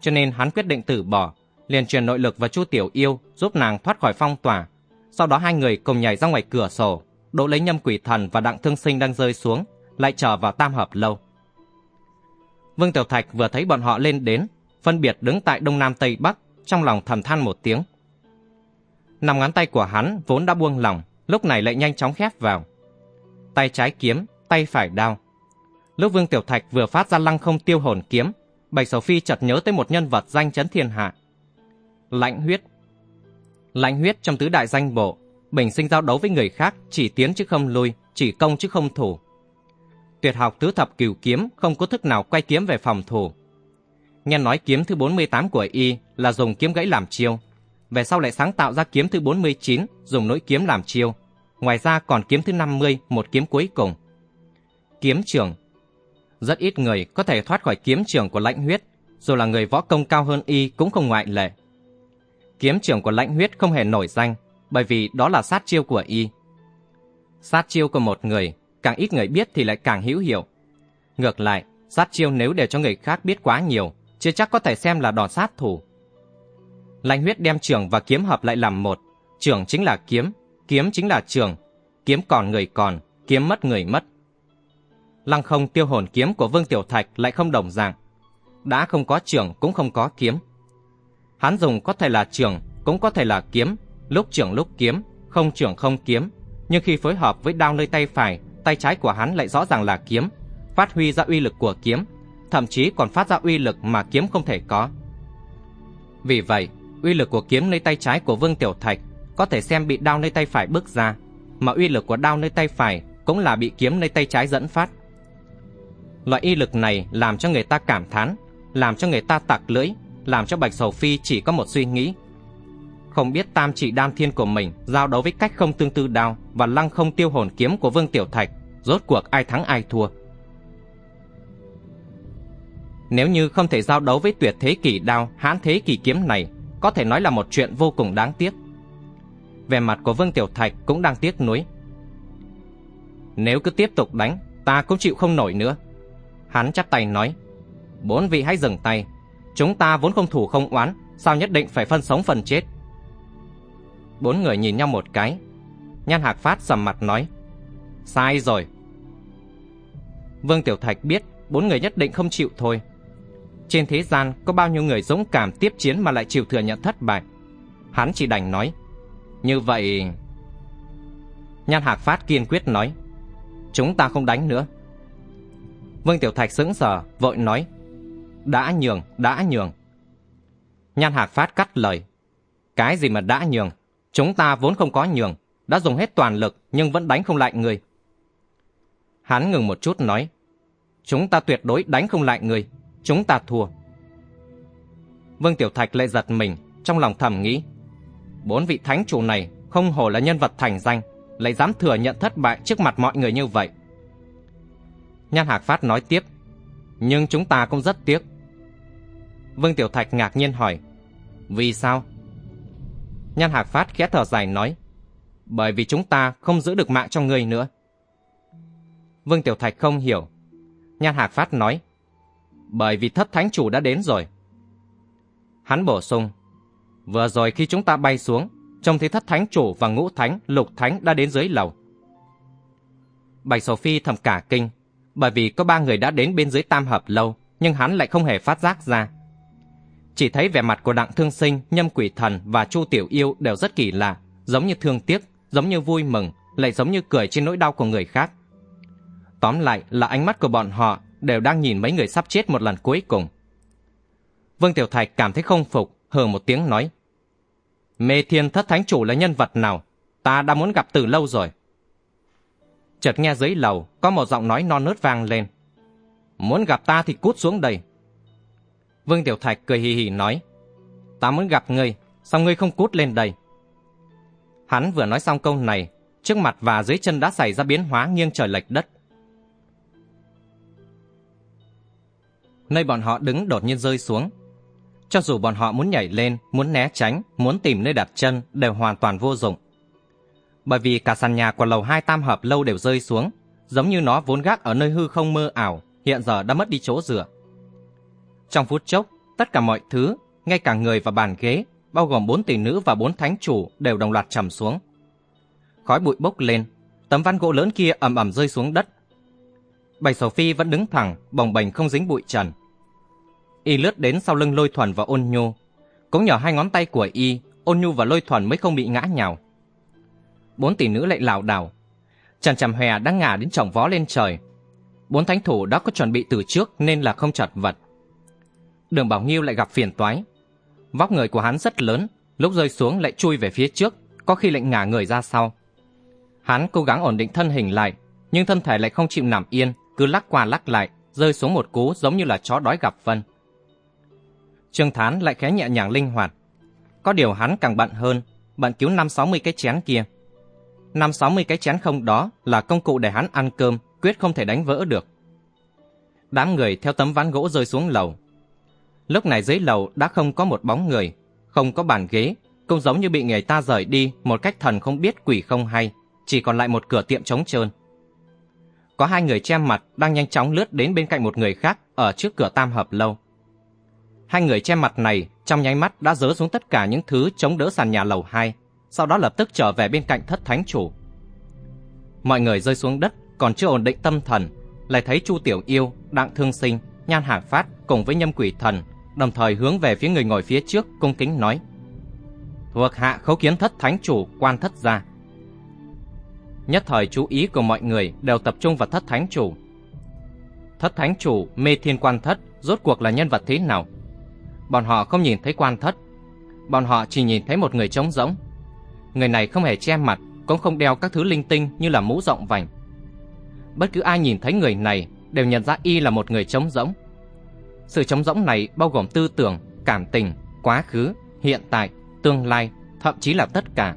cho nên hắn quyết định từ bỏ, liền truyền nội lực vào Chu Tiểu Yêu giúp nàng thoát khỏi phong tỏa. Sau đó hai người cùng nhảy ra ngoài cửa sổ, đỗ lấy Nhâm Quỷ Thần và Đặng Thương Sinh đang rơi xuống, lại trở vào Tam Hợp lâu. Vương Tiểu Thạch vừa thấy bọn họ lên đến, phân biệt đứng tại đông nam tây bắc, trong lòng thầm than một tiếng. Nằm ngón tay của hắn vốn đã buông lỏng, lúc này lại nhanh chóng khép vào. Tay trái kiếm, tay phải đao. Lúc Vương Tiểu Thạch vừa phát ra lăng không tiêu hồn kiếm, Bạch Sầu Phi chợt nhớ tới một nhân vật danh chấn thiên hạ. Lãnh huyết. Lãnh huyết trong tứ đại danh bộ, bình sinh giao đấu với người khác chỉ tiến chứ không lui, chỉ công chứ không thủ. Tuyệt học tứ thập cửu kiếm không có thức nào quay kiếm về phòng thủ. Nghe nói kiếm thứ 48 của y là dùng kiếm gãy làm chiêu, về sau lại sáng tạo ra kiếm thứ 49 dùng nỗi kiếm làm chiêu. Ngoài ra còn kiếm thứ 50, một kiếm cuối cùng. Kiếm trưởng. Rất ít người có thể thoát khỏi kiếm trường của lãnh huyết, dù là người võ công cao hơn y cũng không ngoại lệ. Kiếm trường của lãnh huyết không hề nổi danh, bởi vì đó là sát chiêu của y. Sát chiêu của một người, càng ít người biết thì lại càng hữu hiệu. Ngược lại, sát chiêu nếu để cho người khác biết quá nhiều, chưa chắc có thể xem là đòn sát thủ. Lãnh huyết đem trường và kiếm hợp lại làm một. Trường chính là kiếm, kiếm chính là trường. Kiếm còn người còn, kiếm mất người mất. Lăng không tiêu hồn kiếm của Vương Tiểu Thạch lại không đồng dạng. Đã không có trường cũng không có kiếm. Hắn dùng có thể là trường, cũng có thể là kiếm, lúc trường lúc kiếm, không trường không kiếm. Nhưng khi phối hợp với đao nơi tay phải, tay trái của hắn lại rõ ràng là kiếm, phát huy ra uy lực của kiếm, thậm chí còn phát ra uy lực mà kiếm không thể có. Vì vậy, uy lực của kiếm nơi tay trái của Vương Tiểu Thạch có thể xem bị đao nơi tay phải bước ra, mà uy lực của đao nơi tay phải cũng là bị kiếm nơi tay trái dẫn phát. Loại y lực này làm cho người ta cảm thán, làm cho người ta tặc lưỡi, làm cho Bạch Sầu Phi chỉ có một suy nghĩ. Không biết tam trị đan thiên của mình giao đấu với cách không tương tư đao và lăng không tiêu hồn kiếm của Vương Tiểu Thạch, rốt cuộc ai thắng ai thua. Nếu như không thể giao đấu với tuyệt thế kỷ đao, hãn thế kỷ kiếm này, có thể nói là một chuyện vô cùng đáng tiếc. Về mặt của Vương Tiểu Thạch cũng đang tiếc nuối. Nếu cứ tiếp tục đánh, ta cũng chịu không nổi nữa. Hắn chắp tay nói, bốn vị hãy dừng tay, chúng ta vốn không thủ không oán, sao nhất định phải phân sống phần chết. Bốn người nhìn nhau một cái, Nhan Hạc Phát sầm mặt nói, sai rồi. Vương Tiểu Thạch biết bốn người nhất định không chịu thôi. Trên thế gian có bao nhiêu người dũng cảm tiếp chiến mà lại chịu thừa nhận thất bại. Hắn chỉ đành nói, như vậy... Nhan Hạc Phát kiên quyết nói, chúng ta không đánh nữa. Vương Tiểu Thạch sững sờ, vội nói, đã nhường, đã nhường. Nhan Hạc Phát cắt lời, cái gì mà đã nhường, chúng ta vốn không có nhường, đã dùng hết toàn lực nhưng vẫn đánh không lại người. Hắn ngừng một chút nói, chúng ta tuyệt đối đánh không lại người, chúng ta thua. Vương Tiểu Thạch lại giật mình, trong lòng thầm nghĩ, bốn vị thánh chủ này không hổ là nhân vật thành danh, lại dám thừa nhận thất bại trước mặt mọi người như vậy. Nhan Hạc Phát nói tiếp, nhưng chúng ta cũng rất tiếc. Vương Tiểu Thạch ngạc nhiên hỏi, vì sao? Nhan Hạc Phát khẽ thở dài nói, bởi vì chúng ta không giữ được mạng cho ngươi nữa. Vương Tiểu Thạch không hiểu. Nhan Hạc Phát nói, bởi vì thất thánh chủ đã đến rồi. Hắn bổ sung, vừa rồi khi chúng ta bay xuống, trông thấy thất thánh chủ và ngũ thánh, lục thánh đã đến dưới lầu. Bạch Sổ Phi thầm cả kinh, bởi vì có ba người đã đến bên dưới tam hợp lâu, nhưng hắn lại không hề phát giác ra. Chỉ thấy vẻ mặt của Đặng Thương Sinh, Nhâm Quỷ Thần và Chu Tiểu Yêu đều rất kỳ lạ, giống như thương tiếc, giống như vui mừng, lại giống như cười trên nỗi đau của người khác. Tóm lại là ánh mắt của bọn họ đều đang nhìn mấy người sắp chết một lần cuối cùng. Vương Tiểu Thạch cảm thấy không phục, hờ một tiếng nói. Mê thiên thất thánh chủ là nhân vật nào? Ta đã muốn gặp từ lâu rồi. Chợt nghe dưới lầu có một giọng nói non nớt vang lên. Muốn gặp ta thì cút xuống đây. Vương Tiểu Thạch cười hì hì nói. Ta muốn gặp ngươi, sao ngươi không cút lên đây? Hắn vừa nói xong câu này, trước mặt và dưới chân đã xảy ra biến hóa nghiêng trời lệch đất. Nơi bọn họ đứng đột nhiên rơi xuống. Cho dù bọn họ muốn nhảy lên, muốn né tránh, muốn tìm nơi đặt chân đều hoàn toàn vô dụng. Bởi vì cả sàn nhà của lầu hai tam hợp lâu đều rơi xuống, giống như nó vốn gác ở nơi hư không mơ ảo, hiện giờ đã mất đi chỗ dựa. Trong phút chốc, tất cả mọi thứ, ngay cả người và bàn ghế, bao gồm bốn tỷ nữ và bốn thánh chủ đều đồng loạt trầm xuống. Khói bụi bốc lên, tấm ván gỗ lớn kia ầm ầm rơi xuống đất. Bạch Sầu Phi vẫn đứng thẳng, bồng bềnh không dính bụi trần. Y lướt đến sau lưng lôi thuần và ôn nhu. Cũng nhờ hai ngón tay của Y, ôn nhu và lôi thuần mới không bị ngã nhào. Bốn tỷ nữ lại lảo đảo. Trần Trầm Hòe đang ngả đến chồng vó lên trời. Bốn thánh thủ đã có chuẩn bị từ trước nên là không chật vật. Đường Bảo Nghiêu lại gặp phiền toái. Vóc người của hắn rất lớn, lúc rơi xuống lại chui về phía trước, có khi lại ngả người ra sau. Hắn cố gắng ổn định thân hình lại, nhưng thân thể lại không chịu nằm yên, cứ lắc qua lắc lại, rơi xuống một cú giống như là chó đói gặp phân. Trương Thán lại khẽ nhẹ nhàng linh hoạt. Có điều hắn càng bận hơn, bận cứu năm sáu mươi cái chén kia. Năm sáu mươi cái chén không đó là công cụ để hắn ăn cơm, quyết không thể đánh vỡ được. Đám người theo tấm ván gỗ rơi xuống lầu. Lúc này dưới lầu đã không có một bóng người, không có bàn ghế, cũng giống như bị người ta rời đi một cách thần không biết quỷ không hay, chỉ còn lại một cửa tiệm trống trơn. Có hai người che mặt đang nhanh chóng lướt đến bên cạnh một người khác ở trước cửa tam hợp lâu. Hai người che mặt này trong nháy mắt đã dỡ xuống tất cả những thứ chống đỡ sàn nhà lầu 2, sau đó lập tức trở về bên cạnh thất thánh chủ. Mọi người rơi xuống đất còn chưa ổn định tâm thần, lại thấy Chu Tiểu Yêu, Đặng Thương Sinh, Nhan Hạc Phát cùng với Nhâm Quỷ Thần đồng thời hướng về phía người ngồi phía trước cung kính nói: "Thuộc hạ khấu kiến thất thánh chủ quan thất gia." Nhất thời chú ý của mọi người đều tập trung vào thất thánh chủ. Thất thánh chủ mê thiên quan thất rốt cuộc là nhân vật thế nào? Bọn họ không nhìn thấy quan thất. Bọn họ chỉ nhìn thấy một người trống rỗng. Người này không hề che mặt, cũng không đeo các thứ linh tinh như là mũ rộng vành. Bất cứ ai nhìn thấy người này đều nhận ra y là một người trống rỗng. Sự trống rỗng này bao gồm tư tưởng, cảm tình, quá khứ, hiện tại, tương lai, thậm chí là tất cả.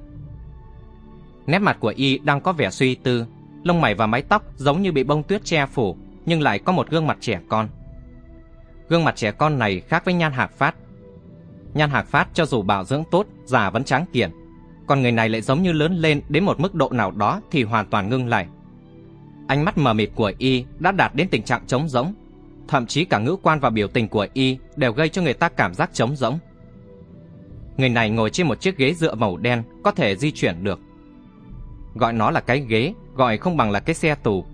Nét mặt của y đang có vẻ suy tư, lông mày và mái tóc giống như bị bông tuyết che phủ, nhưng lại có một gương mặt trẻ con. Gương mặt trẻ con này khác với Nhan Hạc Phát. Nhan Hạc Phát cho dù bảo dưỡng tốt, già vẫn trắng kiện, còn người này lại giống như lớn lên đến một mức độ nào đó thì hoàn toàn ngưng lại. Ánh mắt mờ mịt của y đã đạt đến tình trạng trống rỗng. Thậm chí cả ngữ quan và biểu tình của y đều gây cho người ta cảm giác trống rỗng. Người này ngồi trên một chiếc ghế dựa màu đen có thể di chuyển được. Gọi nó là cái ghế, gọi không bằng là cái xe tù.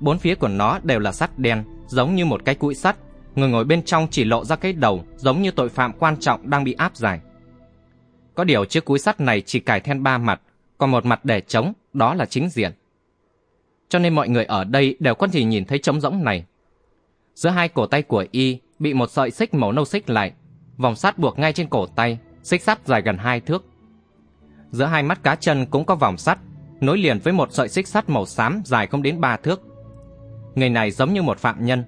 Bốn phía của nó đều là sắt đen, giống như một cái cũi sắt. Người ngồi bên trong chỉ lộ ra cái đầu, giống như tội phạm quan trọng đang bị áp giải. Có điều chiếc cúi sắt này chỉ cài then ba mặt, còn một mặt để trống, đó là chính diện. Cho nên mọi người ở đây đều có thể nhìn thấy trống rỗng này. Giữa hai cổ tay của y bị một sợi xích màu nâu xích lại, vòng sắt buộc ngay trên cổ tay, xích sắt dài gần hai thước. Giữa hai mắt cá chân cũng có vòng sắt, nối liền với một sợi xích sắt màu xám dài không đến ba thước. Người này giống như một phạm nhân.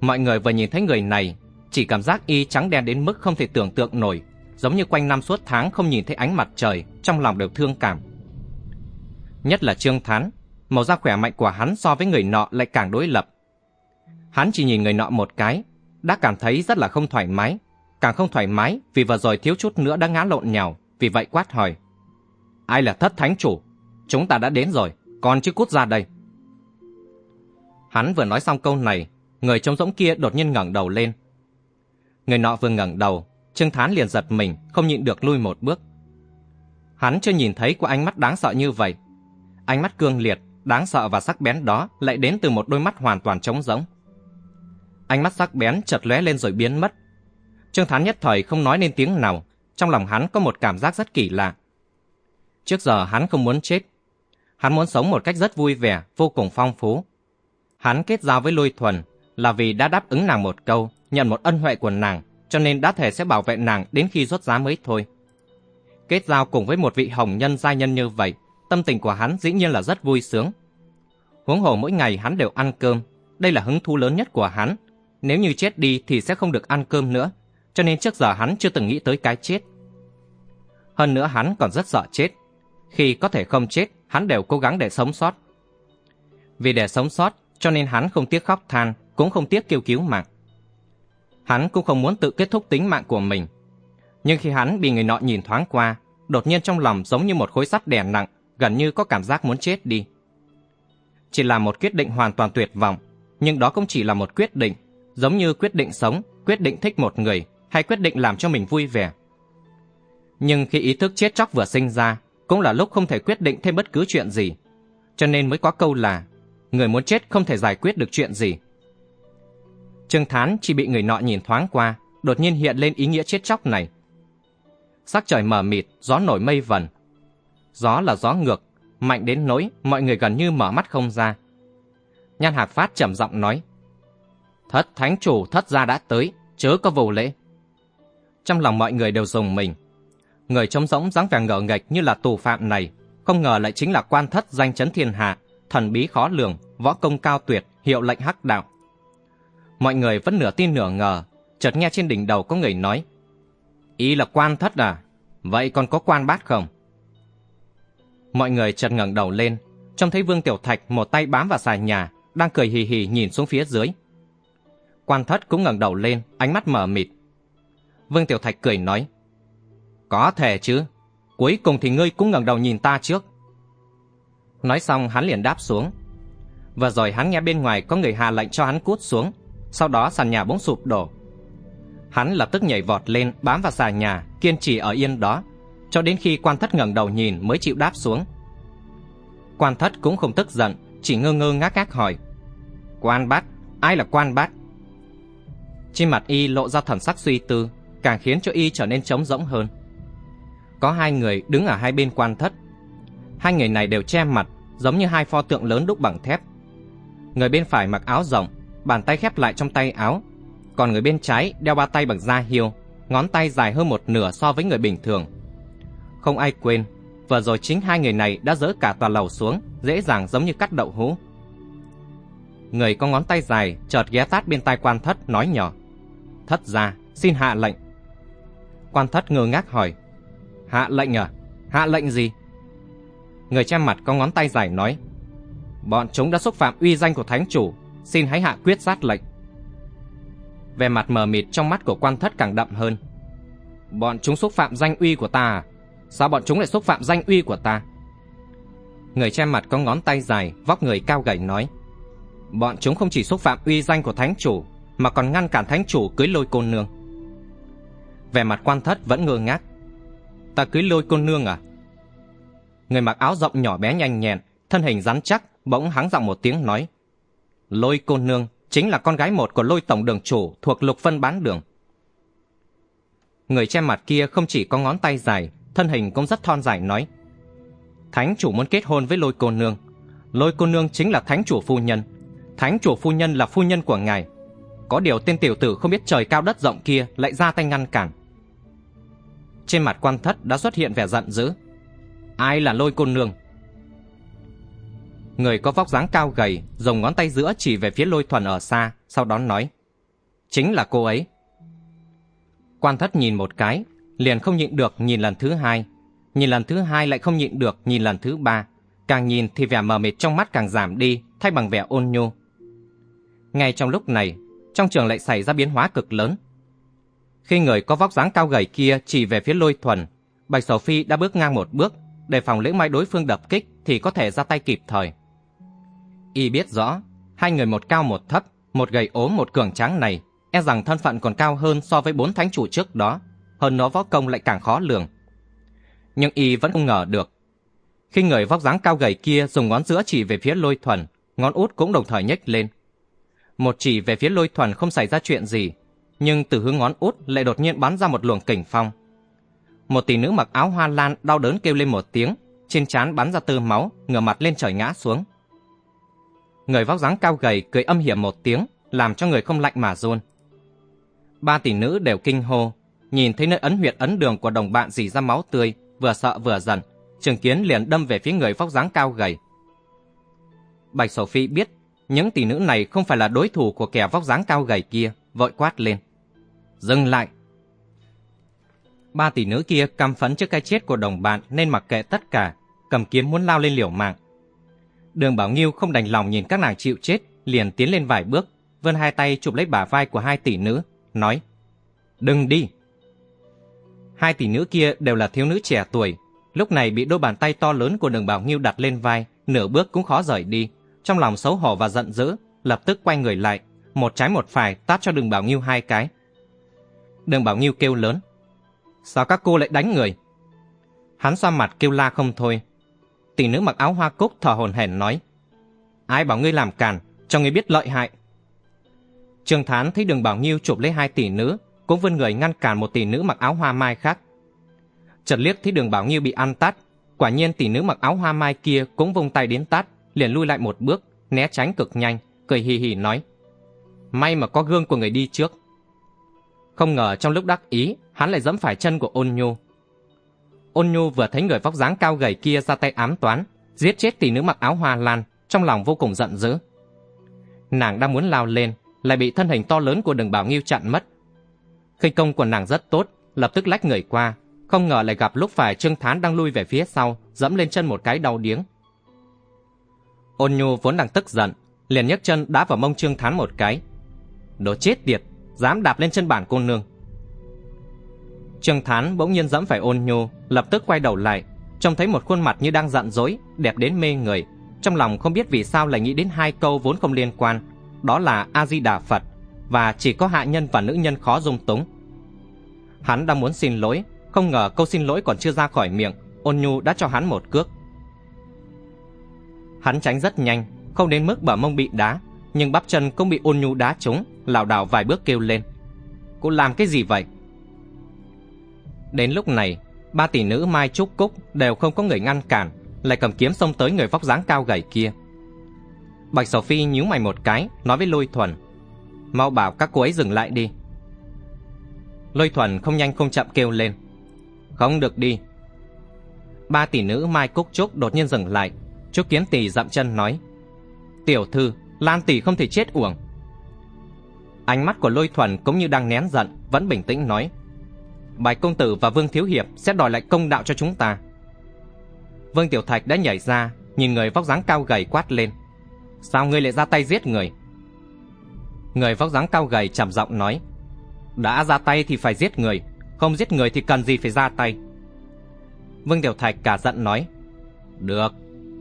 Mọi người vừa nhìn thấy người này, chỉ cảm giác y trắng đen đến mức không thể tưởng tượng nổi, giống như quanh năm suốt tháng không nhìn thấy ánh mặt trời, trong lòng đều thương cảm. Nhất là Trương Thán, màu da khỏe mạnh của hắn so với người nọ lại càng đối lập. Hắn chỉ nhìn người nọ một cái, đã cảm thấy rất là không thoải mái, càng không thoải mái vì vừa rồi thiếu chút nữa đã ngã lộn nhào, vì vậy quát hỏi. Ai là thất thánh chủ? Chúng ta đã đến rồi, còn chưa cút ra đây. Hắn vừa nói xong câu này, người trông rỗng kia đột nhiên ngẩng đầu lên. Người nọ vừa ngẩng đầu, Trương Thán liền giật mình, không nhịn được lui một bước. Hắn chưa nhìn thấy qua ánh mắt đáng sợ như vậy. Ánh mắt cương liệt, đáng sợ và sắc bén đó lại đến từ một đôi mắt hoàn toàn trống rỗng. Ánh mắt sắc bén chợt lóe lên rồi biến mất. Trương Thán nhất thời không nói nên tiếng nào, trong lòng hắn có một cảm giác rất kỳ lạ. Trước giờ hắn không muốn chết. Hắn muốn sống một cách rất vui vẻ, vô cùng phong phú. Hắn kết giao với Lôi Thuần là vì đã đáp ứng nàng một câu, nhận một ân huệ của nàng, cho nên đã thể sẽ bảo vệ nàng đến khi rốt giá mới thôi. Kết giao cùng với một vị hồng nhân gia nhân như vậy, tâm tình của hắn dĩ nhiên là rất vui sướng. Huống hồ mỗi ngày hắn đều ăn cơm, đây là hứng thú lớn nhất của hắn. Nếu như chết đi thì sẽ không được ăn cơm nữa, cho nên trước giờ hắn chưa từng nghĩ tới cái chết. Hơn nữa hắn còn rất sợ chết. Khi có thể không chết, hắn đều cố gắng để sống sót. Vì để sống sót, cho nên hắn không tiếc khóc than, cũng không tiếc kêu cứu mạng. Hắn cũng không muốn tự kết thúc tính mạng của mình. Nhưng khi hắn bị người nọ nhìn thoáng qua, đột nhiên trong lòng giống như một khối sắt đè nặng, gần như có cảm giác muốn chết đi. Chỉ là một quyết định hoàn toàn tuyệt vọng, nhưng đó cũng chỉ là một quyết định, giống như quyết định sống, quyết định thích một người, hay quyết định làm cho mình vui vẻ. Nhưng khi ý thức chết chóc vừa sinh ra, cũng là lúc không thể quyết định thêm bất cứ chuyện gì. Cho nên mới có câu là, người muốn chết không thể giải quyết được chuyện gì. Trương Thán chỉ bị người nọ nhìn thoáng qua, đột nhiên hiện lên ý nghĩa chết chóc này. Sắc trời mờ mịt, gió nổi mây vần. Gió là gió ngược, mạnh đến nỗi mọi người gần như mở mắt không ra. Nhan Hạc Phát trầm giọng nói, Thất thánh chủ thất gia đã tới, chớ có vô lễ. Trong lòng mọi người đều dùng mình. Người trống rỗng dáng vẻ ngờ nghệch như là tù phạm này, không ngờ lại chính là quan thất danh chấn thiên hạ, thần bí khó lường, võ công cao tuyệt, hiệu lệnh hắc đạo. Mọi người vẫn nửa tin nửa ngờ, chợt nghe trên đỉnh đầu có người nói. Ý là quan thất à? Vậy còn có quan bát không? Mọi người chợt ngẩng đầu lên, trông thấy Vương Tiểu Thạch một tay bám vào xà nhà, đang cười hì hì nhìn xuống phía dưới. Quan thất cũng ngẩng đầu lên, ánh mắt mở mịt. Vương Tiểu Thạch cười nói. Có thể chứ, cuối cùng thì ngươi cũng ngẩng đầu nhìn ta trước. Nói xong hắn liền đáp xuống. và rồi hắn nghe bên ngoài có người hạ lệnh cho hắn cút xuống, sau đó sàn nhà bỗng sụp đổ. Hắn lập tức nhảy vọt lên, bám vào sàn nhà, kiên trì ở yên đó, cho đến khi quan thất ngẩng đầu nhìn mới chịu đáp xuống. Quan thất cũng không tức giận, chỉ ngơ ngơ ngác ngác hỏi. Quan bát, ai là quan bát? Trên mặt y lộ ra thần sắc suy tư, càng khiến cho y trở nên trống rỗng hơn. Có hai người đứng ở hai bên quan thất. Hai người này đều che mặt, giống như hai pho tượng lớn đúc bằng thép. Người bên phải mặc áo rộng, bàn tay khép lại trong tay áo, còn người bên trái đeo ba tay bằng da hiêu, ngón tay dài hơn một nửa so với người bình thường. Không ai quên, vừa rồi chính hai người này đã dỡ cả tòa lầu xuống, dễ dàng giống như cắt đậu hũ. Người có ngón tay dài chợt ghé tát bên tai quan thất nói nhỏ. Thất ra, xin hạ lệnh. Quan thất ngơ ngác hỏi. Hạ lệnh à? Hạ lệnh gì? Người che mặt có ngón tay dài nói. Bọn chúng đã xúc phạm uy danh của thánh chủ, xin hãy hạ quyết sát lệnh. Về mặt mờ mịt trong mắt của quan thất càng đậm hơn. Bọn chúng xúc phạm danh uy của ta à? Sao bọn chúng lại xúc phạm danh uy của ta? Người che mặt có ngón tay dài, vóc người cao gầy nói. Bọn chúng không chỉ xúc phạm uy danh của thánh chủ, mà còn ngăn cản thánh chủ cưới lôi cô nương. Vẻ mặt quan thất vẫn ngơ ngác. Ta cưới lôi cô nương à? Người mặc áo rộng nhỏ bé nhanh nhẹn, thân hình rắn chắc, bỗng hắng giọng một tiếng nói. Lôi cô nương chính là con gái một của lôi tổng đường chủ thuộc lục phân bán đường. Người che mặt kia không chỉ có ngón tay dài, thân hình cũng rất thon dài nói. Thánh chủ muốn kết hôn với lôi cô nương. Lôi cô nương chính là thánh chủ phu nhân. Thánh chủ phu nhân là phu nhân của ngài. Có điều tên tiểu tử không biết trời cao đất rộng kia lại ra tay ngăn cản. Trên mặt quan thất đã xuất hiện vẻ giận dữ. Ai là lôi cô nương? Người có vóc dáng cao gầy, dùng ngón tay giữa chỉ về phía lôi thuần ở xa, sau đó nói. Chính là cô ấy. Quan thất nhìn một cái, liền không nhịn được nhìn lần thứ hai. Nhìn lần thứ hai lại không nhịn được nhìn lần thứ ba. Càng nhìn thì vẻ mờ mịt trong mắt càng giảm đi, thay bằng vẻ ôn nhu. Ngay trong lúc này, trong trường lại xảy ra biến hóa cực lớn. Khi người có vóc dáng cao gầy kia chỉ về phía lôi thuần, Bạch Sầu Phi đã bước ngang một bước, để phòng lưỡi mai đối phương đập kích thì có thể ra tay kịp thời. Y biết rõ, hai người một cao một thấp, một gầy ốm một cường tráng này, e rằng thân phận còn cao hơn so với bốn thánh chủ trước đó, hơn nó võ công lại càng khó lường. Nhưng Y vẫn không ngờ được. Khi người vóc dáng cao gầy kia dùng ngón giữa chỉ về phía lôi thuần, ngón út cũng đồng thời nhếch lên. Một chỉ về phía lôi thuần không xảy ra chuyện gì, nhưng từ hướng ngón út lại đột nhiên bắn ra một luồng kình phong. Một tỷ nữ mặc áo hoa lan đau đớn kêu lên một tiếng, trên trán bắn ra tơ máu, ngửa mặt lên trời ngã xuống. Người vóc dáng cao gầy cười âm hiểm một tiếng, làm cho người không lạnh mà run. Ba tỷ nữ đều kinh hô, nhìn thấy nơi ấn huyệt ấn đường của đồng bạn dì ra máu tươi, vừa sợ vừa giận, Trường Kiến liền đâm về phía người vóc dáng cao gầy. Bạch Sổ Phi biết những tỷ nữ này không phải là đối thủ của kẻ vóc dáng cao gầy kia, vội quát lên. Dừng lại! Ba tỷ nữ kia căm phẫn trước cái chết của đồng bạn nên mặc kệ tất cả, cầm kiếm muốn lao lên liều mạng. Đường Bảo Nghiêu không đành lòng nhìn các nàng chịu chết, liền tiến lên vài bước, vươn hai tay chụp lấy bả vai của hai tỷ nữ, nói: "Đừng đi." Hai tỷ nữ kia đều là thiếu nữ trẻ tuổi, lúc này bị đôi bàn tay to lớn của Đường Bảo Nghiêu đặt lên vai, nửa bước cũng khó rời đi, trong lòng xấu hổ và giận dữ, lập tức quay người lại, một trái một phải tát cho Đường Bảo Nghiêu hai cái. Đường Bảo Nghiêu kêu lớn: Sao các cô lại đánh người? Hắn xoa mặt kêu la không thôi. Tỷ nữ mặc áo hoa cúc thở hồn hển nói. Ai bảo ngươi làm càn, cho ngươi biết lợi hại. Trương Thán thấy đường Bảo Nghiêu chụp lấy hai tỷ nữ, cũng vươn người ngăn cản một tỷ nữ mặc áo hoa mai khác. Chợt liếc thấy đường Bảo Nghiêu bị ăn tát, quả nhiên tỷ nữ mặc áo hoa mai kia cũng vung tay đến tát, liền lui lại một bước, né tránh cực nhanh, cười hì hì nói. May mà có gương của người đi trước. Không ngờ trong lúc đắc ý, hắn lại dẫm phải chân của ôn nhu. Ôn nhu vừa thấy người vóc dáng cao gầy kia ra tay ám toán, giết chết tỷ nữ mặc áo hoa lan, trong lòng vô cùng giận dữ. Nàng đang muốn lao lên, lại bị thân hình to lớn của đường bảo nghiêu chặn mất. Khinh công của nàng rất tốt, lập tức lách người qua, không ngờ lại gặp lúc phải Trương Thán đang lui về phía sau, dẫm lên chân một cái đau điếng. Ôn nhu vốn đang tức giận, liền nhấc chân đá vào mông Trương Thán một cái. Đồ chết tiệt, dám đạp lên chân bản cô nương. Trương Thán bỗng nhiên dẫm phải ôn nhu, lập tức quay đầu lại, trông thấy một khuôn mặt như đang giận dỗi, đẹp đến mê người. Trong lòng không biết vì sao lại nghĩ đến hai câu vốn không liên quan, đó là A Di Đà Phật và chỉ có hạ nhân và nữ nhân khó dung túng. Hắn đang muốn xin lỗi, không ngờ câu xin lỗi còn chưa ra khỏi miệng, ôn nhu đã cho hắn một cước. Hắn tránh rất nhanh, không đến mức bờ mông bị đá, nhưng bắp chân cũng bị ôn nhu đá trúng, lảo đảo vài bước kêu lên. Cô làm cái gì vậy? Đến lúc này, ba tỷ nữ Mai Trúc Cúc đều không có người ngăn cản, lại cầm kiếm xông tới người vóc dáng cao gầy kia. Bạch Sầu Phi nhíu mày một cái, nói với Lôi Thuần. Mau bảo các cô ấy dừng lại đi. Lôi Thuần không nhanh không chậm kêu lên. Không được đi. Ba tỷ nữ Mai Cúc Trúc đột nhiên dừng lại. Trúc Kiến Tỷ dậm chân nói. Tiểu thư, Lan Tỷ không thể chết uổng. Ánh mắt của Lôi Thuần cũng như đang nén giận, vẫn bình tĩnh nói. Bạch công tử và Vương Thiếu Hiệp sẽ đòi lại công đạo cho chúng ta. Vương Tiểu Thạch đã nhảy ra, nhìn người vóc dáng cao gầy quát lên. Sao ngươi lại ra tay giết người? Người vóc dáng cao gầy trầm giọng nói. Đã ra tay thì phải giết người, không giết người thì cần gì phải ra tay. Vương Tiểu Thạch cả giận nói. Được,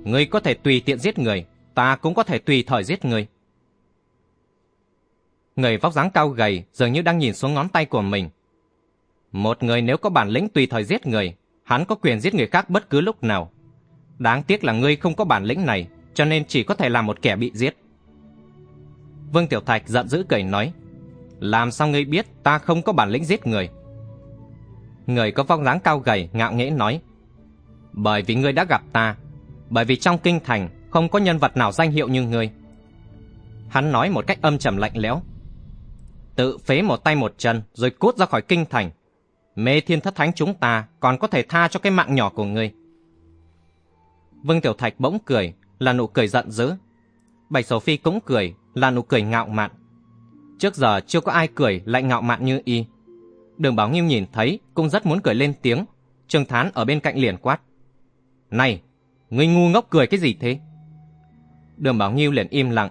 Ngươi có thể tùy tiện giết người, ta cũng có thể tùy thời giết người. Người vóc dáng cao gầy dường như đang nhìn xuống ngón tay của mình. Một người nếu có bản lĩnh tùy thời giết người, hắn có quyền giết người khác bất cứ lúc nào. Đáng tiếc là ngươi không có bản lĩnh này, cho nên chỉ có thể làm một kẻ bị giết. Vương Tiểu Thạch giận dữ cười nói, làm sao ngươi biết ta không có bản lĩnh giết người? Người có vóc dáng cao gầy ngạo nghễ nói, bởi vì ngươi đã gặp ta, bởi vì trong kinh thành không có nhân vật nào danh hiệu như ngươi. Hắn nói một cách âm trầm lạnh lẽo, tự phế một tay một chân rồi cút ra khỏi kinh thành. Mê thiên thất thánh chúng ta còn có thể tha cho cái mạng nhỏ của ngươi. Vương Tiểu Thạch bỗng cười, là nụ cười giận dữ. Bạch Sầu Phi cũng cười, là nụ cười ngạo mạn. Trước giờ chưa có ai cười lại ngạo mạn như y. Đường Bảo Nghiêm nhìn thấy cũng rất muốn cười lên tiếng. Trương Thán ở bên cạnh liền quát. Này, ngươi ngu ngốc cười cái gì thế? Đường Bảo Nghiêu liền im lặng.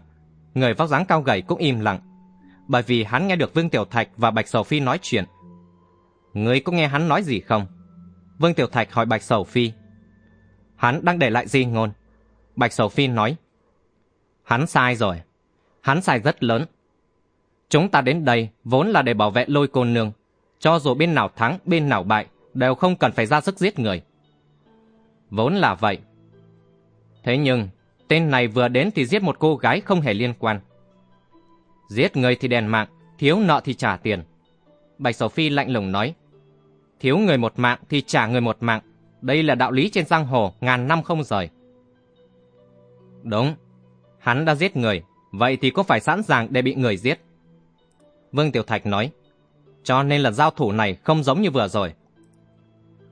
Người vóc dáng cao gầy cũng im lặng. Bởi vì hắn nghe được Vương Tiểu Thạch và Bạch Sầu Phi nói chuyện. Ngươi có nghe hắn nói gì không? Vương Tiểu Thạch hỏi Bạch Sầu Phi. Hắn đang để lại di ngôn. Bạch Sầu Phi nói. Hắn sai rồi. Hắn sai rất lớn. Chúng ta đến đây vốn là để bảo vệ lôi cô nương. Cho dù bên nào thắng, bên nào bại, đều không cần phải ra sức giết người. Vốn là vậy. Thế nhưng, tên này vừa đến thì giết một cô gái không hề liên quan. Giết người thì đèn mạng, thiếu nợ thì trả tiền. Bạch Sầu Phi lạnh lùng nói. Thiếu người một mạng thì trả người một mạng. Đây là đạo lý trên giang hồ ngàn năm không rời. Đúng, hắn đã giết người, vậy thì có phải sẵn sàng để bị người giết? Vương Tiểu Thạch nói, cho nên là giao thủ này không giống như vừa rồi.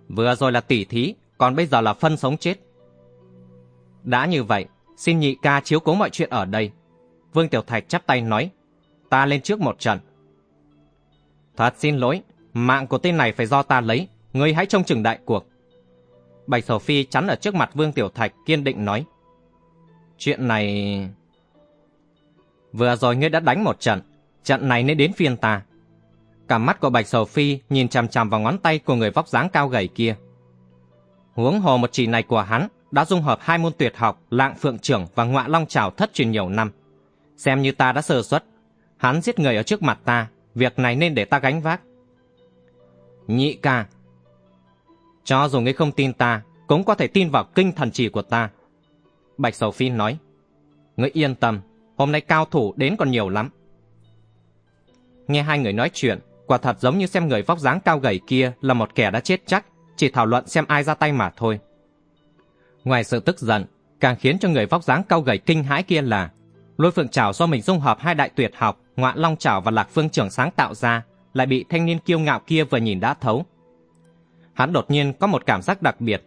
Vừa rồi là tỉ thí, còn bây giờ là phân sống chết. Đã như vậy, xin nhị ca chiếu cố mọi chuyện ở đây. Vương Tiểu Thạch chắp tay nói, ta lên trước một trận. Thật xin lỗi, mạng của tên này phải do ta lấy, ngươi hãy trông chừng đại cuộc. Bạch Sầu Phi chắn ở trước mặt Vương Tiểu Thạch kiên định nói. Chuyện này... Vừa rồi ngươi đã đánh một trận, trận này nên đến phiên ta. Cả mắt của Bạch Sầu Phi nhìn chằm chằm vào ngón tay của người vóc dáng cao gầy kia. Huống hồ một chỉ này của hắn đã dung hợp hai môn tuyệt học lạng phượng trưởng và ngọa long trào thất truyền nhiều năm. Xem như ta đã sơ suất, hắn giết người ở trước mặt ta, việc này nên để ta gánh vác. Nhị ca, cho dù ngươi không tin ta, cũng có thể tin vào kinh thần chỉ của ta. Bạch Sầu Phi nói, ngươi yên tâm, hôm nay cao thủ đến còn nhiều lắm. Nghe hai người nói chuyện, quả thật giống như xem người vóc dáng cao gầy kia là một kẻ đã chết chắc, chỉ thảo luận xem ai ra tay mà thôi. Ngoài sự tức giận, càng khiến cho người vóc dáng cao gầy kinh hãi kia là lôi phượng trảo do mình dung hợp hai đại tuyệt học, ngọa long trảo và lạc phương trưởng sáng tạo ra, lại bị thanh niên kiêu ngạo kia vừa nhìn đã thấu. Hắn đột nhiên có một cảm giác đặc biệt.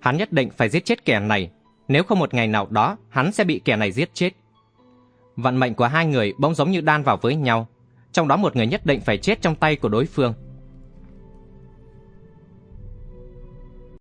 Hắn nhất định phải giết chết kẻ này, nếu không một ngày nào đó hắn sẽ bị kẻ này giết chết. Vận mệnh của hai người bỗng giống như đan vào với nhau, trong đó một người nhất định phải chết trong tay của đối phương.